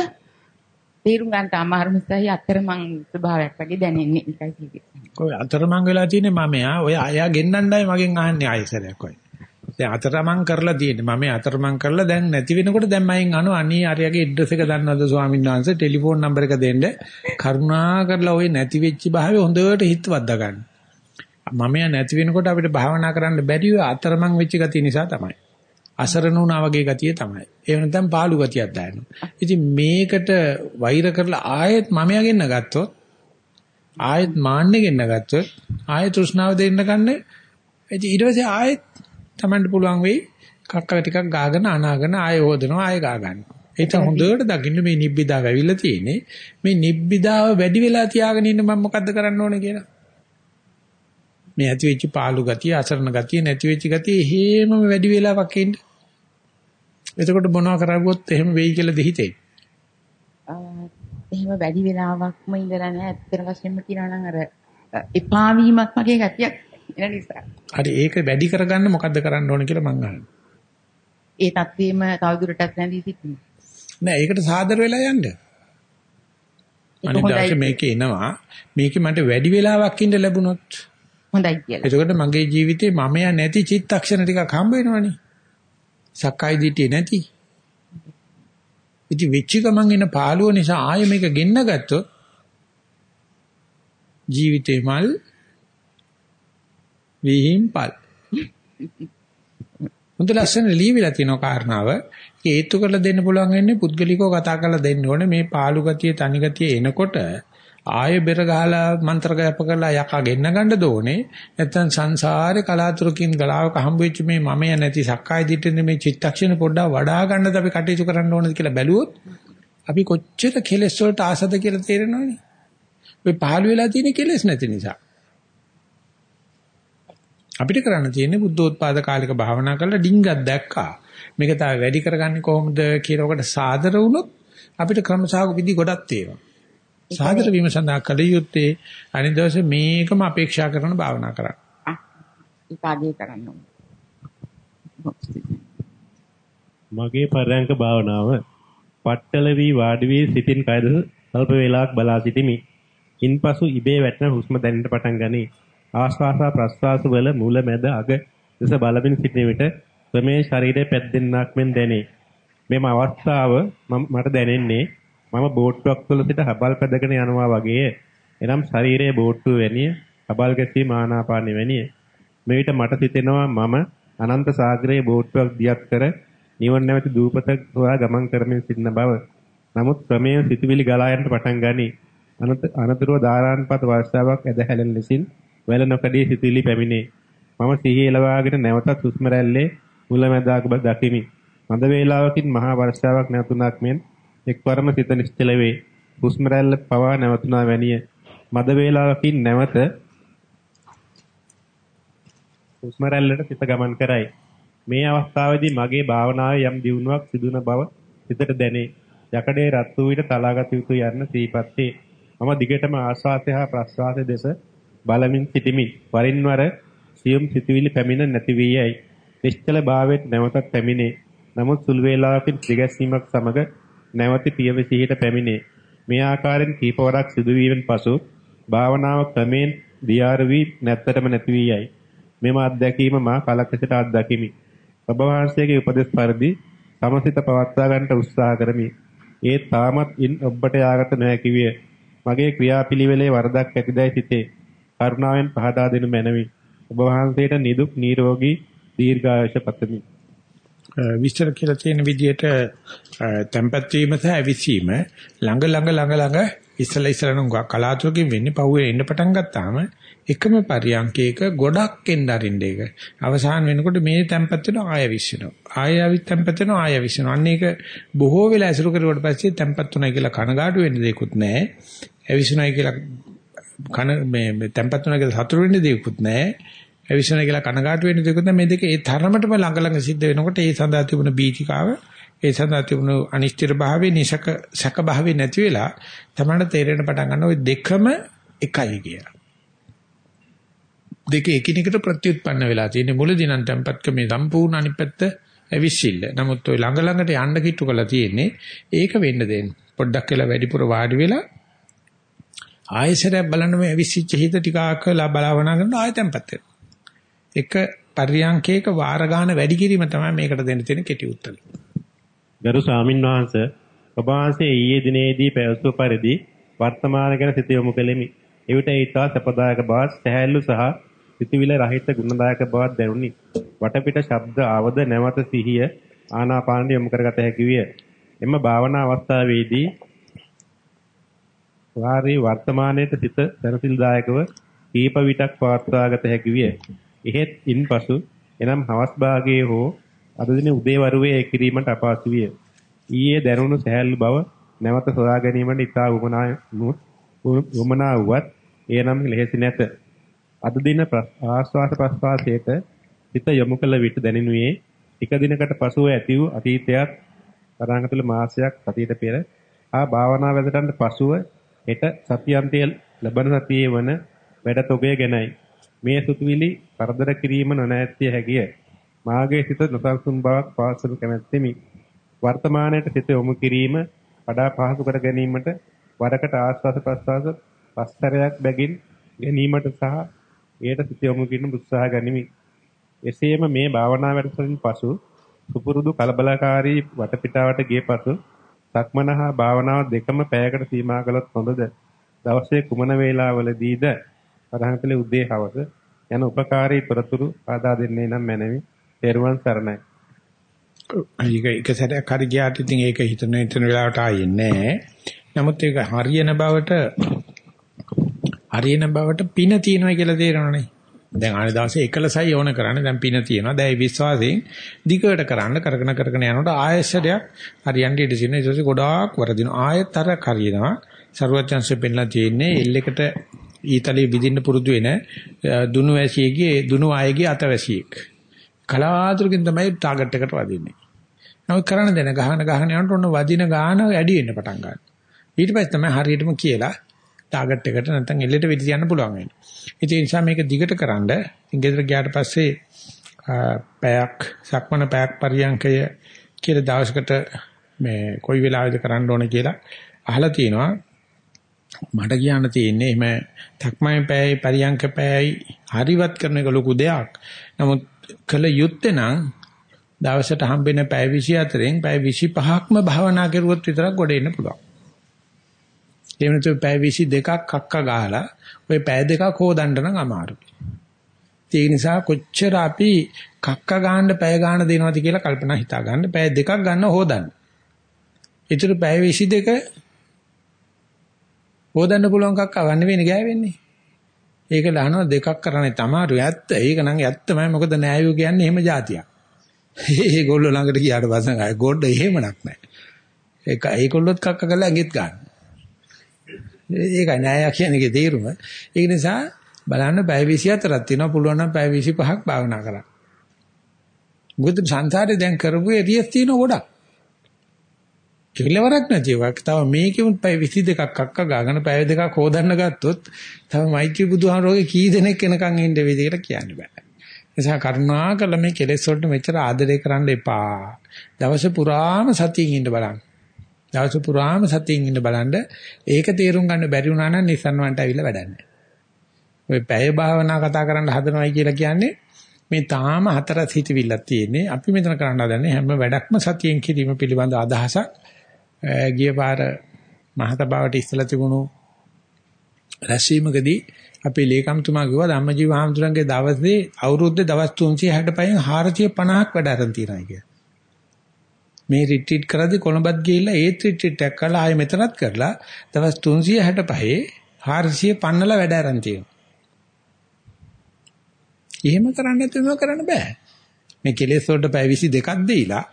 තේරුම් ගන්නට අමාරු නිසායි අතරමං ස්වභාවයක් වගේ දැනෙන්නේ ඒකයි කිව්වේ. ඔය අතරමං වෙලා තියෙන්නේ මම යා ඔය අයා ගෙන්නන්නයි මගෙන් අහන්නේ ආයෙසරයක් ඔය. දැන් අතරමං කරලා තියෙන්නේ මම අතරමං කරලා දැන් නැති වෙනකොට දැන් මයින් අනු අනී ආර්යගේ ඇඩ්‍රස් එක දන්නවද ස්වාමීන් වහන්සේ ටෙලිෆෝන් නම්බර එක දෙන්න කරුණා කරලා ওই නැති වෙච්ච භාවය හොඳට හිතවද්දා ගන්න. මම යා නැති වෙනකොට අපිට භාවනා කරන්න බැරි අතරමං වෙච්ච ගතිය නිසා තමයි. අසරණ වුණා වගේ ගතිය තමයි. ඒ වෙනතම් පාළු ගතියක් දැනෙනවා. ඉතින් මේකට වෛර කරලා ආයෙත් මමයා ගෙන්න ගත්තොත් ආයෙත් මාන්නේ ගෙන්න ගත්තොත් ආයෙත් තෘෂ්ණාව දෙන්න ගන්නේ. ඉතින් ඊට පස්සේ ආයෙත් Tamanට පුළුවන් වෙයි කක්කල ටිකක් ගාගෙන අනාගෙන ආයෙ හොදනවා ආයෙ ගා ගන්නවා. ඒක හොඳට දකින්න මේ නිබ්බිදාව ඇවිල්ලා තියෙන්නේ. මේ නිබ්බිදාව වැඩි වෙලා තියාගෙන ඉන්න මම මොකද්ද කරන්න ඕනේ කියලා. මේ ඇති වෙච්ච පාළු ගතිය, අසරණ ගතිය, නැති වෙච්ච ගතිය හේමම වැඩි වෙලාවක් ඉන්න. එතකොට මොනවා කරගුවොත් එහෙම වෙයි කියලා දෙහිතේ. එහෙම වැඩි වෙලාවක්ම ඉඳලා නැහැ. ඇත්තට වශයෙන්ම කියනවා නම් අර එපා වීමක් වගේ ගතියක් එන නිසා. හරි ඒක වැඩි කරගන්න මොකද්ද කරන්න ඕන කියලා මං අහනවා. ඒ தත්වීම තවදුරටත් නැදී සිටින්න. නෑ ඒකට සාදර වෙලා යන්න. අනිත් මේකේ එනවා මේකේ මට වැඩි වෙලාවක් ඉඳ ලැබුණොත් හොඳයි කියලා. එතකොට මගේ ජීවිතේ මමයා නැති චිත්තක්ෂණ ටිකක් හම්බ වෙනවනේ. සක්කාය දිටිය නැති. ඉතින් වෙච්ච ගමන් එන පාළුව නිසා ආයෙ මේක ගෙන්න ගත්තොත් ජීවිතේ මල් විහිම්පල්. මුද ලස්සන ලියවිලා තියෙන කාරණාව හේතු කරලා දෙන්න පුළුවන් වෙන්නේ පුද්ගලිකව කතා කරලා දෙන්න ඕනේ මේ පාළු ගතිය තනි ගතිය එනකොට ආයෙ බෙර ගහලා මන්ත්‍ර ගැප කරලා යකා ගෙන්න ගන්න දෝනේ නැත්නම් සංසාරේ කලාතුරකින් ගලාවක හම්බෙච්ච මේ මමය නැති සක්කාය දිට්ඨියේ මේ චිත්තක්ෂණ පොඩ්ඩක් වඩා ගන්නද අපි කටයුතු කරන්න ඕනද කියලා බැලුවොත් අපි කොච්චර කෙලෙස් වලට ආසද කියලා තේරෙනවනේ. ඔය පහළ වෙලා තියෙන කෙලෙස් නැති නිසා. අපිට කරන්න තියෙන්නේ බුද්ධෝත්පාද කාලික භාවනා කරලා ඩිංගක් දැක්කා. මේක තව වැඩි කරගන්නේ කොහොමද කියලා ඔකට සාදර වුණොත් අපිට ක්‍රමසහක විදි ගොඩක් තියෙනවා සාදර වීම සඳහා කල යුත්තේ අනිත් දවසේ මේකම අපේක්ෂා කරන භාවනා කරන්න. ඒකාගේ කරන්න මගේ පරයන්ක භාවනාව පట్టල වී වාඩි වී සිටින් කයද සල්ප වේලාවක් බලා සිටිමි. ඉන්පසු ඉබේ වැටෙන හුස්ම දැනෙන්න පටන් ගනී. ආශ්වාස ප්‍රශ්වාස වල මුල මැද අග දෙස බලමින් සිටින විට ක්‍රමේ ශරීරයේ පැද්දෙන්නක් මෙන් දැනේ. මෙම අවස්ථාව මට දැනෙන්නේ මම බෝට්ටුවක් තුළ සිට හබල් පැදගෙන යනවා වගේ. එනම් ශරීරයේ බෝට්ටුව වැනිය, හබල් ගැසීම ආනාපානෙ වැනිය. මේ විට මට සිතෙනවා මම අනන්ත සාගරයේ බෝට්ටුවක් දියත් කර නිවන නැවති දූපත හොයා ගමන් කරමින් සිටින බව. නමුත් ක්‍රමයෙන් සිතුවිලි ගලා යන්නට පටන් ගනී. අනතුරුව ධාරාන්පත වර්ෂාවක් ඇද හැලෙන ලෙසින් වැල නොකඩී සිතුවිලි පැමිණේ. මම සිහිය එළවාගෙන නැවතත් හුස්ම රැල්ලේ මුලැමැදාක දකිමි. මද වේලාවකින් මහා වර්ෂාවක් නැතුණක් මෙන් එක්වරම සිත නිශ්චල වේ. හුස්ම රැල්ල පවා නැවතුණා වැනිය. මද වේලාවකින් නැවත හුස්ම රැල්ලට සිත ගමන් කරයි. මේ අවස්ථාවේදී මගේ භාවනාවේ යම් දියුණුවක් සිදුවන බව සිතට දැනේ. යකඩේ රත් වූ විට තලාගත යුතු යන්න සිහිපත් වේ. මම දිගටම ආස්වාදය හා ප්‍රස්වාසය දෙස බලමින් සිටිමි. වරින් වර සියුම් සිතුවිලි පැමිණ නැති වී යයි. නිශ්චල භාවයට නැවතත් පැමිණේ. නමුත් සුළු වේලාවකින් දිගැස්සීමක් සමග නැවත පියවසිහිට පැමිණේ. මේ ආකාරයෙන් කීපවරක් සිදුවීමෙන් පසු භාවනාව ක්‍රමෙන් දියාර වී නැත්තටම නැති වී යයි. මෙම අත්දැකීම මා කලක සිට අත්දැකීමි. ඔබ වහන්සේගේ උපදෙස් පරිදි සමසිත පවත්වා ගන්නට උත්සාහ කරමි. ඒ තාමත් ඉන් ඔබට යාගත නොහැකි විය. මගේ ක්‍රියාපිළිවෙලේ වරදක් ඇතිදයි සිතේ. කරුණාවෙන් පහදා දෙනු මැනවි. ඔබ වහන්සේට නිදුක් නිරෝගී දීර්ඝායුෂ පතමි. විස්තර කියලා තියෙන විදිහට tempat වීම සහ ඇවිසීම ළඟ ළඟ ළඟ ළඟ ඉස්සලා ඉස්සලා නම් කලාතුරකින් වෙන්නේ පහුවේ එන්න පටන් ගත්තාම එකම පරියන්කයක ගොඩක් එන්න අරින්න ඒක. අවසාන වෙනකොට මේ tempat වෙන ආය විශ්ිනවා. ආය අවිත් tempat වෙන ආය විශ්ිනවා. අන්න ඒක බොහෝ වෙලා ඇසුරු කරුවට පස්සේ tempat තුනයි කියලා කනගාටු වෙන්න දෙයක්වත් නැහැ. ඇවිස්සුණයි කියලා කන මේ tempat තුනයි කියලා සතුරු වෙන්න දෙයක්වත් නැහැ. අවිෂණ කියලා කනගාටු වෙන දෙයක් නැත්නම් මේ දෙක ඒ තරමටම ළඟ ළඟ සිද්ධ වෙනකොට ඒ සඳහා තිබුණ බීචිකාව ඒ සඳහා තිබුණ අනිශ්චිත භාවයේ නිසක සැක භාවයේ නැති වෙලා තමයි තේරෙන්න පටන් ගන්න ওই දෙකම එකයි කියලා. දෙක එකිනෙකට ප්‍රත්‍යুৎপন্ন වෙලා තියෙන මුලදී නම් tempatක මේ සම්පූර්ණ අනිත් පැත්ත ඇවිස්සිල්ල. නමුත් ওই ළඟ ළඟට යන්න කිට්ටු කරලා තියෙන්නේ ඒක වෙන්න දෙන්න. පොඩ්ඩක් වෙලා වැඩිපුර වාඩි වෙලා ආයෙසරයක් බලන්න මේ ඇවිස්සිච්ච හිත ටිකක් බලවනා කරන ආයෙ tempatට. එක පරියන්කේක වාර ගන්න වැඩි කිරීම තමයි මේකට දෙන්න තියෙන කෙටි උත්තරය. ගරු ස්වාමින් වහන්සේ ඔබ වහන්සේ ඊයේ දිනේදී පැවසු පරිදි වර්තමාන ගැන සිත යොමු කෙලෙමි. එවිට ඊටා සපදායක බව සහැල්ලු සහ සිතවිල රහිත ගුණදායක බවක් දැනුනි. වටපිට ශබ්ද ආවද නැවත සිහිය ආනාපානට යොමු කරගත හැකි විය. එම භාවනා අවස්ථාවේදී වාරේ වර්තමානයේ සිත දැනසිල්දායකව කීප විටක් පවත්වාගත හැකි විය. එහෙත් ඉන්පසු එනම් හවස් භාගයේ හෝ අද දින උදේ වරුවේ කිරීමට අපහසු විය. ඊයේ දැනුණු සහැල්ලු බව නැවත සොයා ගැනීමට ඉතා උමනා උමනා වුවත් එනම් ලෙහෙසි නැත. අද දින ආස්වාස ප්‍රස්වාසයට හිත යොමු කළ විට දැනෙනුයේ ටික දිනකට පසුව ඇති වූ අතීතයක් තරංගතුල මාසයක් සතියට පෙර ආ භාවනා වැඩටත් පසුව හෙට සතියන්තයේ ලබන සතියේ වන වැඩ තොගය ගැනයි. මේ සුතුවිලි පරදර කිරීම නොනැත්තිය හැකිය. මාගේ සිත නොසන්සුන් බවක් පවසනු කැමැත්තෙමි. වර්තමානයේ සිත යොමු කිරීම වඩා පහසු කර ගැනීමට වරකට ආස්වාද ප්‍රස්වාස පස්තරයක් බැගින් ගැනීමට සහ එයට සිත යොමු කිරීම උත්සාහ ගනිමි. එසේම මේ භාවනා වැඩසටහනින් පසු සුපුරුදු කලබලකාරී වටපිටාවට ගිය පසු සක්මන හා භාවනාව දෙකම පැයකට සීමා කළොත් හොඳද? දවසේ කුමන වේලාවලදීද? අරහතලේ උදේ හවස යන උපකාරී තොරතුරු ආදා දෙන්නේ නම් මැනවි. තෙරුවන් සරණයි. ඒක එක සැරයක් හරි ගියාට ඉතින් ඒක හිතන හිතන වෙලාවට ආයේ නැහැ. නමුත් ඒක හරියන බවට හරියන බවට පින තියෙනවා කියලා තේරෙනවනේ. දැන් ආන දවසේ එකලසයි ඕන කරන්නේ දැන් පින තියෙනවා. දැන් ඒ විශ්වාසයෙන් දිගට කරන්න කරගෙන කරගෙන යනකොට ආයෙසරයක් හරියන්නේ ඉඳී සිටින. ඊට පස්සේ ගොඩාක් වරදිනවා. ආයෙත් අර හරියනවා. සරුවචන්සේ පෙන්ලා තියෙන්නේ එල්ලෙකට ඊතලයේ විදින්න පුරුදු වෙන දුනු වැසියේගේ දුනු ආයේගේ අතවැසියෙක්. කලාතුරකින් තමයි ටාගට් එකට වදින්නේ. නමුත් කරන්න දෙන ගහන ගහන යනකොට ඔන්න වදින ගාන වැඩි වෙන්න පටන් ගන්නවා. ඊට පස්සේ තමයි හරියටම කියලා ටාගට් එකට නැත්නම් එල්ලෙට වෙඩි තියන්න පුළුවන් වෙන්නේ. ඒ නිසා මේක දිගට කරන්ඩ ඉංගෙදර ගියාට පස්සේ පැයක් සක්මන පැයක් පරියන්කය කියලා දවසකට මේ කොයි වෙලාවෙද කරන්න ඕන කියලා අහලා තියෙනවා. මට කියන්න තියෙන්නේ එහෙම තක්මයි පැයයි පරියන්ක පැයයි හරිවත් කරන එක ලොකු දෙයක්. නමුත් කළ යුත්තේ නම් දවසට හම්බෙන පැය 24න් පැය 25ක්ම භාවනා කරුවොත් විතරක් ගොඩ එන්න පුළුවන්. ඒ වෙනතු පැය 22ක් අක්ක ගහලා ওই පැය දෙකක් හොදන්න නම් අමාරුයි. ඒ නිසා කොච්චර අපි කක්ක ගන්න පැය ගන්න දෙනවද කියලා කල්පනා හිතා ගන්න පැය දෙකක් ගන්න හොදන්න. ඊටු පැය 22 හොදන්න පුළුවන් කක්ක වන්න වෙන්නේ ගෑවෙන්නේ. ඒක ලහනවා දෙකක් කරන්නේ තමාරු ඇත්ත. ඒක නම් ඇත්තමයි මොකද නෑයෝ කියන්නේ එහෙම જાතියක්. ඒගොල්ලෝ ළඟට ගියාට පස්සේ අය ගොඩ එහෙමනක් නෑ. ඒක ඒගොල්ලොත් කක්ක කරලා ඇඟෙත් ගන්න. ඒකයි නෑයා කියන එකේ තේරුම. ඒක නිසා බලන්න පැය 24ක් තියෙනවා පුළුවන් නම් පැය 25ක් භාවනා කරන්න. මොකද සංසාරේ දැන් කරපු එරියස් තියෙන ගොඩක්. කිලවරක් නැති එකක්. තව මේකෙමුත් පැය 22ක් අක්ක ගාගෙන පැය දෙකක් හොදන්න ගත්තොත් තව මෛත්‍රී බුදුහාමරෝගේ කී දෙනෙක් එනකන් ඉන්න වේද කියලා කියන්න බෑ. නිසා කරුණාකරලා මේ කෙලෙස් වලට මෙච්චර ආදරය කරන්න එපා. දවස පුරාම සතියින් ඉන්න බලන්න. දවස පුරාම සතියින් ඉන්න බලන්න. ඒක තේරුම් ගන්න බැරි වුණා නම් Nissan වන්ට ඇවිල්ලා වැඩක් නැහැ. ඔය පැය භාවනා කතා කරන්න හදනවයි කියලා කියන්නේ මේ තාම හතරස් හිතවිල්ලක් තියෙන්නේ. අපි මෙතන කරන්න හදන්නේ හැම වැඩක්ම සතියෙන් කිරීම පිළිබඳ අදහසක්. ගිය පාර මහතබාවට ඉස්සලා තිබුණු රැස්වීමකදී අපේ ලේකම්තුමා කිව්වා ධම්මජීව හාමුදුරන්ගේ දවසේ අවුරුද්දේ දවස් 365න් 450ක් වැඩ අරන් තියෙනවා කියලා. මේ රිට්‍රීට් කරද්දී කොළඹත් ගිහිල්ලා ඒත් රිට්‍රීට් එකක් කරලා ආයෙ මෙතනත් කරලා දවස් 365 450ලා වැඩ අරන් තියෙනවා. එහෙම කරන්නේ නැතුව කරන්න බෑ. මේ කෙලෙස් වලට පැය 22ක් දීලා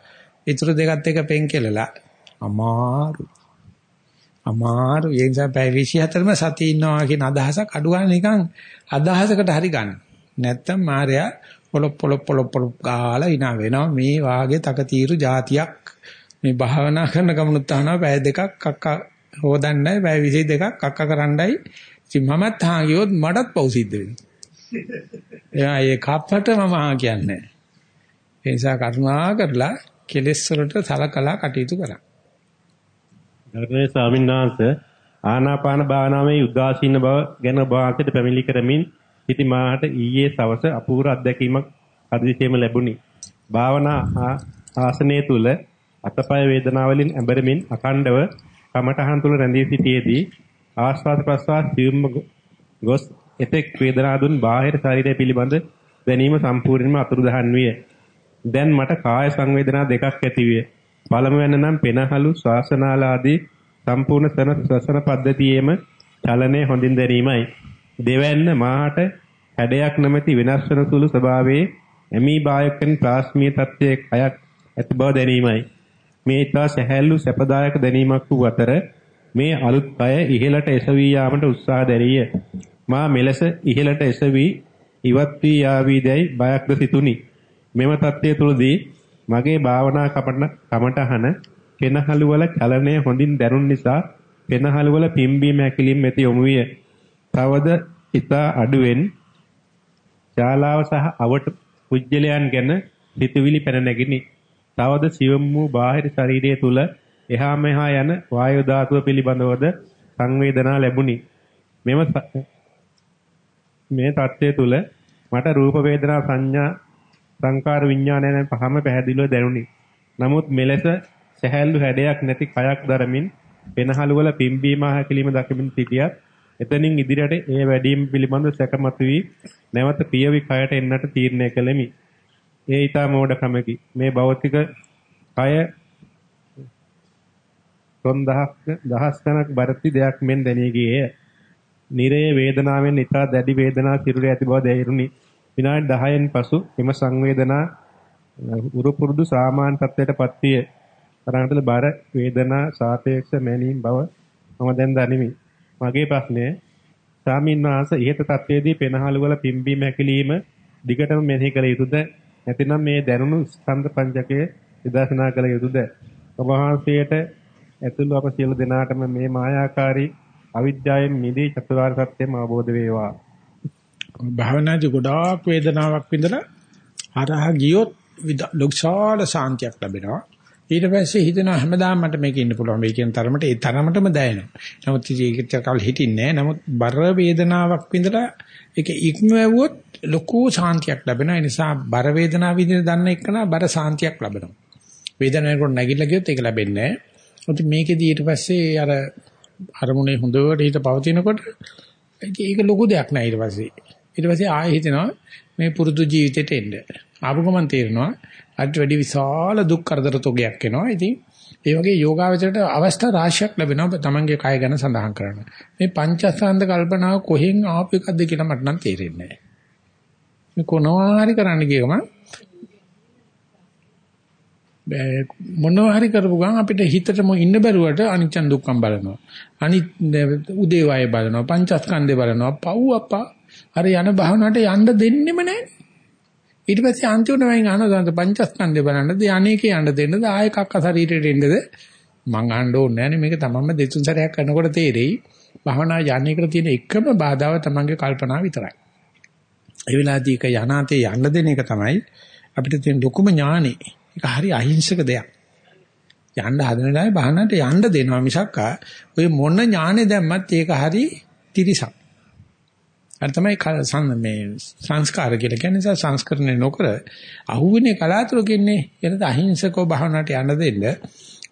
ඊටු දෙකත් එක පෙන් කෙලලා අමාරු. අමාරු. ඒ නිසා පැය 24ම සතිය ඉන්නවා කියන අදහසක් අඩුවන නිකන් අදහසකට හරි ගන්න. නැත්තම් මාර්යා පොලොප් පොලොප් පොලොප් පොලොප් ගාලා ඉනා වෙනවා. මේ වාගේ තකතිරු જાතියක් මේ භාවනා කරන ගමනුත් අහනවා. පැය දෙකක් අක්ක හොදන්නයි. පැය 22ක් අක්ක කරන්නයි. ඉතින් මමත් හා ගියොත් මටත් පව් සිද්ධ වෙනවා. එයා ඒ කප්පට මම ආ කියන්නේ. ඒ නිසා කරුණා කරලා කෙලෙස් වලට සලකලා කටයුතු කරා ගෞරවනීය ස්වාමීන් වහන්සේ ආනාපාන භාවනාවේ උදාසීන බව ගැන වාසිත පැමිණි කරමින් සිටි මාහට ඊයේ සවස අපූර්ව අත්දැකීමක් හදිසියෙම ලැබුණි. භාවනා ආසනයේ තුල අතපය වේදනාවලින් ඇඹරෙමින් අඛණ්ඩව කමඨහන් තුල රැඳී සිටියේදී ආස්වාද ප්‍රස්වාස සියුම්ම ගොස් එතෙක් වේදනා දුන් බාහිර ශරීරය පිළිබඳ දැනීම සම්පූර්ණයෙන්ම අතුරුදහන් විය. දැන් මට කාය සංවේදනා දෙකක් ඇති විය. පළමුවෙන් නම් පෙනහළු ශ්වාසනාල ආදී සම්පූර්ණ සන ශ්වසන පද්ධතියේම චලනය හොඳින් දැරීමයි. දෙවැන්න මාහට හැඩයක් නැමැති වෙනස් වන සුළු ස්වභාවයේ එමි බායකෙන් ප්‍රාස්මීය තත්ත්වයේ කයක් ඇති බව දැනීමයි. මේ ඊතා සැහැල්ලු සැපදායක දැනීමක් වූ අතර මේ අලුත් කය ඉහළට එසවී යාමට උත්සාහ දැරිය. මා මෙලෙස ඉහළට එසවි ඉවත් වී යාවීදැයි බයක්ද සිතුනි. මෙම தත්ත්වය තුළදී මගේ භාවනා කමටහන පෙනහළු වල චලනය හොඳින් දැනුන නිසා පෙනහළු වල පිම්බීම හැකිලිම් ඇති යොමු විය. තවද ඉතා අඩුවෙන් ශාලාව සහ අවට පුජ්‍යලයන් ගැන සිතුවිලි පැන නැගිනි. තවද සිවම් වූ බාහිර ශරීරය තුල එහා මෙහා යන වායු ධාතුව පිළිබඳවද සංවේදනා ලැබුණි. මෙම මේ தත්ත්වය තුල මට රූප වේදනා සංඥා සංකාර විඥාන යන පහම පැහැදිලිව දැනුනි. නමුත් මෙලෙස සැහැල්ලු හැඩයක් නැති කයක් දරමින් පෙනහළු වල පිම්බීම හැකිලිම දකිමින් සිටියත් එතනින් ඉදිරියට ඒ වැඩිම පිළිබඳ සැකමතු වී නැවත පියවි කයට එන්නට තීරණය කළෙමි. ඒ ඊටා මෝඩකමකි. මේ භෞතික කය තොන් දහස් දහස් ගණක් බරති දෙයක් මෙන් දැනී ගියේය. නිරේ වේදනාවෙන් ඊටා දැඩි වේදනා සිරුරේ ඇති බව දැයිරුණි. විනාඩි 10න් පසු එම සංවේදනා උරුපුරුදු සාමාන්‍ය තත්ත්වයටපත් විය. තරහටල බර වේදනා සාපේක්ෂ මැනීම් බව මම දැන් දනිමි. මගේ ප්‍රශ්නය ස්වාමීන් වහන්සේ ඉහත තත්ත්වයේදී පෙනහළු වල පිම්බීම හැකිලිම දිගටම මෙනෙහි කළ යුතුද? නැතිනම් මේ දැනුණු ස්කන්ධ පංචකයේ විදර්ශනා කළ යුතුද? ඔබ වහන්සේට ඇතුළු අප සියලු දෙනාටම මේ මායාකාරී අවිද්‍යාවෙන් මිදී චතුරාර්ය සත්‍යම අවබෝධ වේවා. භාවනාදී ගොඩාක් වේදනාවක් විඳලා හරහා ගියොත් ලොක්ෂාල සාන්තියක් ලැබෙනවා. ඊට පස්සේ හිතනවා හැමදාම මට මේක ඉන්න පුළුවන් මේ කියන තරමට ඒ තරමටම දැනෙනවා. නමුත් ඒකට කල් හිටින්නේ නැහැ. නමුත් බර වේදනාවක් විඳලා ඒක ඉක්මවුවොත් ලොකු සාන්තියක් ලැබෙනවා. ඒ නිසා බර වේදනාව විඳින දන්න එකන බර සාන්තියක් ලැබෙනවා. වේදනාවකට නැගිටලා ගියොත් ඒක ලැබෙන්නේ නැහැ. ඉතින් මේකෙදී ඊට පස්සේ අර අරමුණේ හොඳට හිත පවතිනකොට ඒක ලොකු දෙයක් නෑ ඊට පස්සේ. ඊට පස්සේ ආයෙ හිතෙනවා මේ පුරුදු ජීවිතේට එන්න. ආපු ගමන් තේරෙනවා අට වැඩි විශාල දුක් කරදර තොගයක් එනවා. ඉතින් ඒ වගේ යෝගාවචරයට අවස්ථා රාශියක් ලැබෙනවා තමන්ගේ කය ගැන සඳහන් කරන්න. මේ පංචස්කන්ධ කල්පනාව කොහෙන් ආපු එකක්ද කියලා මට නම් තේරෙන්නේ නැහැ. මේ කොනවා හරි කරන්න ගියම මොනවා හරි කරපු ගමන් අපිට හිතටම ඉන්න බැරුවට අනිච්ච දුක්ඛම් බලනවා. අනිත් උදේ වය බලනවා. පංචස්කන්ධේ බලනවා. පව් අප්පා අර යන භාවනාවට යන්න දෙන්නෙම නැහැ. ඊට පස්සේ අන්තිමට මම අහනවා පංචස්කන්ධය බලන්නද අනේකේ යන්න දෙන්නද ආයෙ කක්ක ශරීරෙට එන්නද මං අහන්න ඕනේ නැහැ මේක තමන්ම දෙතුන් සැරයක් කරනකොට තේරෙයි භාවනා යන්නේකට තියෙන එකම බාධාව තමන්ගේ කල්පනාව විතරයි. ඒ වෙලාවදී එක යනාතේ යන්න දෙන එක තමයි අපිට තියෙන ලොකුම ඥානෙ. ඒක හරි අහිංසක දෙයක්. යන්න හදන ලායි බහනට යන්න දෙනවා මිසක් ඔය මොන ඥානෙ දැම්මත් ඒක හරි තිරිසක්. අර තමයි මේ සංස්කාර කියලා කියන්නේ සංස්කරණය නොකර අහුවෙන්නේ කලාතුරකින්නේ එනද අහිංසකව බහනට යන්න දෙන්න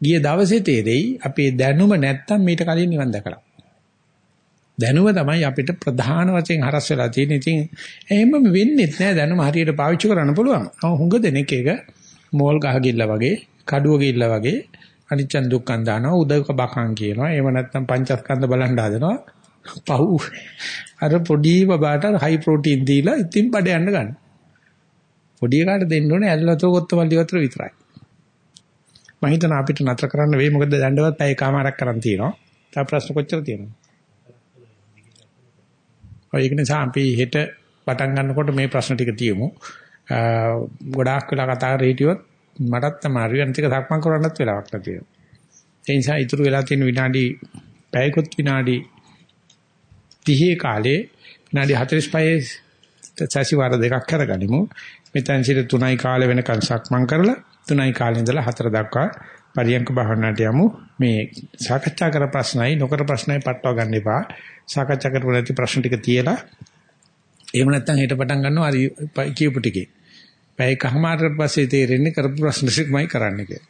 ගිය දවසේ තේරෙයි අපේ දැනුම නැත්තම් මීට කලින් නිවන් දැකලා. දැනුම තමයි අපිට ප්‍රධාන වශයෙන් හරස් වෙලා තියෙන්නේ. ඉතින් එහෙම වෙන්නේ නැහැ දැනුම හරියට පාවිච්චි කරන්න පුළුවන්. හුඟ දෙනෙක් ඒක මෝල් ගහ ගිල්ල වගේ, කඩුව ගිල්ල වගේ අනිච්චන් දුක්ඛන් දානවා, උදක බකන් කියනවා. එහෙම නැත්නම් පංචස්කන්ධ බලන් හදනවා. පහු අර පොඩි බබාට හයි ප්‍රෝටීන් දීලා ඉතින් බඩ යන්න ගන්න. පොඩි එකාට දෙන්න ඕනේ ඇල්ලතෝ කොත්තමල්ලි වතුර විතරයි. මම හිතන අපිට නතර කරන්න වෙයි මොකද දඬවත් පැය කමාරක් කරන් තියෙනවා. තව ප්‍රශ්න කොච්චර තියෙනවද? ඔය ඒක නිසා අපි හෙට පටන් ගන්නකොට මේ ප්‍රශ්න ටික තියමු. ගොඩාක් වෙලා කතා කරලා හිටියොත් මටත් තමයි අනිත් එක සක්මන් කරන්නත් වෙලාවක් නැති වෙනවා. ඒ නිසා ඉතුරු වෙලා තියෙන විනාඩි පැයකොත් විනාඩි 30 කාලේ විනාඩි 45 සැසිවාර දෙකක් කරගනිමු. මෙතෙන් සිට 3යි කාලේ වෙනකන් සක්මන් කරලා 3යි කාලේ ඉඳලා 4 දක්වා පරියංක භාවනාවට යමු. මේ සාකච්ඡා කර ප්‍රශ්නයි නොකර ප්‍රශ්නයි පටලවා ගන්න එපා. සාකච්ඡා කරපු නැති ප්‍රශ්න ටික තියලා එහෙම නැත්නම් හෙට පටන් ගන්නවා හරි කියපු ටිකේ. පැයකමාරට පස්සේ තේරෙන්නේ කරපු ප්‍රශ්න ටිකමයි කරන්න කියලා.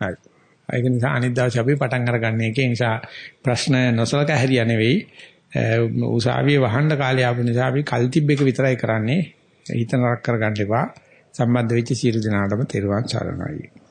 හරි. ඒක නිසා අනිත් දවසේ අපි පටන් අරගන්නේ ඒකේ නිසා ප්‍රශ්න නොසලකා හැරියා නෙවෙයි. උසාවියේ වහන්න කාලේ ආපු නිසා අපි කල්තිබ් එක විතරයි කරන්නේ. හිත නරක කරගන්න එපා. සම්බන්ධ වෙච්ච සියලු දෙනාටම තෙරුවන් සරණයි.